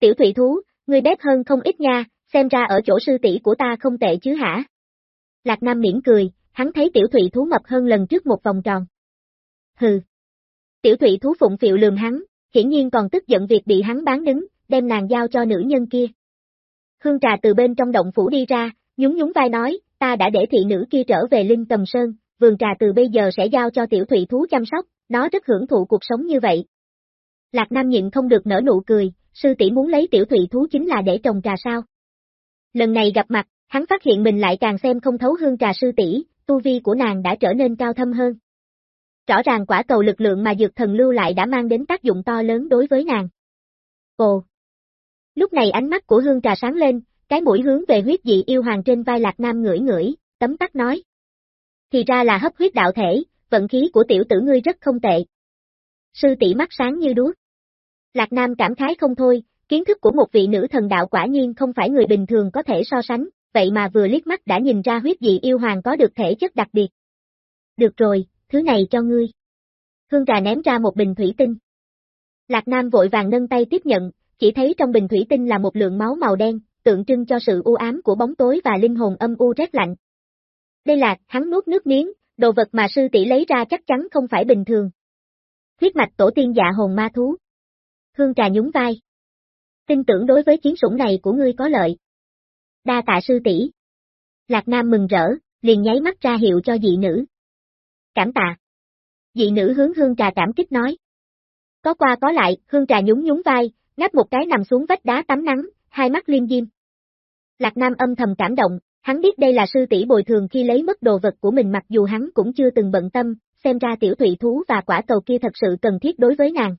Tiểu thủy thú, ngươi bếp hơn không ít nha, xem ra ở chỗ sư tỷ của ta không tệ chứ hả? Lạc Nam miễn cười, hắn thấy tiểu thủy thú mập hơn lần trước một vòng tròn. Hừ. Tiểu thủy thú phụng phiệu lườm hắn, hiển nhiên còn tức giận việc bị hắn bán đứng, đem nàng giao cho nữ nhân kia. Hương trà từ bên trong động phủ đi ra, nhún nhún vai nói, ta đã để thị nữ kia trở về Linh Tầm Sơn, vườn trà từ bây giờ sẽ giao cho tiểu thủy thú chăm sóc, nó rất hưởng thụ cuộc sống như vậy. Lạc Nam nhịn không được nở nụ cười, sư tỷ muốn lấy tiểu thủy thú chính là để trồng trà sao. Lần này gặp mặt, hắn phát hiện mình lại càng xem không thấu hương trà sư tỷ, tu vi của nàng đã trở nên cao thâm hơn. Rõ ràng quả cầu lực lượng mà dược thần lưu lại đã mang đến tác dụng to lớn đối với nàng. Ồ! Lúc này ánh mắt của hương trà sáng lên, cái mũi hướng về huyết dị yêu hoàng trên vai Lạc Nam ngửi ngửi, tấm tắc nói. Thì ra là hấp huyết đạo thể, vận khí của tiểu tử ngươi rất không tệ. Sư tỷ mắt sáng như đuốc. Lạc Nam cảm khái không thôi, kiến thức của một vị nữ thần đạo quả nhiên không phải người bình thường có thể so sánh, vậy mà vừa liếc mắt đã nhìn ra huyết dị yêu hoàng có được thể chất đặc biệt. Được rồi, thứ này cho ngươi. Hương trà ném ra một bình thủy tinh. Lạc Nam vội vàng nâng tay tiếp nhận, chỉ thấy trong bình thủy tinh là một lượng máu màu đen, tượng trưng cho sự u ám của bóng tối và linh hồn âm u rét lạnh. Đây là, hắn nuốt nước miếng, đồ vật mà sư tỷ lấy ra chắc chắn không phải bình thường. Huyết mạch tổ tiên dạ hồn ma thú. Hương trà nhún vai. Tin tưởng đối với chiến sủng này của ngươi có lợi. Đa tạ sư tỷ. Lạc Nam mừng rỡ, liền nháy mắt ra hiệu cho dị nữ. Cảm tạ. Dị nữ hướng hương trà cảm kích nói. Có qua có lại, hương trà nhún nhún vai, ngáp một cái nằm xuống vách đá tắm nắng, hai mắt liêm diêm. Lạc Nam âm thầm cảm động, hắn biết đây là sư tỷ bồi thường khi lấy mất đồ vật của mình mặc dù hắn cũng chưa từng bận tâm, xem ra tiểu thủy thú và quả cầu kia thật sự cần thiết đối với nàng.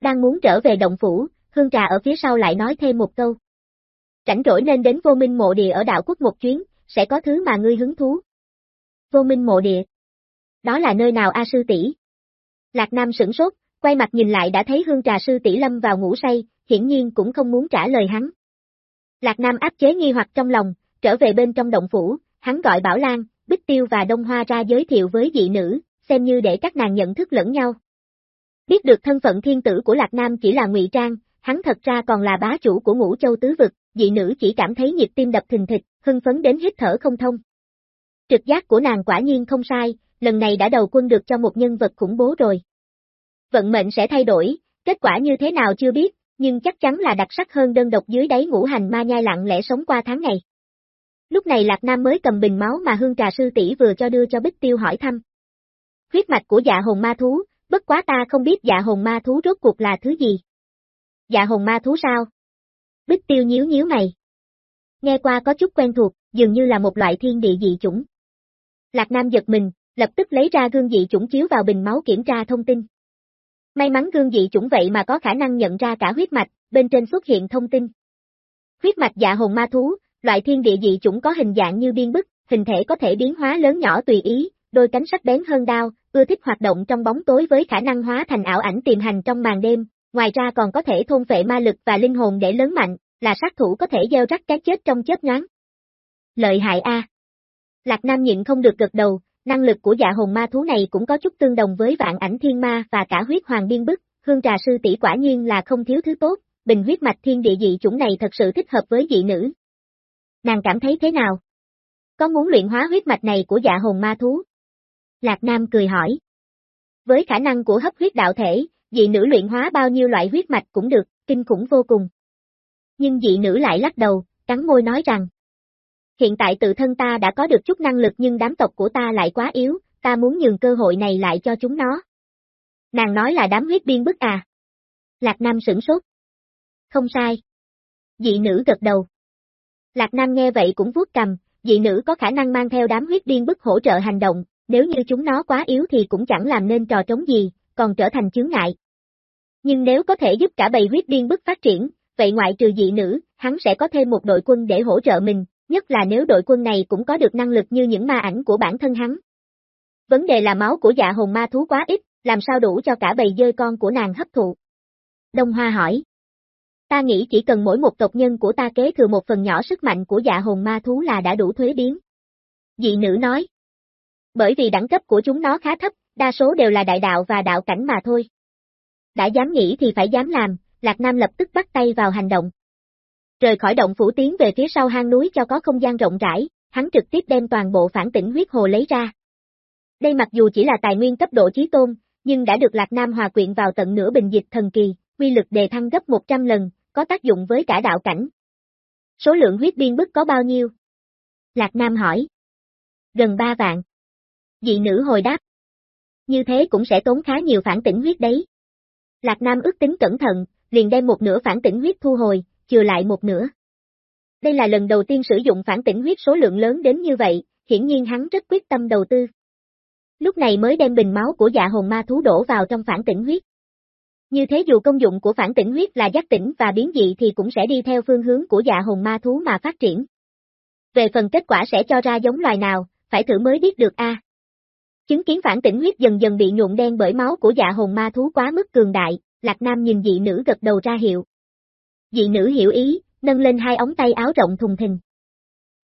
Đang muốn trở về động phủ, hương trà ở phía sau lại nói thêm một câu. Rảnh rỗi nên đến vô minh mộ địa ở đạo quốc một chuyến, sẽ có thứ mà ngươi hứng thú. Vô minh mộ địa. Đó là nơi nào A sư tỷ? Lạc Nam sửng sốt, quay mặt nhìn lại đã thấy hương trà sư tỷ lâm vào ngủ say, hiển nhiên cũng không muốn trả lời hắn. Lạc Nam áp chế nghi hoặc trong lòng, trở về bên trong động phủ, hắn gọi Bảo Lan, Bích Tiêu và Đông Hoa ra giới thiệu với dị nữ, xem như để các nàng nhận thức lẫn nhau. Biết được thân phận thiên tử của Lạc Nam chỉ là ngụy trang, hắn thật ra còn là bá chủ của ngũ châu tứ vực, dị nữ chỉ cảm thấy nhịp tim đập thình thịch, hưng phấn đến hít thở không thông. Trực giác của nàng quả nhiên không sai, lần này đã đầu quân được cho một nhân vật khủng bố rồi. Vận mệnh sẽ thay đổi, kết quả như thế nào chưa biết, nhưng chắc chắn là đặc sắc hơn đơn độc dưới đáy ngũ hành ma nhai lặng lẽ sống qua tháng ngày. Lúc này Lạc Nam mới cầm bình máu mà hương trà sư tỷ vừa cho đưa cho Bích Tiêu hỏi thăm. Huyết mạch của dạ hồn ma thú, bất quá ta không biết dạ hồn ma thú rốt cuộc là thứ gì. Dạ hồn ma thú sao? Bích Tiêu nhíu nhíu mày. Nghe qua có chút quen thuộc, dường như là một loại thiên địa dị chủng. Lạc Nam giật mình, lập tức lấy ra gương dị chủng chiếu vào bình máu kiểm tra thông tin. May mắn gương dị chủng vậy mà có khả năng nhận ra cả huyết mạch, bên trên xuất hiện thông tin. Huyết mạch dạ hồn ma thú, loại thiên địa dị chủng có hình dạng như biên bức, hình thể có thể biến hóa lớn nhỏ tùy ý, đôi cánh sắc bén hơn đao, ưa thích hoạt động trong bóng tối với khả năng hóa thành ảo ảnh tiềm hành trong màn đêm, ngoài ra còn có thể thôn phệ ma lực và linh hồn để lớn mạnh, là sát thủ có thể gieo rắc cái chết trong chớp nhoáng. Lợi hại A. Lạc Nam nhịn không được gật đầu, năng lực của dạ hồn ma thú này cũng có chút tương đồng với vạn ảnh thiên ma và cả huyết hoàng biên bức, hương trà sư tỷ quả nhiên là không thiếu thứ tốt, bình huyết mạch thiên địa dị chủng này thật sự thích hợp với dị nữ. Nàng cảm thấy thế nào? Có muốn luyện hóa huyết mạch này của dạ hồn ma thú? Lạc Nam cười hỏi. Với khả năng của hấp huyết đạo thể, dị nữ luyện hóa bao nhiêu loại huyết mạch cũng được, kinh khủng vô cùng. Nhưng dị nữ lại lắc đầu, cắn môi nói rằng. Hiện tại tự thân ta đã có được chút năng lực nhưng đám tộc của ta lại quá yếu, ta muốn nhường cơ hội này lại cho chúng nó. Nàng nói là đám huyết biên bức à. Lạc Nam sửng sốt. Không sai. Dị nữ gật đầu. Lạc Nam nghe vậy cũng vuốt cầm, dị nữ có khả năng mang theo đám huyết điên bức hỗ trợ hành động, nếu như chúng nó quá yếu thì cũng chẳng làm nên trò trống gì, còn trở thành chướng ngại. Nhưng nếu có thể giúp cả bầy huyết điên bức phát triển, vậy ngoại trừ dị nữ, hắn sẽ có thêm một đội quân để hỗ trợ mình, nhất là nếu đội quân này cũng có được năng lực như những ma ảnh của bản thân hắn. Vấn đề là máu của dạ hồn ma thú quá ít, làm sao đủ cho cả bầy dơi con của nàng hấp thụ. Đông Hoa hỏi. Ta nghĩ chỉ cần mỗi một tộc nhân của ta kế thừa một phần nhỏ sức mạnh của dạ hồn ma thú là đã đủ thuế biến. Dị nữ nói. Bởi vì đẳng cấp của chúng nó khá thấp, đa số đều là đại đạo và đạo cảnh mà thôi. Đã dám nghĩ thì phải dám làm, Lạc Nam lập tức bắt tay vào hành động. Rời khỏi động phủ tiến về phía sau hang núi cho có không gian rộng rãi, hắn trực tiếp đem toàn bộ phản tỉnh huyết hồ lấy ra. Đây mặc dù chỉ là tài nguyên cấp độ chí tôn, nhưng đã được Lạc Nam hòa quyện vào tận nửa bình dịch thần kỳ, quy lực đề thăng gấp 100 lần, có tác dụng với cả đạo cảnh. Số lượng huyết biên bức có bao nhiêu? Lạc Nam hỏi. Gần 3 vạn. Dị nữ hồi đáp. Như thế cũng sẽ tốn khá nhiều phản tỉnh huyết đấy. Lạc Nam ước tính cẩn thận, liền đem một nửa phản tỉnh huyết thu hồi, chừa lại một nửa. Đây là lần đầu tiên sử dụng phản tỉnh huyết số lượng lớn đến như vậy, hiển nhiên hắn rất quyết tâm đầu tư. Lúc này mới đem bình máu của dạ hồn ma thú đổ vào trong phản tỉnh huyết. Như thế dù công dụng của phản tỉnh huyết là giác tỉnh và biến dị thì cũng sẽ đi theo phương hướng của dạ hồn ma thú mà phát triển. Về phần kết quả sẽ cho ra giống loài nào, phải thử mới biết được a. Chứng kiến phản tỉnh huyết dần dần bị nhuộm đen bởi máu của dạ hồn ma thú quá mức cường đại, Lạc Nam nhìn dị nữ gật đầu ra hiệu. Dị nữ hiểu ý, nâng lên hai ống tay áo rộng thùng thình.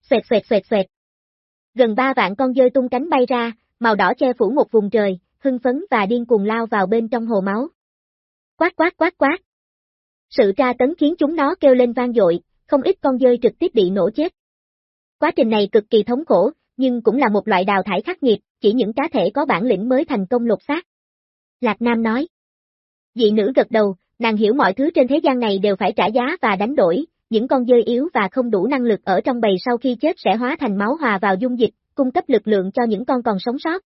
Xoẹt xoẹt xoẹt xoẹt. Gần ba vạn con dơi tung cánh bay ra, màu đỏ che phủ một vùng trời, hưng phấn và điên cuồng lao vào bên trong hồ máu. Quát quát quát quát. Sự tra tấn khiến chúng nó kêu lên vang dội, không ít con dơi trực tiếp bị nổ chết. Quá trình này cực kỳ thống khổ, nhưng cũng là một loại đào thải khắc nghiệt, chỉ những cá thể có bản lĩnh mới thành công lột xác. Lạc Nam nói. Dị nữ gật đầu, nàng hiểu mọi thứ trên thế gian này đều phải trả giá và đánh đổi, những con dơi yếu và không đủ năng lực ở trong bầy sau khi chết sẽ hóa thành máu hòa vào dung dịch, cung cấp lực lượng cho những con còn sống sót.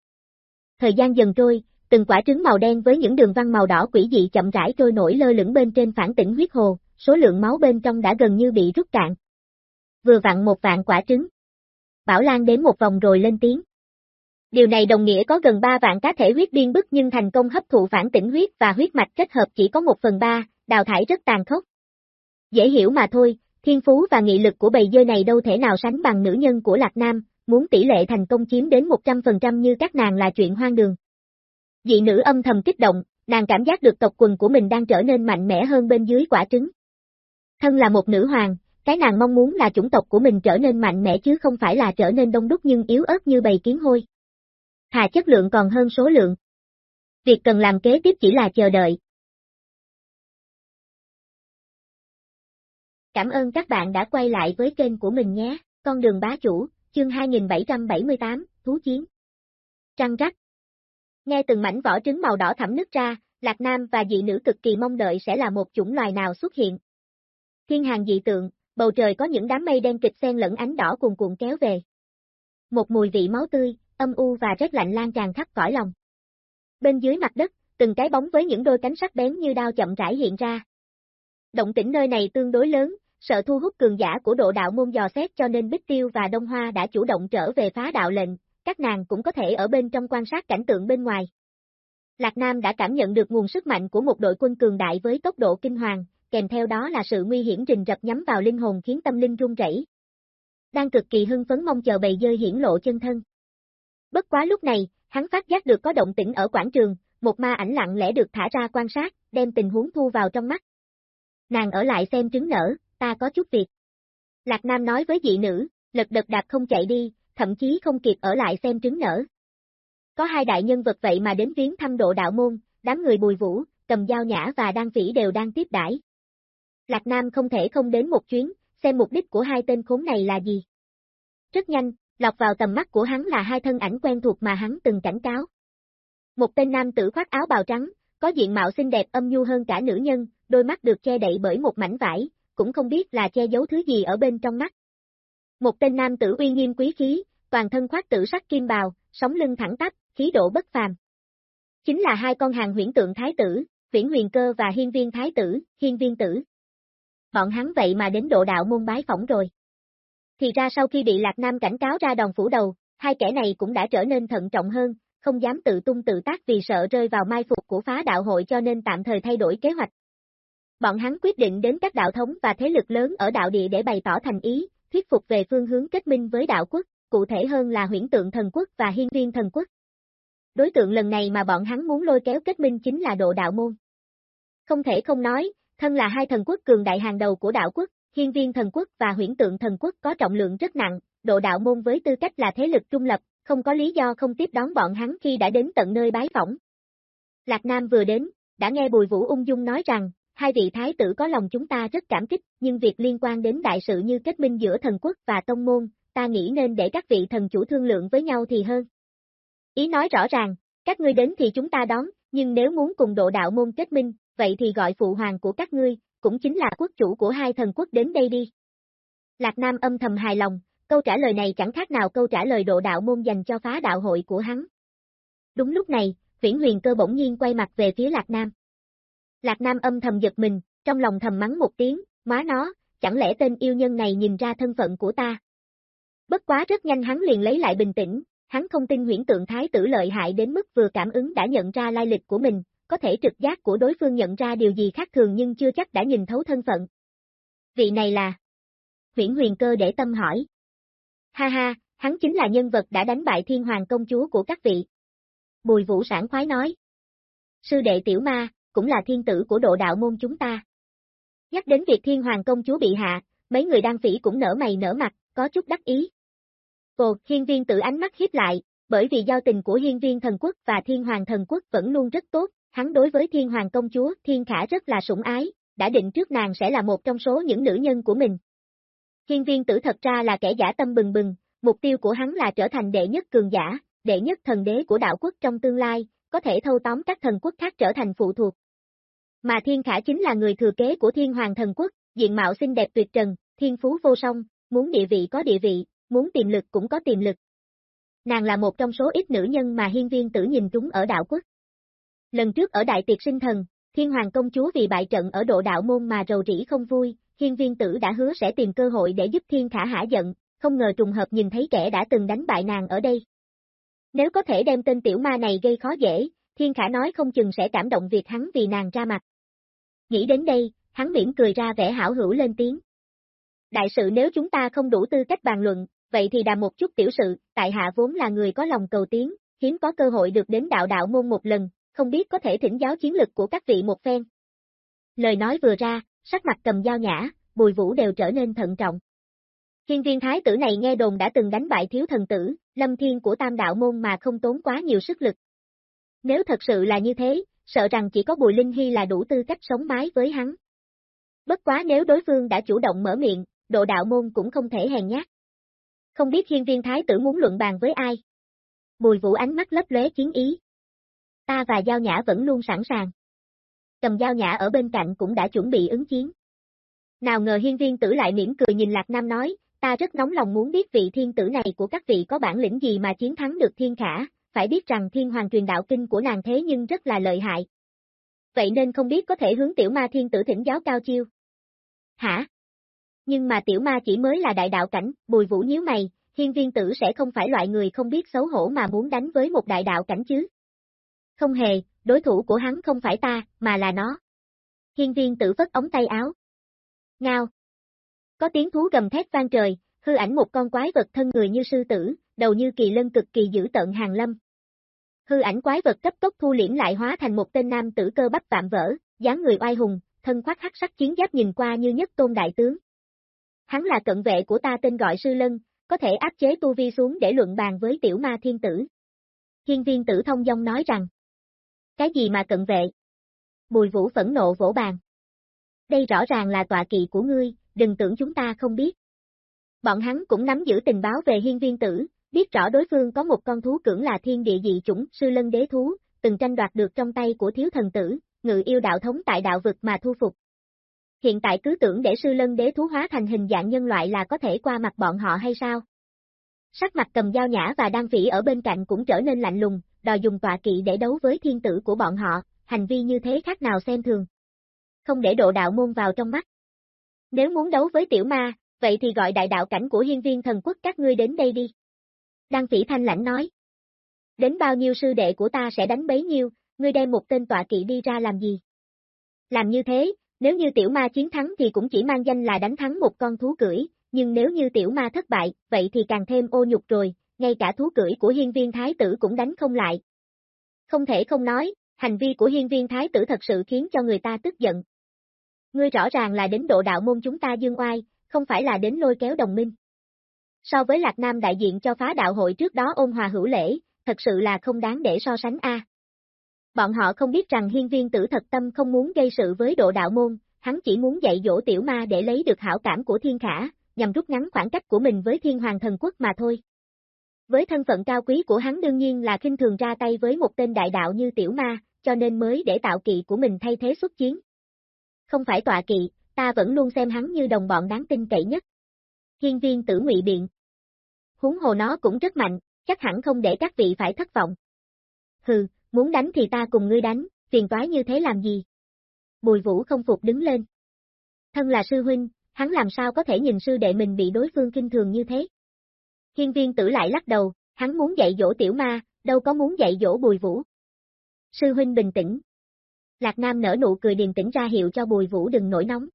Thời gian dần trôi, từng quả trứng màu đen với những đường văn màu đỏ quỷ dị chậm rãi trôi nổi lơ lửng bên trên phản tỉnh huyết hồ, số lượng máu bên trong đã gần như bị rút cạn. Vừa vặn một vạn quả trứng. Bảo Lan đến một vòng rồi lên tiếng. Điều này đồng nghĩa có gần 3 vạn cá thể huyết điên bức nhưng thành công hấp thụ phản tỉnh huyết và huyết mạch kết hợp chỉ có 1 phần 3, đào thải rất tàn khốc. Dễ hiểu mà thôi, thiên phú và nghị lực của bầy dơi này đâu thể nào sánh bằng nữ nhân của Lạc Nam, muốn tỷ lệ thành công chiếm đến 100% như các nàng là chuyện hoang đường. Dị nữ âm thầm kích động, nàng cảm giác được tộc quần của mình đang trở nên mạnh mẽ hơn bên dưới quả trứng. Thân là một nữ hoàng, cái nàng mong muốn là chủng tộc của mình trở nên mạnh mẽ chứ không phải là trở nên đông đúc nhưng yếu ớt như bầy kiến hôi. Thà chất lượng còn hơn số lượng. Việc cần làm kế tiếp chỉ là chờ đợi. Cảm ơn các bạn đã quay lại với kênh của mình nhé, con đường bá chủ, chương 2778, Thú Chiến. Trăng rắc. Nghe từng mảnh vỏ trứng màu đỏ thẳm nứt ra, Lạc Nam và dị nữ cực kỳ mong đợi sẽ là một chủng loài nào xuất hiện. Thiên hàng dị tượng, bầu trời có những đám mây đen kịch xen lẫn ánh đỏ cuồn cuộn kéo về. Một mùi vị máu tươi, âm u và rét lạnh lan tràn khắp cõi lòng. Bên dưới mặt đất, từng cái bóng với những đôi cánh sắc bén như đao chậm rãi hiện ra. Động tĩnh nơi này tương đối lớn, sợ thu hút cường giả của độ đạo môn dò xét cho nên Bích Tiêu và Đông Hoa đã chủ động trở về phá đạo lệnh, các nàng cũng có thể ở bên trong quan sát cảnh tượng bên ngoài. Lạc Nam đã cảm nhận được nguồn sức mạnh của một đội quân cường đại với tốc độ kinh hoàng, kèm theo đó là sự nguy hiểm rình rập nhắm vào linh hồn khiến tâm linh run rẩy. Đang cực kỳ hưng phấn mong chờ bầy dơi hiển lộ chân thân. Bất quá lúc này, hắn phát giác được có động tĩnh ở quảng trường, một ma ảnh lặng lẽ được thả ra quan sát, đem tình huống thu vào trong mắt. Nàng ở lại xem trứng nở, ta có chút việc. Lạc Nam nói với dị nữ, lật đật đạp không chạy đi, thậm chí không kịp ở lại xem trứng nở. Có hai đại nhân vật vậy mà đến viếng thăm độ đạo môn, đám người bùi vũ, cầm dao nhã và đan phỉ đều đang tiếp đãi. Lạc Nam không thể không đến một chuyến, xem mục đích của hai tên khốn này là gì. Rất nhanh, Lọc vào tầm mắt của hắn là hai thân ảnh quen thuộc mà hắn từng cảnh cáo. Một tên nam tử khoác áo bào trắng, có diện mạo xinh đẹp âm nhu hơn cả nữ nhân, đôi mắt được che đậy bởi một mảnh vải, cũng không biết là che giấu thứ gì ở bên trong mắt. Một tên nam tử uy nghiêm quý khí, toàn thân khoác tử sắc kim bào, sống lưng thẳng tắp, khí độ bất phàm. Chính là hai con hàng huyễn tượng thái tử, huyễn huyền cơ và hiên viên thái tử, hiên viên tử. Bọn hắn vậy mà đến độ đạo môn bái phỏng rồi. Thì ra sau khi bị Lạc Nam cảnh cáo ra đòn phủ đầu, hai kẻ này cũng đã trở nên thận trọng hơn, không dám tự tung tự tác vì sợ rơi vào mai phục của phá đạo hội cho nên tạm thời thay đổi kế hoạch. Bọn hắn quyết định đến các đạo thống và thế lực lớn ở đạo địa để bày tỏ thành ý, thuyết phục về phương hướng kết minh với đạo quốc, cụ thể hơn là huyễn tượng thần quốc và hiên viên thần quốc. Đối tượng lần này mà bọn hắn muốn lôi kéo kết minh chính là độ đạo môn. Không thể không nói, thân là hai thần quốc cường đại hàng đầu của đạo quốc, hiên viên thần quốc và huyễn tượng thần quốc có trọng lượng rất nặng, độ đạo môn với tư cách là thế lực trung lập, không có lý do không tiếp đón bọn hắn khi đã đến tận nơi bái phỏng. Lạc Nam vừa đến, đã nghe Bùi Vũ ung dung nói rằng, hai vị thái tử có lòng chúng ta rất cảm kích, nhưng việc liên quan đến đại sự như kết minh giữa thần quốc và tông môn, ta nghĩ nên để các vị thần chủ thương lượng với nhau thì hơn. Ý nói rõ ràng, các ngươi đến thì chúng ta đón, nhưng nếu muốn cùng độ đạo môn kết minh, vậy thì gọi phụ hoàng của các ngươi, cũng chính là quốc chủ của hai thần quốc đến đây đi. Lạc Nam âm thầm hài lòng, câu trả lời này chẳng khác nào câu trả lời độ đạo môn dành cho phá đạo hội của hắn. Đúng lúc này, huyển huyền cơ bỗng nhiên quay mặt về phía Lạc Nam. Lạc Nam âm thầm giật mình, trong lòng thầm mắng một tiếng, má nó, chẳng lẽ tên yêu nhân này nhìn ra thân phận của ta. Bất quá rất nhanh hắn liền lấy lại bình tĩnh, hắn không tin huyễn tượng thái tử lợi hại đến mức vừa cảm ứng đã nhận ra lai lịch của mình, có thể trực giác của đối phương nhận ra điều gì khác thường nhưng chưa chắc đã nhìn thấu thân phận. Vị này là... Huyễn huyền cơ để tâm hỏi. Ha ha, hắn chính là nhân vật đã đánh bại thiên hoàng công chúa của các vị. Bùi vũ sản khoái nói. Sư đệ tiểu ma, cũng là thiên tử của độ đạo môn chúng ta. Nhắc đến việc thiên hoàng công chúa bị hạ, mấy người đang phỉ cũng nở mày nở mặt, có chút đắc ý. Ồ, hiên viên tự ánh mắt hiếp lại, bởi vì giao tình của hiên viên thần quốc và thiên hoàng thần quốc vẫn luôn rất tốt, hắn đối với thiên hoàng công chúa thiên khả rất là sủng ái, đã định trước nàng sẽ là một trong số những nữ nhân của mình. Hiên viên tử thật ra là kẻ giả tâm bừng bừng, mục tiêu của hắn là trở thành đệ nhất cường giả, đệ nhất thần đế của đạo quốc trong tương lai, có thể thâu tóm các thần quốc khác trở thành phụ thuộc. Mà thiên khả chính là người thừa kế của thiên hoàng thần quốc, diện mạo xinh đẹp tuyệt trần, thiên phú vô song, muốn địa vị có địa vị, muốn tiềm lực cũng có tiềm lực. Nàng là một trong số ít nữ nhân mà hiên viên tử nhìn trúng ở đạo quốc. Lần trước ở Đại Tiệc Sinh Thần, Thiên Hoàng Công Chúa vì bại trận ở độ đạo môn mà rầu rĩ không vui, hiên viên tử đã hứa sẽ tìm cơ hội để giúp Thiên Khả hả giận, không ngờ trùng hợp nhìn thấy kẻ đã từng đánh bại nàng ở đây. Nếu có thể đem tên tiểu ma này gây khó dễ, Thiên Khả nói không chừng sẽ cảm động việc hắn vì nàng ra mặt. Nghĩ đến đây, hắn mỉm cười ra vẻ hảo hữu lên tiếng. Đại sự nếu chúng ta không đủ tư cách bàn luận, vậy thì đàm một chút tiểu sự, tại hạ vốn là người có lòng cầu tiến, hiếm có cơ hội được đến đạo đạo môn một lần, không biết có thể thỉnh giáo chiến lực của các vị một phen. Lời nói vừa ra, sắc mặt cầm dao nhã, bùi vũ đều trở nên thận trọng. Hiên viên thái tử này nghe đồn đã từng đánh bại thiếu thần tử, lâm thiên của tam đạo môn mà không tốn quá nhiều sức lực. Nếu thật sự là như thế, sợ rằng chỉ có Bùi Linh Hy là đủ tư cách sống mái với hắn. Bất quá nếu đối phương đã chủ động mở miệng, độ đạo môn cũng không thể hèn nhát. Không biết hiên viên thái tử muốn luận bàn với ai? Bùi vũ ánh mắt lấp lóe chiến ý. Ta và Giao Nhã vẫn luôn sẵn sàng. Cầm Giao Nhã ở bên cạnh cũng đã chuẩn bị ứng chiến. Nào ngờ hiên viên tử lại mỉm cười nhìn Lạc Nam nói, ta rất nóng lòng muốn biết vị thiên tử này của các vị có bản lĩnh gì mà chiến thắng được thiên khả, phải biết rằng thiên hoàng truyền đạo kinh của nàng thế nhưng rất là lợi hại. Vậy nên không biết có thể hướng tiểu ma thiên tử thỉnh giáo cao chiêu. Hả? Nhưng mà tiểu ma chỉ mới là đại đạo cảnh, bùi vũ nhíu mày, hiên viên tử sẽ không phải loại người không biết xấu hổ mà muốn đánh với một đại đạo cảnh chứ. Không hề, đối thủ của hắn không phải ta, mà là nó. Hiên viên tử vất ống tay áo. Ngao. Có tiếng thú gầm thét vang trời, hư ảnh một con quái vật thân người như sư tử, đầu như kỳ lân cực kỳ dữ tợn hàng lâm. Hư ảnh quái vật cấp tốc thu liễm lại hóa thành một tên nam tử cơ bắp vạm vỡ, dáng người oai hùng, thân khoác hắc sắc chiến giáp nhìn qua như nhất tôn đại tướng. Hắn là cận vệ của ta tên gọi sư lân, có thể áp chế tu vi xuống để luận bàn với tiểu ma thiên tử. Hiên viên tử thông dong nói rằng, cái gì mà cận vệ? Bùi vũ phẫn nộ vỗ bàn. Đây rõ ràng là tọa kỵ của ngươi, đừng tưởng chúng ta không biết. Bọn hắn cũng nắm giữ tình báo về hiên viên tử, biết rõ đối phương có một con thú cưỡng là thiên địa dị chủng sư lân đế thú, từng tranh đoạt được trong tay của thiếu thần tử, ngự yêu đạo thống tại đạo vực mà thu phục. Hiện tại cứ tưởng để sư lân đế thú hóa thành hình dạng nhân loại là có thể qua mặt bọn họ hay sao? Sắc mặt cầm dao nhã và đan phỉ ở bên cạnh cũng trở nên lạnh lùng, đòi dùng tọa kỵ để đấu với thiên tử của bọn họ, hành vi như thế khác nào xem thường. Không để độ đạo môn vào trong mắt. Nếu muốn đấu với tiểu ma, vậy thì gọi đại đạo cảnh của hiên viên thần quốc các ngươi đến đây đi. Đăng phỉ thanh lãnh nói. Đến bao nhiêu sư đệ của ta sẽ đánh bấy nhiêu, ngươi đem một tên tọa kỵ đi ra làm gì? Làm như thế, nếu như tiểu ma chiến thắng thì cũng chỉ mang danh là đánh thắng một con thú cưỡi, nhưng nếu như tiểu ma thất bại, vậy thì càng thêm ô nhục rồi, ngay cả thú cưỡi của hiên viên thái tử cũng đánh không lại. Không thể không nói, hành vi của hiên viên thái tử thật sự khiến cho người ta tức giận. Ngươi rõ ràng là đến độ đạo môn chúng ta dương oai, không phải là đến lôi kéo đồng minh. So với Lạc Nam đại diện cho phá đạo hội trước đó ôn hòa hữu lễ, thật sự là không đáng để so sánh a. Bọn họ không biết rằng hiên viên tử thật tâm không muốn gây sự với độ đạo môn, hắn chỉ muốn dạy dỗ tiểu ma để lấy được hảo cảm của thiên khả, nhằm rút ngắn khoảng cách của mình với thiên hoàng thần quốc mà thôi. Với thân phận cao quý của hắn đương nhiên là khinh thường ra tay với một tên đại đạo như tiểu ma, cho nên mới để tạo kỵ của mình thay thế xuất chiến. Không phải tọa kỵ, ta vẫn luôn xem hắn như đồng bọn đáng tin cậy nhất. Hiên viên tử ngụy biện. húng hồ nó cũng rất mạnh, chắc hẳn không để các vị phải thất vọng. Hừ, muốn đánh thì ta cùng ngươi đánh, phiền toái như thế làm gì? Bùi vũ không phục đứng lên. Thân là sư huynh, hắn làm sao có thể nhìn sư đệ mình bị đối phương kinh thường như thế? Hiên viên tử lại lắc đầu, hắn muốn dạy dỗ tiểu ma, đâu có muốn dạy dỗ bùi vũ. Sư huynh bình tĩnh. Lạc Nam nở nụ cười điềm tĩnh ra hiệu cho bùi vũ đừng nổi nóng.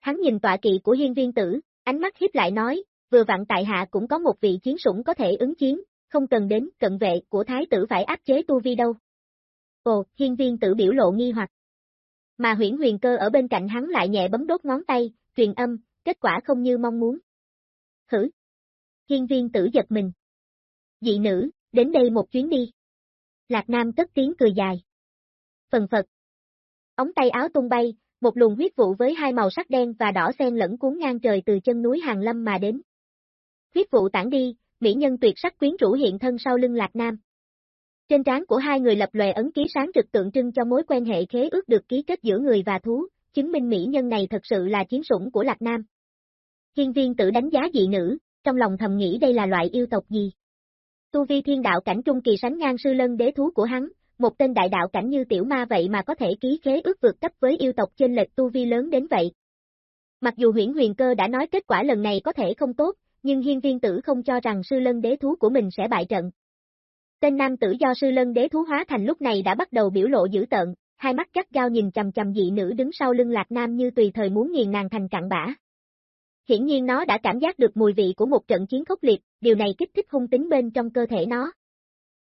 Hắn nhìn tọa kỵ của hiên viên tử, ánh mắt hiếp lại nói, vừa vặn tại hạ cũng có một vị chiến sủng có thể ứng chiến, không cần đến cận vệ của thái tử phải áp chế tu vi đâu. Ồ, hiên viên tử biểu lộ nghi hoặc. Mà huyển huyền cơ ở bên cạnh hắn lại nhẹ bấm đốt ngón tay, truyền âm, kết quả không như mong muốn. Hử? Hiên viên tử giật mình. Dị nữ, đến đây một chuyến đi. Lạc Nam cất tiếng cười dài. Phần phật. Ống tay áo tung bay, một luồng huyết vụ với hai màu sắc đen và đỏ xen lẫn cuốn ngang trời từ chân núi Hàng Lâm mà đến. Huyết vụ tản đi, mỹ nhân tuyệt sắc quyến rũ hiện thân sau lưng Lạc Nam. Trên trán của hai người lập lòe ấn ký sáng trực tượng trưng cho mối quan hệ khế ước được ký kết giữa người và thú, chứng minh mỹ nhân này thật sự là chiến sủng của Lạc Nam. Hiên viên tự đánh giá dị nữ, trong lòng thầm nghĩ đây là loại yêu tộc gì. Tu vi thiên đạo cảnh trung kỳ sánh ngang sư lân đế thú của hắn, một tên đại đạo cảnh như tiểu ma vậy mà có thể ký khế ước vượt cấp với yêu tộc trên lệch tu vi lớn đến vậy. Mặc dù huyển huyền cơ đã nói kết quả lần này có thể không tốt, nhưng hiên viên tử không cho rằng sư lân đế thú của mình sẽ bại trận. Tên nam tử do sư lân đế thú hóa thành lúc này đã bắt đầu biểu lộ dữ tợn, hai mắt cắt gao nhìn chầm chầm dị nữ đứng sau lưng lạc nam như tùy thời muốn nghiền nàng thành cặn bã. Hiển nhiên nó đã cảm giác được mùi vị của một trận chiến khốc liệt, điều này kích thích hung tính bên trong cơ thể nó.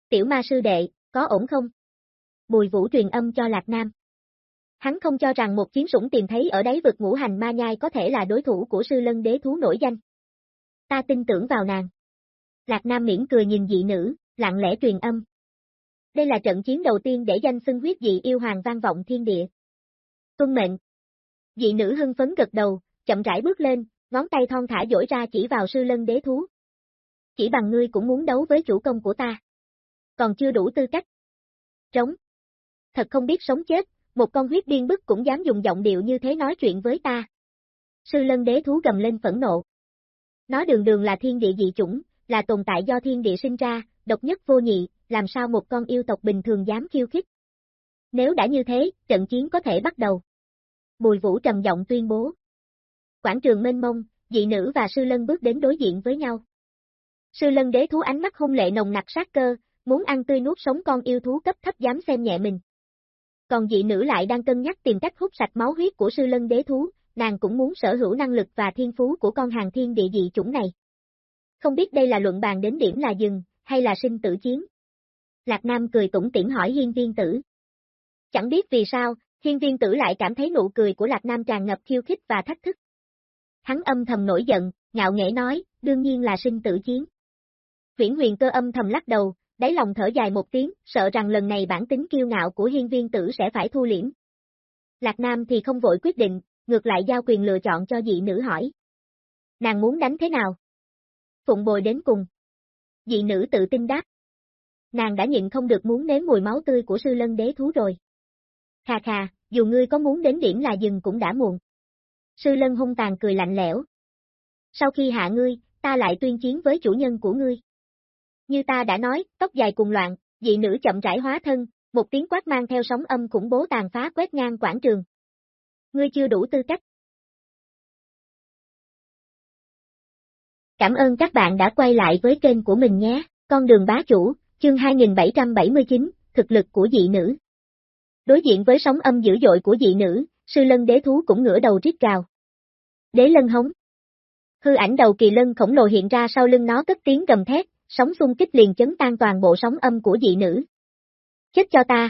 Tiểu ma sư đệ, có ổn không? Bùi vũ truyền âm cho Lạc Nam. Hắn không cho rằng một chiến sủng tìm thấy ở đáy vực ngũ hành ma nhai có thể là đối thủ của sư lân đế thú nổi danh. Ta tin tưởng vào nàng. Lạc Nam miễn cười nhìn dị nữ, lặng lẽ truyền âm. Đây là trận chiến đầu tiên để danh xưng huyết dị yêu hoàng vang vọng thiên địa. Tuân mệnh. Dị nữ hưng phấn gật đầu, chậm rãi bước lên, ngón tay thon thả dỗi ra chỉ vào sư lân đế thú. Chỉ bằng ngươi cũng muốn đấu với chủ công của ta. Còn chưa đủ tư cách. Trống. Thật không biết sống chết, một con huyết điên bức cũng dám dùng giọng điệu như thế nói chuyện với ta. Sư lân đế thú gầm lên phẫn nộ. Nó đường đường là thiên địa dị chủng, là tồn tại do thiên địa sinh ra, độc nhất vô nhị, làm sao một con yêu tộc bình thường dám khiêu khích. Nếu đã như thế, trận chiến có thể bắt đầu. Bùi vũ trầm giọng tuyên bố. Quảng trường mênh mông, dị nữ và sư lân bước đến đối diện với nhau. Sư lân đế thú ánh mắt hung lệ nồng nặc sát cơ, muốn ăn tươi nuốt sống con yêu thú cấp thấp dám xem nhẹ mình. Còn dị nữ lại đang cân nhắc tìm cách hút sạch máu huyết của sư lân đế thú, nàng cũng muốn sở hữu năng lực và thiên phú của con hàng thiên địa dị chủng này. Không biết đây là luận bàn đến điểm là dừng, hay là sinh tử chiến? Lạc Nam cười tủm tỉm hỏi hiên viên tử. Chẳng biết vì sao, hiên viên tử lại cảm thấy nụ cười của Lạc Nam tràn ngập khiêu khích và thách thức. Hắn âm thầm nổi giận, ngạo nghễ nói, đương nhiên là sinh tử chiến. Viễn huyền cơ âm thầm lắc đầu, đáy lòng thở dài một tiếng, sợ rằng lần này bản tính kiêu ngạo của hiên viên tử sẽ phải thu liễm. Lạc Nam thì không vội quyết định, ngược lại giao quyền lựa chọn cho dị nữ hỏi. nàng muốn đánh thế nào? Phụng bồi đến cùng. Dị nữ tự tin đáp. Nàng đã nhịn không được muốn nếm mùi máu tươi của sư lân đế thú rồi. Khà khà, dù ngươi có muốn đến điểm là dừng cũng đã muộn. Sư lân hung tàn cười lạnh lẽo. Sau khi hạ ngươi, ta lại tuyên chiến với chủ nhân của ngươi. Như ta đã nói, tóc dài cùng loạn, dị nữ chậm rãi hóa thân, một tiếng quát mang theo sóng âm khủng bố tàn phá quét ngang quảng trường. Ngươi chưa đủ tư cách. Cảm ơn các bạn đã quay lại với kênh của mình nhé, con đường bá chủ, chương 2779, thực lực của dị nữ. Đối diện với sóng âm dữ dội của dị nữ, sư lân đế thú cũng ngửa đầu rít gào. Đế lân hống. Hư ảnh đầu kỳ lân khổng lồ hiện ra sau lưng nó cất tiếng gầm thét, sóng xung kích liền chấn tan toàn bộ sóng âm của dị nữ. Chết cho ta.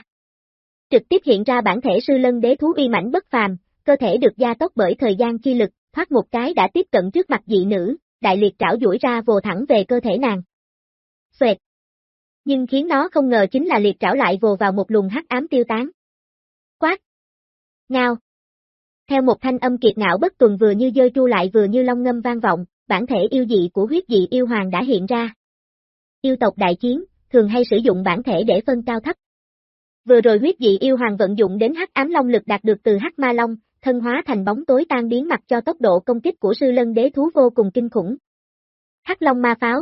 Trực tiếp hiện ra bản thể sư lân đế thú uy mãnh bất phàm, cơ thể được gia tốc bởi thời gian chi lực, thoát một cái đã tiếp cận trước mặt dị nữ, đại liệt trảo duỗi ra vồ thẳng về cơ thể nàng. Xoẹt. Nhưng khiến nó không ngờ chính là liệt trảo lại vồ vào một luồng hắc ám tiêu tán. Quát. Ngao. Theo một thanh âm kiệt ngạo bất tuần vừa như dơi tru lại vừa như long ngâm vang vọng, bản thể yêu dị của huyết dị yêu hoàng đã hiện ra. Yêu tộc đại chiến, thường hay sử dụng bản thể để phân cao thấp. Vừa rồi huyết dị yêu hoàng vận dụng đến hắc ám long lực đạt được từ hắc ma long, thân hóa thành bóng tối tan biến mặt cho tốc độ công kích của sư lân đế thú vô cùng kinh khủng. Hắc long ma pháo.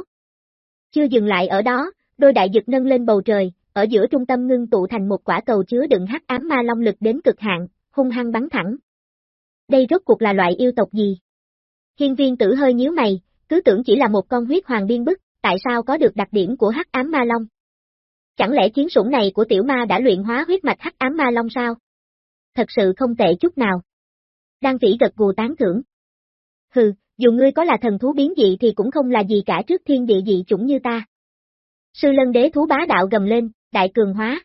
Chưa dừng lại ở đó, đôi đại dực nâng lên bầu trời, ở giữa trung tâm ngưng tụ thành một quả cầu chứa đựng hắc ám ma long lực đến cực hạn, hung hăng bắn thẳng. Đây rốt cuộc là loại yêu tộc gì? Hiên viên tử hơi nhíu mày, cứ tưởng chỉ là một con huyết hoàng biên bức, tại sao có được đặc điểm của hắc ám ma long? Chẳng lẽ chiến sủng này của tiểu ma đã luyện hóa huyết mạch hắc ám ma long sao? Thật sự không tệ chút nào. Đan vĩ gật gù tán thưởng. Hừ, dù ngươi có là thần thú biến dị thì cũng không là gì cả trước thiên địa dị chủng như ta. Sư lân đế thú bá đạo gầm lên, đại cường hóa.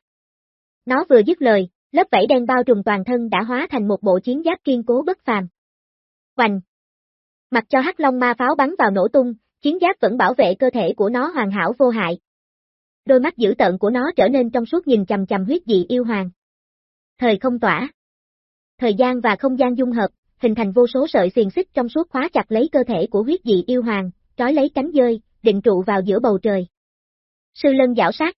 Nó vừa dứt lời, lớp vảy đen bao trùm toàn thân đã hóa thành một bộ chiến giáp kiên cố bất phàm. Hoành! Mặc cho hắc long ma pháo bắn vào nổ tung, chiến giáp vẫn bảo vệ cơ thể của nó hoàn hảo vô hại. Đôi mắt dữ tợn của nó trở nên trong suốt nhìn chầm chầm huyết dị yêu hoàng. Thời không tỏa. Thời gian và không gian dung hợp, hình thành vô số sợi xiềng xích trong suốt khóa chặt lấy cơ thể của huyết dị yêu hoàng, trói lấy cánh dơi, định trụ vào giữa bầu trời. Sư lân giảo sát.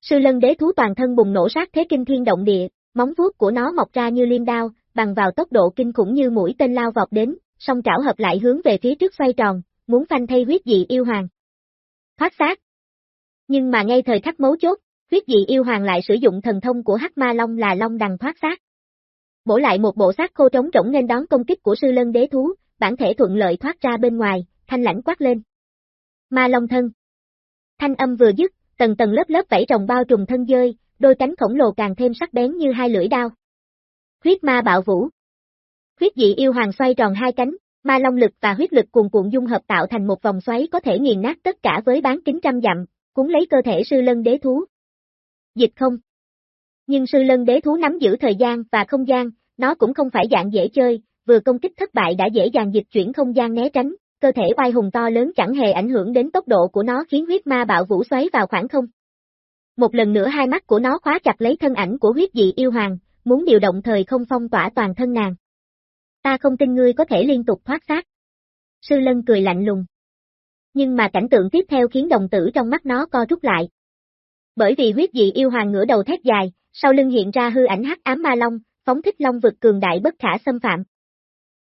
Sư lân đế thú toàn thân bùng nổ sát thế kinh thiên động địa, móng vuốt của nó mọc ra như liêm đao, bằng vào tốc độ kinh khủng như mũi tên lao vọt đến, song trảo hợp lại hướng về phía trước xoay tròn, muốn phanh thay huyết dị yêu hoàng. Thoát xác. Nhưng mà ngay thời khắc mấu chốt, huyết dị yêu hoàng lại sử dụng thần thông của hắc ma long là long đằng thoát xác. Bổ lại một bộ xác khô trống rỗng nên đón công kích của sư lân đế thú, bản thể thuận lợi thoát ra bên ngoài, thanh lãnh quát lên. Ma long thân. Thanh âm vừa dứt, tầng tầng lớp lớp vảy rồng bao trùm thân dơi, đôi cánh khổng lồ càng thêm sắc bén như hai lưỡi đao. Huyết ma bạo vũ. Huyết dị yêu hoàng xoay tròn hai cánh, ma long lực và huyết lực cuồn cuộn dung hợp tạo thành một vòng xoáy có thể nghiền nát tất cả với bán kính trăm dặm, cuốn lấy cơ thể sư lân đế thú. Dịch không. Nhưng sư lân đế thú nắm giữ thời gian và không gian, nó cũng không phải dạng dễ chơi, vừa công kích thất bại đã dễ dàng dịch chuyển không gian né tránh, cơ thể oai hùng to lớn chẳng hề ảnh hưởng đến tốc độ của nó khiến huyết ma bạo vũ xoáy vào khoảng không. Một lần nữa hai mắt của nó khóa chặt lấy thân ảnh của huyết dị yêu hoàng, muốn điều động thời không phong tỏa toàn thân nàng. Ta không tin ngươi có thể liên tục thoát xác. Sư Lân cười lạnh lùng. Nhưng mà cảnh tượng tiếp theo khiến đồng tử trong mắt nó co rút lại. Bởi vì huyết dị yêu hoàng ngửa đầu thét dài, sau lưng hiện ra hư ảnh hắc ám ma long, phóng thích long vực cường đại bất khả xâm phạm.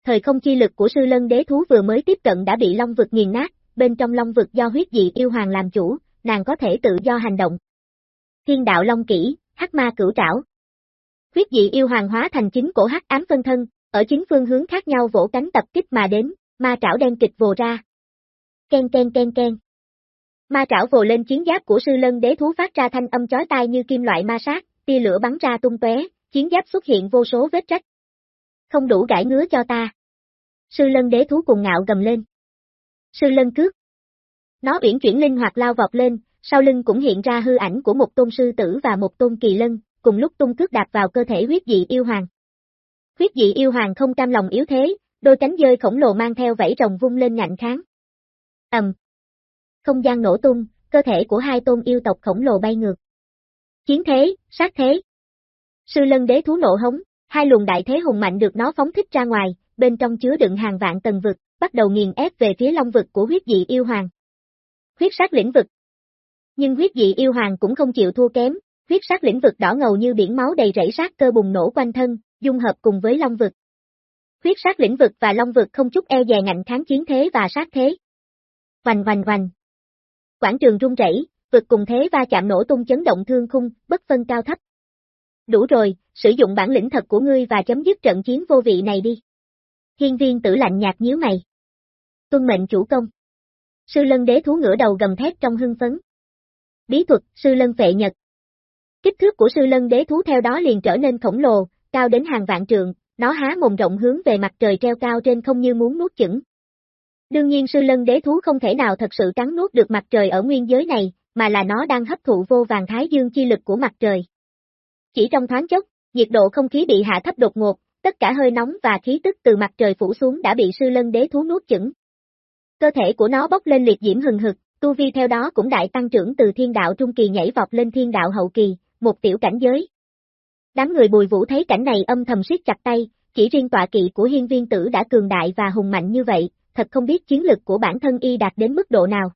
Thời không chi lực của sư lân đế thú vừa mới tiếp cận đã bị long vực nghiền nát, bên trong long vực do huyết dị yêu hoàng làm chủ, nàng có thể tự do hành động. Thiên đạo long kỹ, hắc ma cửu trảo. Huyết dị yêu hoàng hóa thành chính cổ hắc ám phân thân, ở chính phương hướng khác nhau vỗ cánh tập kích mà đến, ma trảo đen kịch vồ ra. Ken ken ken ken. Ma trảo vồ lên chiến giáp của sư lân đế thú phát ra thanh âm chói tai như kim loại ma sát, tia lửa bắn ra tung tóe, chiến giáp xuất hiện vô số vết rách. Không đủ gãi ngứa cho ta. Sư lân đế thú cùng ngạo gầm lên. Sư lân cước. Nó uyển chuyển linh hoạt lao vọt lên, sau lưng cũng hiện ra hư ảnh của một tôn sư tử và một tôn kỳ lân, cùng lúc tung cước đạp vào cơ thể huyết dị yêu hoàng. Huyết dị yêu hoàng không cam lòng yếu thế, đôi cánh dơi khổng lồ mang theo vảy rồng vung lên ngạnh kháng. Ầm. Không gian nổ tung, cơ thể của hai tôn yêu tộc khổng lồ bay ngược. Chiến thế, sát thế. Sư lân đế thú nộ hống, hai luồng đại thế hùng mạnh được nó phóng thích ra ngoài, bên trong chứa đựng hàng vạn tầng vực, bắt đầu nghiền ép về phía long vực của huyết dị yêu hoàng. Huyết sát lĩnh vực Nhưng huyết dị yêu hoàng cũng không chịu thua kém, huyết sát lĩnh vực đỏ ngầu như biển máu đầy rẫy sát cơ bùng nổ quanh thân, dung hợp cùng với long vực. Huyết sát lĩnh vực và long vực không chút e dè ngạnh kháng chiến thế và sát thế. Hoành hoành hoành. Quảng trường rung rẩy, vực cùng thế va chạm nổ tung chấn động thương khung, bất phân cao thấp. Đủ rồi, sử dụng bản lĩnh thật của ngươi và chấm dứt trận chiến vô vị này đi. Hiên viên tử lạnh nhạt nhíu mày. Tuân mệnh chủ công. Sư lân đế thú ngửa đầu gầm thét trong hưng phấn. Bí thuật, sư lân vệ nhật. Kích thước của sư lân đế thú theo đó liền trở nên khổng lồ, cao đến hàng vạn trượng, nó há mồm rộng hướng về mặt trời treo cao trên không như muốn nuốt chửng. Đương nhiên sư lân đế thú không thể nào thật sự cắn nuốt được mặt trời ở nguyên giới này, mà là nó đang hấp thụ vô vàng thái dương chi lực của mặt trời. Chỉ trong thoáng chốc, nhiệt độ không khí bị hạ thấp đột ngột, tất cả hơi nóng và khí tức từ mặt trời phủ xuống đã bị sư lân đế thú nuốt chửng. Cơ thể của nó bốc lên liệt diễm hừng hực, tu vi theo đó cũng đại tăng trưởng từ thiên đạo trung kỳ nhảy vọt lên thiên đạo hậu kỳ, một tiểu cảnh giới. Đám người bùi vũ thấy cảnh này âm thầm siết chặt tay, chỉ riêng tọa kỵ của hiên viên tử đã cường đại và hùng mạnh như vậy, thật không biết chiến lực của bản thân y đạt đến mức độ nào.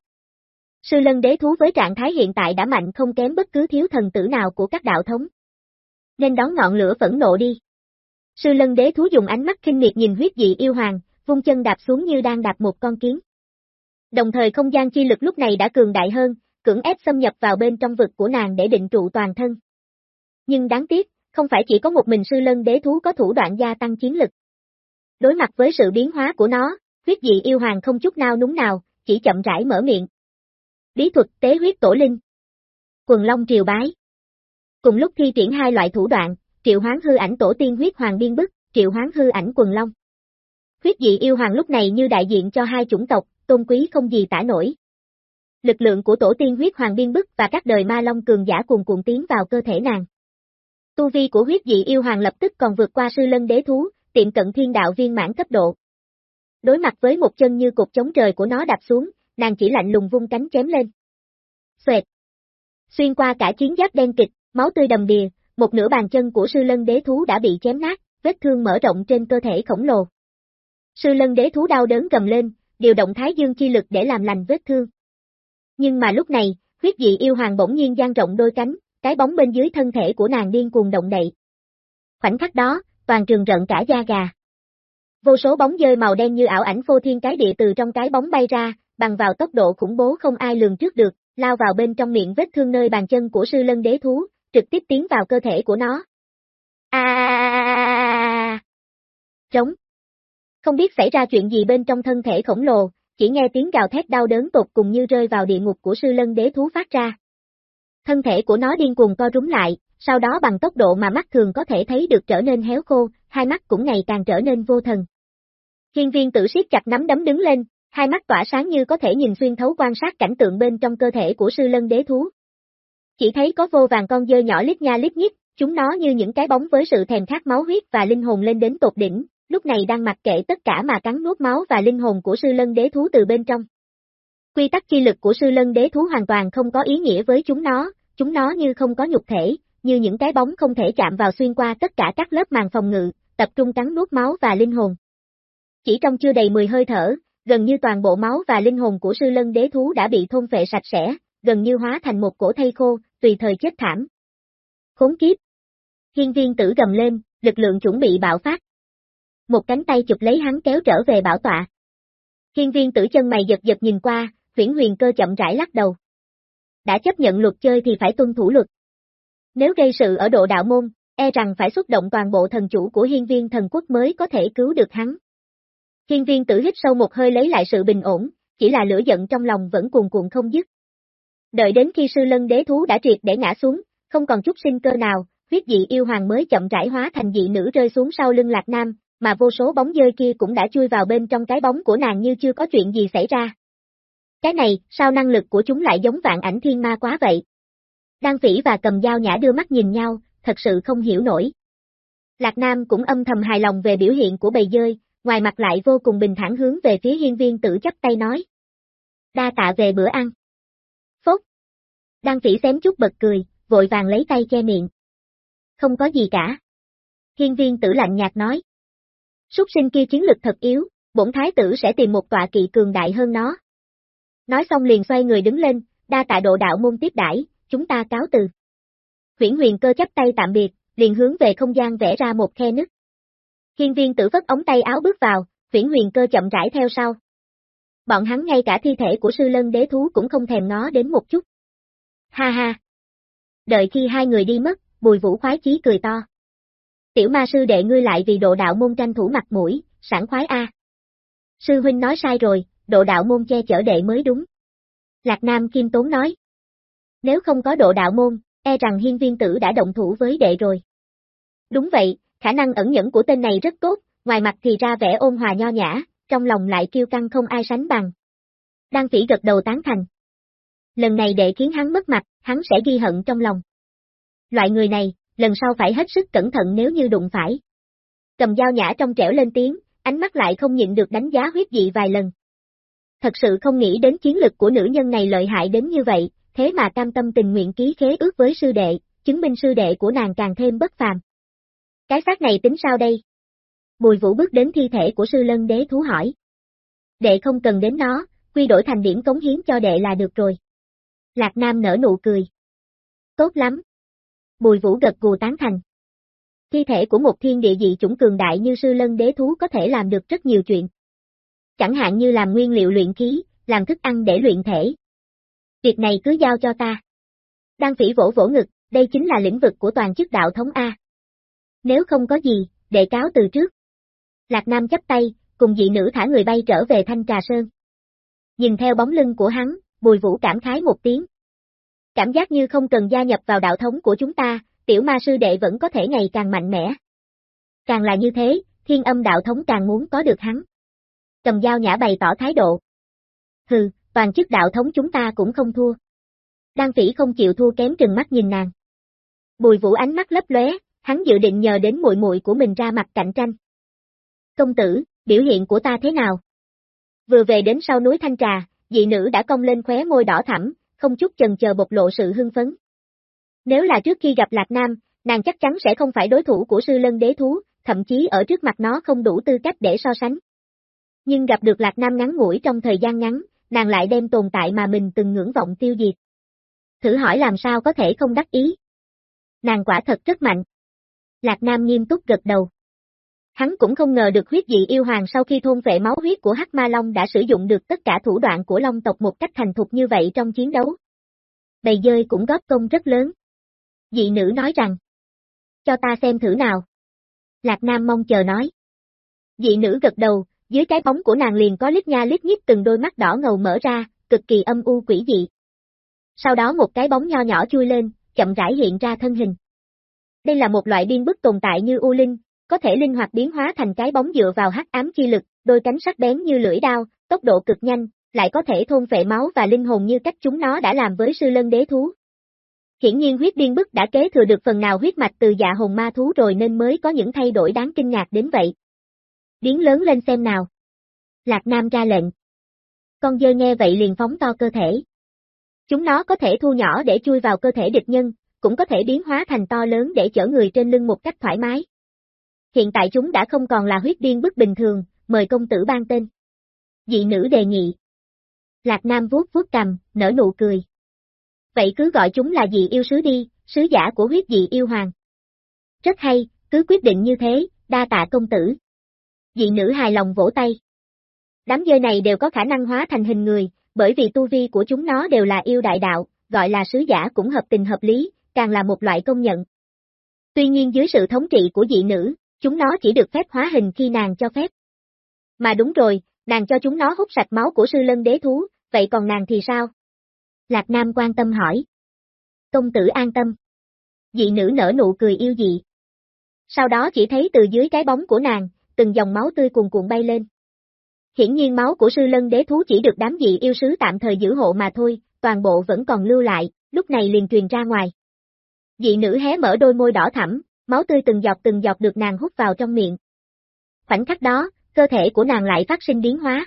Sư lân đế thú với trạng thái hiện tại đã mạnh không kém bất cứ thiếu thần tử nào của các đạo thống. Nên đón ngọn lửa phẫn nộ đi. Sư lân đế thú dùng ánh mắt kinh miệt nhìn huyết dị yêu hoàng, vung chân đạp xuống như đang đạp một con kiến. Đồng thời không gian chi lực lúc này đã cường đại hơn, cưỡng ép xâm nhập vào bên trong vực của nàng để định trụ toàn thân. Nhưng đáng tiếc, không phải chỉ có một mình sư lân đế thú có thủ đoạn gia tăng chiến lực. Đối mặt với sự biến hóa của nó, huyết dị yêu hoàng không chút nào núng nào, chỉ chậm rãi mở miệng. Bí thuật tế huyết tổ linh. Quần Long triều bái. Cùng lúc thi triển hai loại thủ đoạn, triệu hoán hư ảnh tổ tiên huyết hoàng biên bức, triệu hoán hư ảnh quần Long. Huyết dị yêu hoàng lúc này như đại diện cho hai chủng tộc, tôn quý không gì tả nổi. Lực lượng của tổ tiên huyết hoàng biên bức và các đời ma long cường giả cuồn cuộn tiến vào cơ thể nàng. Tu vi của huyết dị yêu hoàng lập tức còn vượt qua sư lân đế thú, tiệm cận thiên đạo viên mãn cấp độ. Đối mặt với một chân như cục chống trời của nó đạp xuống, nàng chỉ lạnh lùng vung cánh chém lên. Xoẹt! Xuyên qua cả chiến giáp đen kịch, máu tươi đầm đìa, một nửa bàn chân của sư lân đế thú đã bị chém nát, vết thương mở rộng trên cơ thể khổng lồ. Sư lân đế thú đau đớn cầm lên, điều động thái dương chi lực để làm lành vết thương. Nhưng mà lúc này, huyết dị yêu hoàng bỗng nhiên dang rộng đôi cánh, cái bóng bên dưới thân thể của nàng điên cuồng động đậy. Khoảnh khắc đó, toàn trường rợn cả da gà. Vô số bóng dơi màu đen như ảo ảnh phô thiên cái địa từ trong cái bóng bay ra, bằng vào tốc độ khủng bố không ai lường trước được, lao vào bên trong miệng vết thương nơi bàn chân của sư lân đế thú, trực tiếp tiến vào cơ thể của nó. À! Trống. Không biết xảy ra chuyện gì bên trong thân thể khổng lồ, chỉ nghe tiếng gào thét đau đớn tột cùng như rơi vào địa ngục của sư lân đế thú phát ra. Thân thể của nó điên cuồng co rúm lại, sau đó bằng tốc độ mà mắt thường có thể thấy được trở nên héo khô, hai mắt cũng ngày càng trở nên vô thần. Hiên viên tử siết chặt nắm đấm đứng lên, hai mắt tỏa sáng như có thể nhìn xuyên thấu quan sát cảnh tượng bên trong cơ thể của sư lân đế thú. Chỉ thấy có vô vàng con dơ nhỏ lít nha lít nhít, chúng nó như những cái bóng với sự thèm khát máu huyết và linh hồn lên đến tột đỉnh, lúc này đang mặc kệ tất cả mà cắn nuốt máu và linh hồn của sư lân đế thú từ bên trong. Quy tắc chi lực của sư lân đế thú hoàn toàn không có ý nghĩa với chúng nó, chúng nó như không có nhục thể, như những cái bóng không thể chạm vào xuyên qua tất cả các lớp màng phòng ngự, tập trung cắn nuốt máu và linh hồn. Chỉ trong chưa đầy 10 hơi thở, gần như toàn bộ máu và linh hồn của sư lân đế thú đã bị thôn phệ sạch sẽ, gần như hóa thành một cổ thây khô, tùy thời chết thảm. Khốn kiếp! Hiên viên tử gầm lên, lực lượng chuẩn bị bạo phát. Một cánh tay chụp lấy hắn kéo trở về bảo tọa. Hiên viên tử chân mày giật giật nhìn qua, huyển huyền cơ chậm rãi lắc đầu. Đã chấp nhận luật chơi thì phải tuân thủ luật. Nếu gây sự ở độ đạo môn, e rằng phải xuất động toàn bộ thần chủ của hiên viên thần quốc mới có thể cứu được hắn. Hiên viên tử hít sâu một hơi lấy lại sự bình ổn, chỉ là lửa giận trong lòng vẫn cuồn cuộn không dứt. Đợi đến khi sư lân đế thú đã triệt để ngã xuống, không còn chút sinh cơ nào, huyết dị yêu hoàng mới chậm rãi hóa thành dị nữ rơi xuống sau lưng lạc nam, mà vô số bóng dơi kia cũng đã chui vào bên trong cái bóng của nàng như chưa có chuyện gì xảy ra. Cái này, sao năng lực của chúng lại giống vạn ảnh thiên ma quá vậy? Đan phỉ và cầm dao nhã đưa mắt nhìn nhau, thật sự không hiểu nổi. Lạc Nam cũng âm thầm hài lòng về biểu hiện của bầy dơi, ngoài mặt lại vô cùng bình thản hướng về phía hiên viên tử chấp tay nói. Đa tạ về bữa ăn đang phỉ xém chút bật cười, vội vàng lấy tay che miệng. Không có gì cả. Hiên viên tử lạnh nhạt nói. Súc sinh kia chiến lực thật yếu, bổn thái tử sẽ tìm một tọa kỵ cường đại hơn nó. Nói xong liền xoay người đứng lên, đa tạ độ đạo môn tiếp đãi, chúng ta cáo từ. Huyển huyền cơ chấp tay tạm biệt, liền hướng về không gian vẽ ra một khe nứt. Hiên viên tử vất ống tay áo bước vào, huyển huyền cơ chậm rãi theo sau. Bọn hắn ngay cả thi thể của sư lân đế thú cũng không thèm ngó đến một chút. Ha ha! Đợi khi hai người đi mất, bùi vũ khoái chí cười to. Tiểu ma sư đệ ngươi lại vì độ đạo môn tranh thủ mặt mũi, sảng khoái a. Sư huynh nói sai rồi, độ đạo môn che chở đệ mới đúng. Lạc Nam Kim Tốn nói. Nếu không có độ đạo môn, e rằng hiên viên tử đã động thủ với đệ rồi. Đúng vậy, khả năng ẩn nhẫn của tên này rất tốt, ngoài mặt thì ra vẻ ôn hòa nho nhã, trong lòng lại kiêu căng không ai sánh bằng. Đan phỉ gật đầu tán thành. Lần này để khiến hắn mất mặt, hắn sẽ ghi hận trong lòng. Loại người này, lần sau phải hết sức cẩn thận nếu như đụng phải. Cầm dao nhã trong trẻo lên tiếng, ánh mắt lại không nhịn được đánh giá huyết dị vài lần. Thật sự không nghĩ đến chiến lực của nữ nhân này lợi hại đến như vậy, thế mà cam tâm tình nguyện ký khế ước với sư đệ, chứng minh sư đệ của nàng càng thêm bất phàm. Cái xác này tính sao đây? Bùi vũ bước đến thi thể của sư lân đế thú hỏi. Đệ không cần đến nó, quy đổi thành điểm cống hiến cho đệ là được rồi. Lạc Nam nở nụ cười. Tốt lắm. Bùi vũ gật gù tán thành. Thi thể của một thiên địa dị chủng cường đại như sư lân đế thú có thể làm được rất nhiều chuyện. Chẳng hạn như làm nguyên liệu luyện khí, làm thức ăn để luyện thể. Việc này cứ giao cho ta. Đăng phỉ vỗ vỗ ngực, đây chính là lĩnh vực của toàn chức đạo thống A. Nếu không có gì, đệ cáo từ trước. Lạc Nam chấp tay, cùng dị nữ thả người bay trở về Thanh Trà Sơn. Nhìn theo bóng lưng của hắn, Bùi Vũ cảm khái một tiếng. Cảm giác như không cần gia nhập vào đạo thống của chúng ta, tiểu ma sư đệ vẫn có thể ngày càng mạnh mẽ. Càng là như thế, thiên âm đạo thống càng muốn có được hắn. Cầm dao nhã bày tỏ thái độ. Hừ, toàn chức đạo thống chúng ta cũng không thua. Đan phỉ không chịu thua kém trừng mắt nhìn nàng. Bùi vũ ánh mắt lấp lóe, hắn dự định nhờ đến muội muội của mình ra mặt cạnh tranh. Công tử, biểu hiện của ta thế nào? Vừa về đến sau núi Thanh Trà, dị nữ đã cong lên khóe môi đỏ thẳm, không chút chần chờ bộc lộ sự hưng phấn. Nếu là trước khi gặp Lạc Nam, nàng chắc chắn sẽ không phải đối thủ của sư lân đế thú, thậm chí ở trước mặt nó không đủ tư cách để so sánh. Nhưng gặp được Lạc Nam ngắn ngủi trong thời gian ngắn, nàng lại đem tồn tại mà mình từng ngưỡng vọng tiêu diệt. Thử hỏi làm sao có thể không đắc ý. Nàng quả thật rất mạnh. Lạc Nam nghiêm túc gật đầu. Hắn cũng không ngờ được huyết dị yêu hoàng sau khi thôn vệ máu huyết của Hắc Ma Long đã sử dụng được tất cả thủ đoạn của Long tộc một cách thành thục như vậy trong chiến đấu. Bầy dơi cũng góp công rất lớn. Dị nữ nói rằng, cho ta xem thử nào. Lạc Nam mong chờ nói. Dị nữ gật đầu, dưới cái bóng của nàng liền có lít nha lít nhít từng đôi mắt đỏ ngầu mở ra, cực kỳ âm u quỷ dị. Sau đó một cái bóng nho nhỏ chui lên, chậm rãi hiện ra thân hình. Đây là một loại biên bức tồn tại như U Linh, có thể linh hoạt biến hóa thành cái bóng dựa vào hắc ám chi lực, đôi cánh sắc bén như lưỡi đao, tốc độ cực nhanh, lại có thể thôn phệ máu và linh hồn như cách chúng nó đã làm với sư lân đế thú. Hiển nhiên huyết điên bức đã kế thừa được phần nào huyết mạch từ dạ hồn ma thú rồi nên mới có những thay đổi đáng kinh ngạc đến vậy. Biến lớn lên xem nào. Lạc Nam ra lệnh. Con dơi nghe vậy liền phóng to cơ thể. Chúng nó có thể thu nhỏ để chui vào cơ thể địch nhân, cũng có thể biến hóa thành to lớn để chở người trên lưng một cách thoải mái. Hiện tại chúng đã không còn là huyết điên bức bình thường, mời công tử ban tên. Dị nữ đề nghị. Lạc Nam vuốt vuốt cầm, nở nụ cười. Vậy cứ gọi chúng là dị yêu sứ đi, sứ giả của huyết dị yêu hoàng. Rất hay, cứ quyết định như thế, đa tạ công tử. Dị nữ hài lòng vỗ tay. Đám dơi này đều có khả năng hóa thành hình người, bởi vì tu vi của chúng nó đều là yêu đại đạo, gọi là sứ giả cũng hợp tình hợp lý, càng là một loại công nhận. Tuy nhiên dưới sự thống trị của dị nữ, chúng nó chỉ được phép hóa hình khi nàng cho phép. Mà đúng rồi, nàng cho chúng nó hút sạch máu của sư lân đế thú, vậy còn nàng thì sao? Lạc Nam quan tâm hỏi. Công tử an tâm. Dị nữ nở nụ cười yêu dị. Sau đó chỉ thấy từ dưới cái bóng của nàng, từng dòng máu tươi cuồn cuộn bay lên. Hiển nhiên máu của sư lân đế thú chỉ được đám dị yêu sứ tạm thời giữ hộ mà thôi, toàn bộ vẫn còn lưu lại, lúc này liền truyền ra ngoài. Dị nữ hé mở đôi môi đỏ thẳm, máu tươi từng giọt từng giọt được nàng hút vào trong miệng. Khoảnh khắc đó, cơ thể của nàng lại phát sinh biến hóa.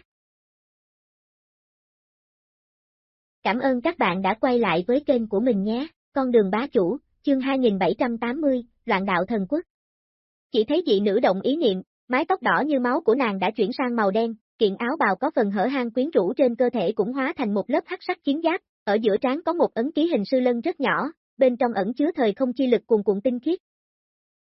Cảm ơn các bạn đã quay lại với kênh của mình nhé, con đường bá chủ, chương 2780, loạn đạo thần quốc. Chỉ thấy dị nữ động ý niệm, Mái tóc đỏ như máu của nàng đã chuyển sang màu đen, kiện áo bào có phần hở hang quyến rũ trên cơ thể cũng hóa thành một lớp hắc sắc chiến giáp, ở giữa trán có một ấn ký hình sư lân rất nhỏ, bên trong ẩn chứa thời không chi lực cuồn cuộn tinh khiết.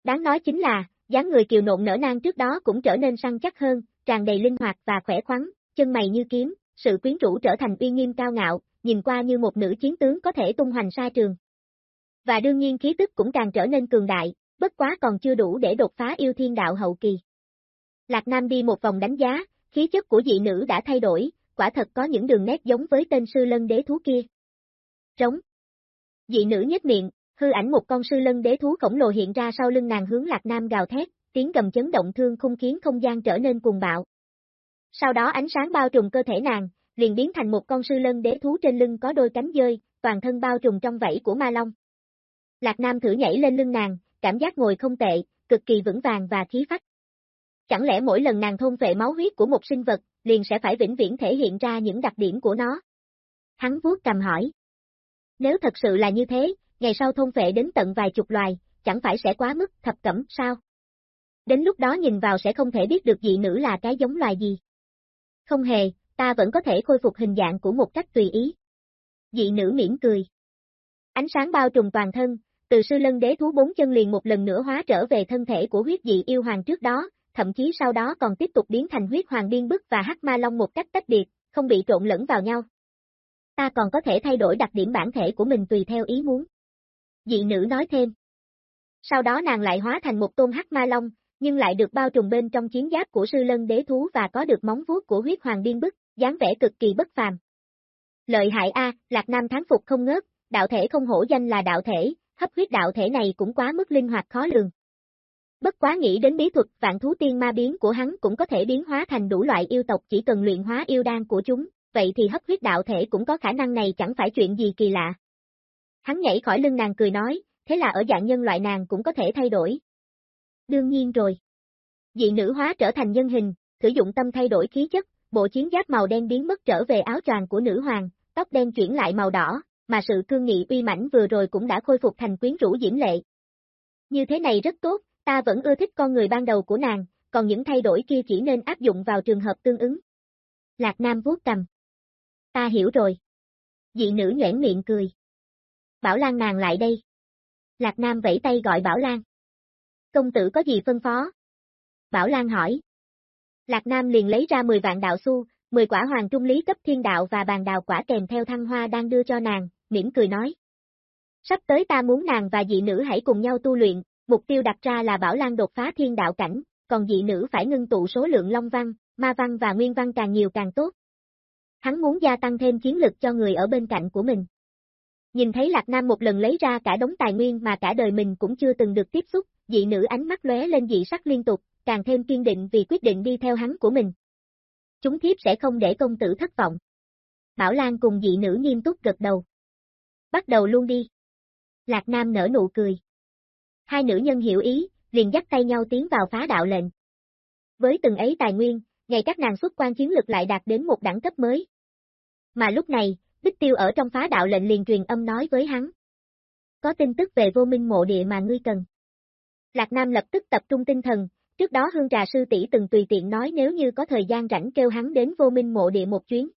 Đáng nói chính là, dáng người kiều nộn nở nang trước đó cũng trở nên săn chắc hơn, tràn đầy linh hoạt và khỏe khoắn, chân mày như kiếm, sự quyến rũ trở thành uy nghiêm cao ngạo, nhìn qua như một nữ chiến tướng có thể tung hoành sa trường. Và đương nhiên khí tức cũng càng trở nên cường đại, bất quá còn chưa đủ để đột phá yêu thiên đạo hậu kỳ. Lạc Nam đi một vòng đánh giá, khí chất của dị nữ đã thay đổi, quả thật có những đường nét giống với tên sư lân đế thú kia. Trống. Dị nữ nhếch miệng, hư ảnh một con sư lân đế thú khổng lồ hiện ra sau lưng nàng hướng Lạc Nam gào thét, tiếng gầm chấn động thương khung khiến không gian trở nên cuồng bạo. Sau đó ánh sáng bao trùm cơ thể nàng, liền biến thành một con sư lân đế thú trên lưng có đôi cánh dơi, toàn thân bao trùm trong vảy của ma long. Lạc Nam thử nhảy lên lưng nàng, cảm giác ngồi không tệ, cực kỳ vững vàng và khí phách. Chẳng lẽ mỗi lần nàng thôn vệ máu huyết của một sinh vật, liền sẽ phải vĩnh viễn thể hiện ra những đặc điểm của nó? Hắn vuốt cầm hỏi. Nếu thật sự là như thế, ngày sau thôn vệ đến tận vài chục loài, chẳng phải sẽ quá mức thập cẩm sao? Đến lúc đó nhìn vào sẽ không thể biết được dị nữ là cái giống loài gì. Không hề, ta vẫn có thể khôi phục hình dạng của một cách tùy ý. Dị nữ mỉm cười. Ánh sáng bao trùm toàn thân, từ sư lân đế thú bốn chân liền một lần nữa hóa trở về thân thể của huyết dị yêu hoàng trước đó, thậm chí sau đó còn tiếp tục biến thành huyết hoàng biên bức và hắc ma long một cách tách biệt, không bị trộn lẫn vào nhau. Ta còn có thể thay đổi đặc điểm bản thể của mình tùy theo ý muốn. Dị nữ nói thêm. Sau đó nàng lại hóa thành một tôn hắc ma long, nhưng lại được bao trùm bên trong chiến giáp của sư lân đế thú và có được móng vuốt của huyết hoàng biên bức, dáng vẻ cực kỳ bất phàm. Lợi hại A, Lạc Nam tháng phục không ngớt, đạo thể không hổ danh là đạo thể, hấp huyết đạo thể này cũng quá mức linh hoạt khó lường. Bất quá nghĩ đến bí thuật vạn thú tiên ma biến của hắn cũng có thể biến hóa thành đủ loại yêu tộc chỉ cần luyện hóa yêu đan của chúng, vậy thì hấp huyết đạo thể cũng có khả năng này chẳng phải chuyện gì kỳ lạ. Hắn nhảy khỏi lưng nàng cười nói, thế là ở dạng nhân loại nàng cũng có thể thay đổi. Đương nhiên rồi. Dị nữ hóa trở thành nhân hình, sử dụng tâm thay đổi khí chất, bộ chiến giáp màu đen biến mất trở về áo choàng của nữ hoàng, tóc đen chuyển lại màu đỏ, mà sự cương nghị uy mãnh vừa rồi cũng đã khôi phục thành quyến rũ diễm lệ. Như thế này rất tốt, ta vẫn ưa thích con người ban đầu của nàng, còn những thay đổi kia chỉ nên áp dụng vào trường hợp tương ứng. Lạc Nam vuốt cầm. Ta hiểu rồi. Dị nữ nhoẻn miệng cười. Bảo Lan nàng lại đây. Lạc Nam vẫy tay gọi Bảo Lan. Công tử có gì phân phó? Bảo Lan hỏi. Lạc Nam liền lấy ra 10 vạn đạo xu, 10 quả hoàng trung lý cấp thiên đạo và bàn đào quả kèm theo thăng hoa đang đưa cho nàng, mỉm cười nói. Sắp tới ta muốn nàng và dị nữ hãy cùng nhau tu luyện, mục tiêu đặt ra là Bảo Lan đột phá thiên đạo cảnh, còn dị nữ phải ngưng tụ số lượng long văn, ma văn và nguyên văn càng nhiều càng tốt. Hắn muốn gia tăng thêm chiến lực cho người ở bên cạnh của mình. Nhìn thấy Lạc Nam một lần lấy ra cả đống tài nguyên mà cả đời mình cũng chưa từng được tiếp xúc, dị nữ ánh mắt lóe lên dị sắc liên tục, càng thêm kiên định vì quyết định đi theo hắn của mình. Chúng thiếp sẽ không để công tử thất vọng. Bảo Lan cùng dị nữ nghiêm túc gật đầu. Bắt đầu luôn đi. Lạc Nam nở nụ cười. Hai nữ nhân hiểu ý, liền dắt tay nhau tiến vào phá đạo lệnh. Với từng ấy tài nguyên, ngày các nàng xuất quan chiến lực lại đạt đến một đẳng cấp mới. Mà lúc này, Bích Tiêu ở trong phá đạo lệnh liền truyền âm nói với hắn. Có tin tức về vô minh mộ địa mà ngươi cần. Lạc Nam lập tức tập trung tinh thần, trước đó hương trà sư tỷ từng tùy tiện nói nếu như có thời gian rảnh kêu hắn đến vô minh mộ địa một chuyến.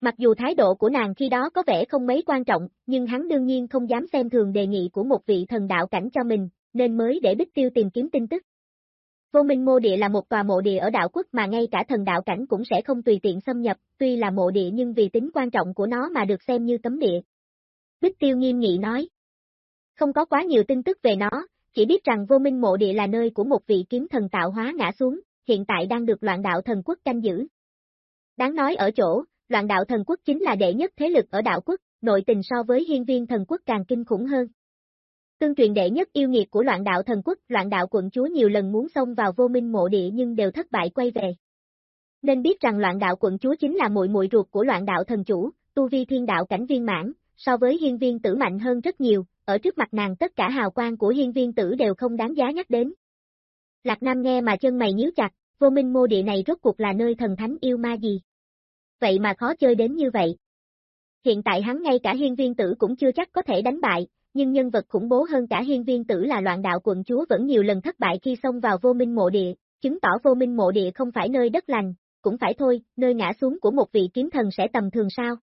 Mặc dù thái độ của nàng khi đó có vẻ không mấy quan trọng, nhưng hắn đương nhiên không dám xem thường đề nghị của một vị thần đạo cảnh cho mình, nên mới để Bích Tiêu tìm kiếm tin tức. Vô Minh Mô Địa là một tòa mộ địa ở đạo quốc mà ngay cả thần đạo cảnh cũng sẽ không tùy tiện xâm nhập, tuy là mộ địa nhưng vì tính quan trọng của nó mà được xem như cấm địa. Bích Tiêu nghiêm nghị nói. Không có quá nhiều tin tức về nó, chỉ biết rằng vô minh mộ địa là nơi của một vị kiếm thần tạo hóa ngã xuống, hiện tại đang được loạn đạo thần quốc canh giữ. Đáng nói ở chỗ, loạn đạo thần quốc chính là đệ nhất thế lực ở đạo quốc, nội tình so với hiên viên thần quốc càng kinh khủng hơn. Tương truyền đệ nhất yêu nghiệt của loạn đạo thần quốc, loạn đạo quận chúa nhiều lần muốn xông vào vô minh mộ địa nhưng đều thất bại quay về. Nên biết rằng loạn đạo quận chúa chính là muội muội ruột của loạn đạo thần chủ, tu vi thiên đạo cảnh viên mãn, so với hiên viên tử mạnh hơn rất nhiều, ở trước mặt nàng tất cả hào quang của hiên viên tử đều không đáng giá nhắc đến. Lạc Nam nghe mà chân mày nhíu chặt, vô minh mô địa này rốt cuộc là nơi thần thánh yêu ma gì? Vậy mà khó chơi đến như vậy. Hiện tại hắn ngay cả hiên viên tử cũng chưa chắc có thể đánh bại, nhưng nhân vật khủng bố hơn cả hiên viên tử là loạn đạo quận chúa vẫn nhiều lần thất bại khi xông vào vô minh mộ địa, chứng tỏ vô minh mộ địa không phải nơi đất lành, cũng phải thôi, nơi ngã xuống của một vị kiếm thần sẽ tầm thường sao.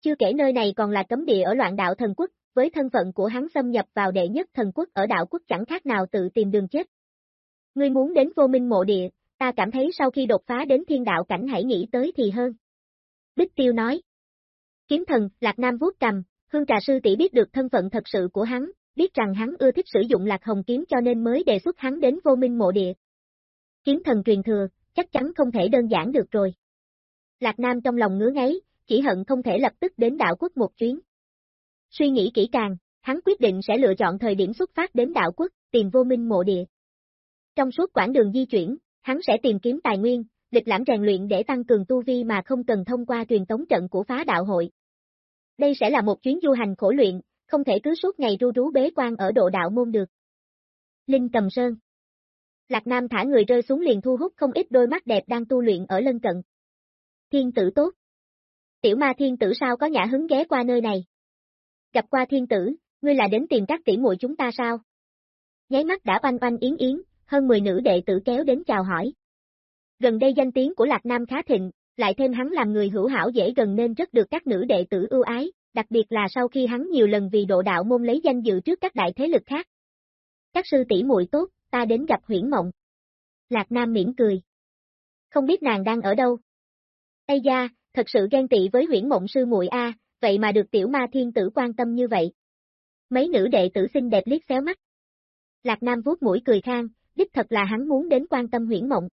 Chưa kể nơi này còn là cấm địa ở loạn đạo thần quốc, với thân phận của hắn xâm nhập vào đệ nhất thần quốc ở đạo quốc chẳng khác nào tự tìm đường chết. Ngươi muốn đến vô minh mộ địa, ta cảm thấy sau khi đột phá đến thiên đạo cảnh hãy nghĩ tới thì hơn. Bích Tiêu nói. Kiếm thần, Lạc Nam vuốt cầm, Hương Trà Sư tỷ biết được thân phận thật sự của hắn, biết rằng hắn ưa thích sử dụng Lạc Hồng Kiếm cho nên mới đề xuất hắn đến vô minh mộ địa. Kiếm thần truyền thừa, chắc chắn không thể đơn giản được rồi. Lạc Nam trong lòng ngứa ngáy, chỉ hận không thể lập tức đến đạo quốc một chuyến. Suy nghĩ kỹ càng, hắn quyết định sẽ lựa chọn thời điểm xuất phát đến đạo quốc, tìm vô minh mộ địa. Trong suốt quãng đường di chuyển, hắn sẽ tìm kiếm tài nguyên, lịch lãm rèn luyện để tăng cường tu vi mà không cần thông qua truyền tống trận của phá đạo hội. Đây sẽ là một chuyến du hành khổ luyện, không thể cứ suốt ngày ru rú bế quan ở độ đạo môn được. Linh Cầm Sơn Lạc Nam thả người rơi xuống liền thu hút không ít đôi mắt đẹp đang tu luyện ở lân cận. Thiên tử tốt. Tiểu ma thiên tử sao có nhã hứng ghé qua nơi này? Gặp qua thiên tử, ngươi là đến tìm các tỷ muội chúng ta sao? Nháy mắt đã oanh oanh yến yến, hơn 10 nữ đệ tử kéo đến chào hỏi. Gần đây danh tiếng của Lạc Nam khá thịnh, lại thêm hắn làm người hữu hảo dễ gần nên rất được các nữ đệ tử ưu ái, đặc biệt là sau khi hắn nhiều lần vì độ đạo môn lấy danh dự trước các đại thế lực khác. Các sư tỷ muội tốt, ta đến gặp huyển mộng. Lạc Nam mỉm cười. Không biết nàng đang ở đâu. Ây da, thật sự ghen tị với huyển mộng sư muội A, vậy mà được tiểu ma thiên tử quan tâm như vậy. Mấy nữ đệ tử xinh đẹp liếc xéo mắt. Lạc Nam vuốt mũi cười khang, đích thật là hắn muốn đến quan tâm huyển mộng.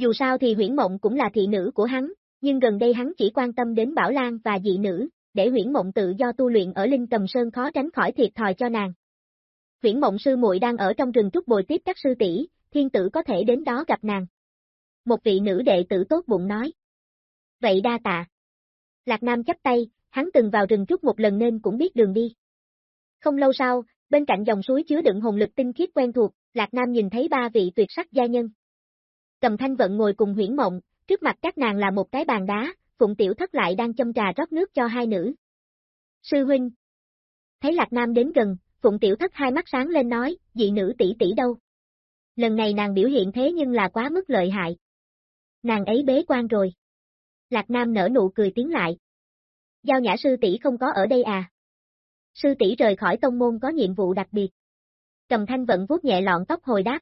Dù sao thì huyển mộng cũng là thị nữ của hắn, nhưng gần đây hắn chỉ quan tâm đến Bảo Lan và dị nữ, để huyển mộng tự do tu luyện ở Linh Cầm Sơn khó tránh khỏi thiệt thòi cho nàng. Huyển mộng sư muội đang ở trong rừng trúc bồi tiếp các sư tỷ, thiên tử có thể đến đó gặp nàng. Một vị nữ đệ tử tốt bụng nói. Vậy đa tạ. Lạc Nam chấp tay, hắn từng vào rừng trúc một lần nên cũng biết đường đi. Không lâu sau, bên cạnh dòng suối chứa đựng hồn lực tinh khiết quen thuộc, Lạc Nam nhìn thấy ba vị tuyệt sắc gia nhân. Cầm thanh vận ngồi cùng huyển mộng, trước mặt các nàng là một cái bàn đá, Phụng Tiểu Thất lại đang châm trà rót nước cho hai nữ. Sư huynh. Thấy Lạc Nam đến gần, Phụng Tiểu Thất hai mắt sáng lên nói, dị nữ tỷ tỷ đâu? Lần này nàng biểu hiện thế nhưng là quá mức lợi hại. Nàng ấy bế quan rồi. Lạc Nam nở nụ cười tiếng lại. Giao nhã sư tỷ không có ở đây à? Sư tỷ rời khỏi tông môn có nhiệm vụ đặc biệt. Cầm thanh vận vuốt nhẹ lọn tóc hồi đáp.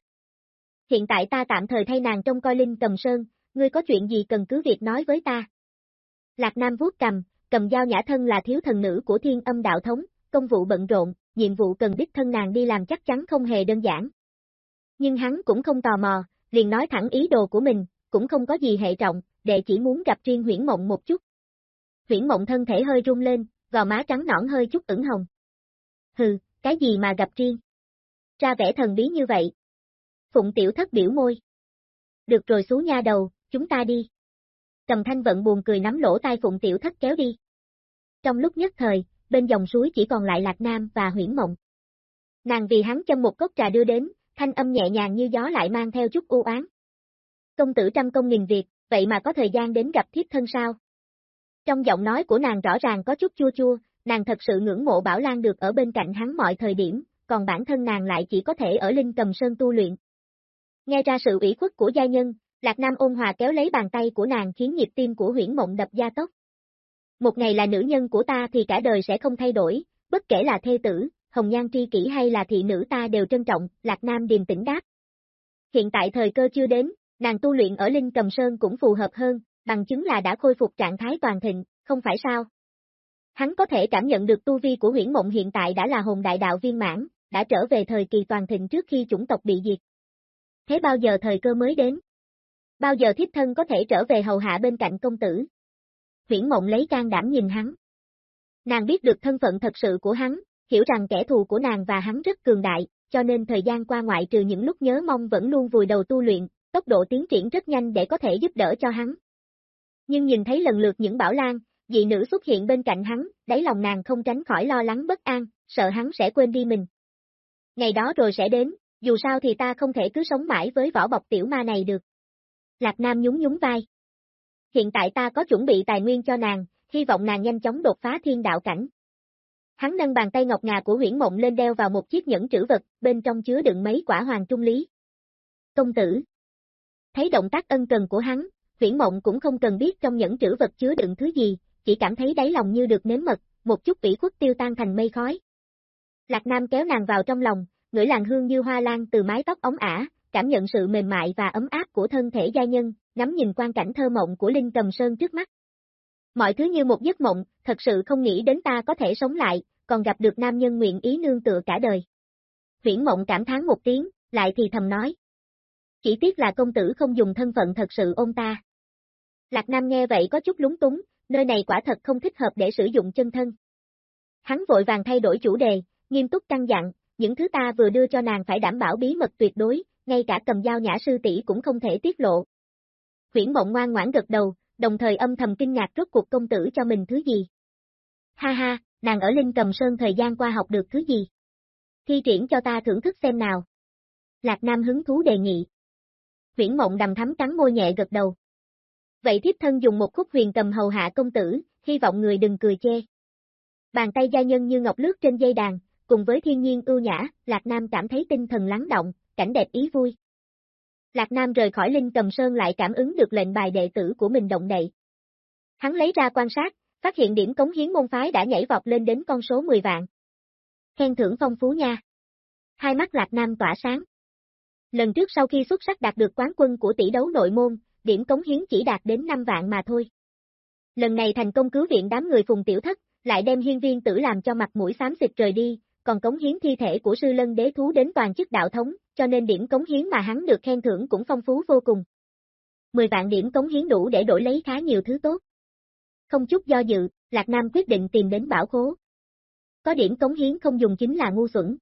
Hiện tại ta tạm thời thay nàng trông coi Linh cầm sơn, ngươi có chuyện gì cần cứ việc nói với ta. Lạc Nam vuốt cầm, cầm dao nhã thân là thiếu thần nữ của thiên âm đạo thống, công vụ bận rộn, nhiệm vụ cần đích thân nàng đi làm chắc chắn không hề đơn giản. Nhưng hắn cũng không tò mò, liền nói thẳng ý đồ của mình, cũng không có gì hệ trọng, đệ chỉ muốn gặp riêng huyển mộng một chút. Huyển mộng thân thể hơi rung lên, gò má trắng nõn hơi chút ửng hồng. Hừ, cái gì mà gặp riêng? Ra vẻ thần bí như vậy. Phụng tiểu thất biểu môi. Được rồi xuống nha đầu, chúng ta đi. Cầm thanh vận buồn cười nắm lỗ tai Phụng tiểu thất kéo đi. Trong lúc nhất thời, bên dòng suối chỉ còn lại Lạc Nam và huyển mộng. Nàng vì hắn châm một cốc trà đưa đến, thanh âm nhẹ nhàng như gió lại mang theo chút u oán. Công tử trăm công nghìn việc, vậy mà có thời gian đến gặp thiếp thân sao? Trong giọng nói của nàng rõ ràng có chút chua chua, nàng thật sự ngưỡng mộ Bảo Lan được ở bên cạnh hắn mọi thời điểm, còn bản thân nàng lại chỉ có thể ở Linh Cầm Sơn tu luyện. Nghe ra sự ủy khuất của gia nhân, Lạc Nam ôn hòa kéo lấy bàn tay của nàng khiến nhịp tim của huyển mộng đập gia tốc. Một ngày là nữ nhân của ta thì cả đời sẽ không thay đổi, bất kể là thê tử, hồng nhan tri kỷ hay là thị nữ ta đều trân trọng, Lạc Nam điềm tĩnh đáp. Hiện tại thời cơ chưa đến, nàng tu luyện ở Linh Cầm Sơn cũng phù hợp hơn, bằng chứng là đã khôi phục trạng thái toàn thịnh, không phải sao? Hắn có thể cảm nhận được tu vi của huyển mộng hiện tại đã là hồn đại đạo viên mãn, đã trở về thời kỳ toàn thịnh trước khi chủng tộc bị diệt. Thế bao giờ thời cơ mới đến? Bao giờ thiếp thân có thể trở về hầu hạ bên cạnh công tử? Huyển mộng lấy can đảm nhìn hắn. Nàng biết được thân phận thật sự của hắn, hiểu rằng kẻ thù của nàng và hắn rất cường đại, cho nên thời gian qua ngoại trừ những lúc nhớ mong vẫn luôn vùi đầu tu luyện, tốc độ tiến triển rất nhanh để có thể giúp đỡ cho hắn. Nhưng nhìn thấy lần lượt những bảo lan, dị nữ xuất hiện bên cạnh hắn, đáy lòng nàng không tránh khỏi lo lắng bất an, sợ hắn sẽ quên đi mình. Ngày đó rồi sẽ đến, dù sao thì ta không thể cứ sống mãi với vỏ bọc tiểu ma này được. Lạc Nam nhún nhún vai. Hiện tại ta có chuẩn bị tài nguyên cho nàng, hy vọng nàng nhanh chóng đột phá thiên đạo cảnh. Hắn nâng bàn tay ngọc ngà của huyển mộng lên đeo vào một chiếc nhẫn trữ vật, bên trong chứa đựng mấy quả hoàng trung lý. Công tử, Thấy động tác ân cần của hắn, huyển Mộng cũng không cần biết trong nhẫn trữ vật chứa đựng thứ gì, chỉ cảm thấy đáy lòng như được nếm mật, một chút vĩ khuất tiêu tan thành mây khói. Lạc Nam kéo nàng vào trong lòng, ngửi làn hương như hoa lan từ mái tóc ống ả, cảm nhận sự mềm mại và ấm áp của thân thể gia nhân, ngắm nhìn quan cảnh thơ mộng của Linh Cầm Sơn trước mắt. Mọi thứ như một giấc mộng, thật sự không nghĩ đến ta có thể sống lại, còn gặp được nam nhân nguyện ý nương tựa cả đời. Viễn mộng cảm thán một tiếng, lại thì thầm nói. Chỉ tiếc là công tử không dùng thân phận thật sự ôm ta. Lạc Nam nghe vậy có chút lúng túng, nơi này quả thật không thích hợp để sử dụng chân thân. Hắn vội vàng thay đổi chủ đề, nghiêm túc căng dặn, những thứ ta vừa đưa cho nàng phải đảm bảo bí mật tuyệt đối, ngay cả cầm dao nhã sư tỷ cũng không thể tiết lộ. Huyển mộng ngoan ngoãn gật đầu, đồng thời âm thầm kinh ngạc rốt cuộc công tử cho mình thứ gì. Ha ha, nàng ở Linh Cầm Sơn thời gian qua học được thứ gì? Thi triển cho ta thưởng thức xem nào. Lạc Nam hứng thú đề nghị. Viễn mộng đầm thắm cắn môi nhẹ gật đầu. Vậy thiếp thân dùng một khúc huyền cầm hầu hạ công tử, hy vọng người đừng cười chê. Bàn tay gia nhân như ngọc lướt trên dây đàn, cùng với thiên nhiên ưu nhã, Lạc Nam cảm thấy tinh thần lắng động, cảnh đẹp ý vui. Lạc Nam rời khỏi Linh Cầm Sơn lại cảm ứng được lệnh bài đệ tử của mình động đậy. Hắn lấy ra quan sát, phát hiện điểm cống hiến môn phái đã nhảy vọt lên đến con số 10 vạn. Khen thưởng phong phú nha. Hai mắt Lạc Nam tỏa sáng. Lần trước sau khi xuất sắc đạt được quán quân của tỷ đấu nội môn, điểm cống hiến chỉ đạt đến 5 vạn mà thôi. Lần này thành công cứu viện đám người phùng tiểu thất, lại đem hiên viên tử làm cho mặt mũi xám xịt rời đi, còn cống hiến thi thể của sư lân đế thú đến toàn chức đạo thống, cho nên điểm cống hiến mà hắn được khen thưởng cũng phong phú vô cùng. 10 vạn điểm cống hiến đủ để đổi lấy khá nhiều thứ tốt. Không chút do dự, Lạc Nam quyết định tìm đến bảo khố. Có điểm cống hiến không dùng chính là ngu xuẩn.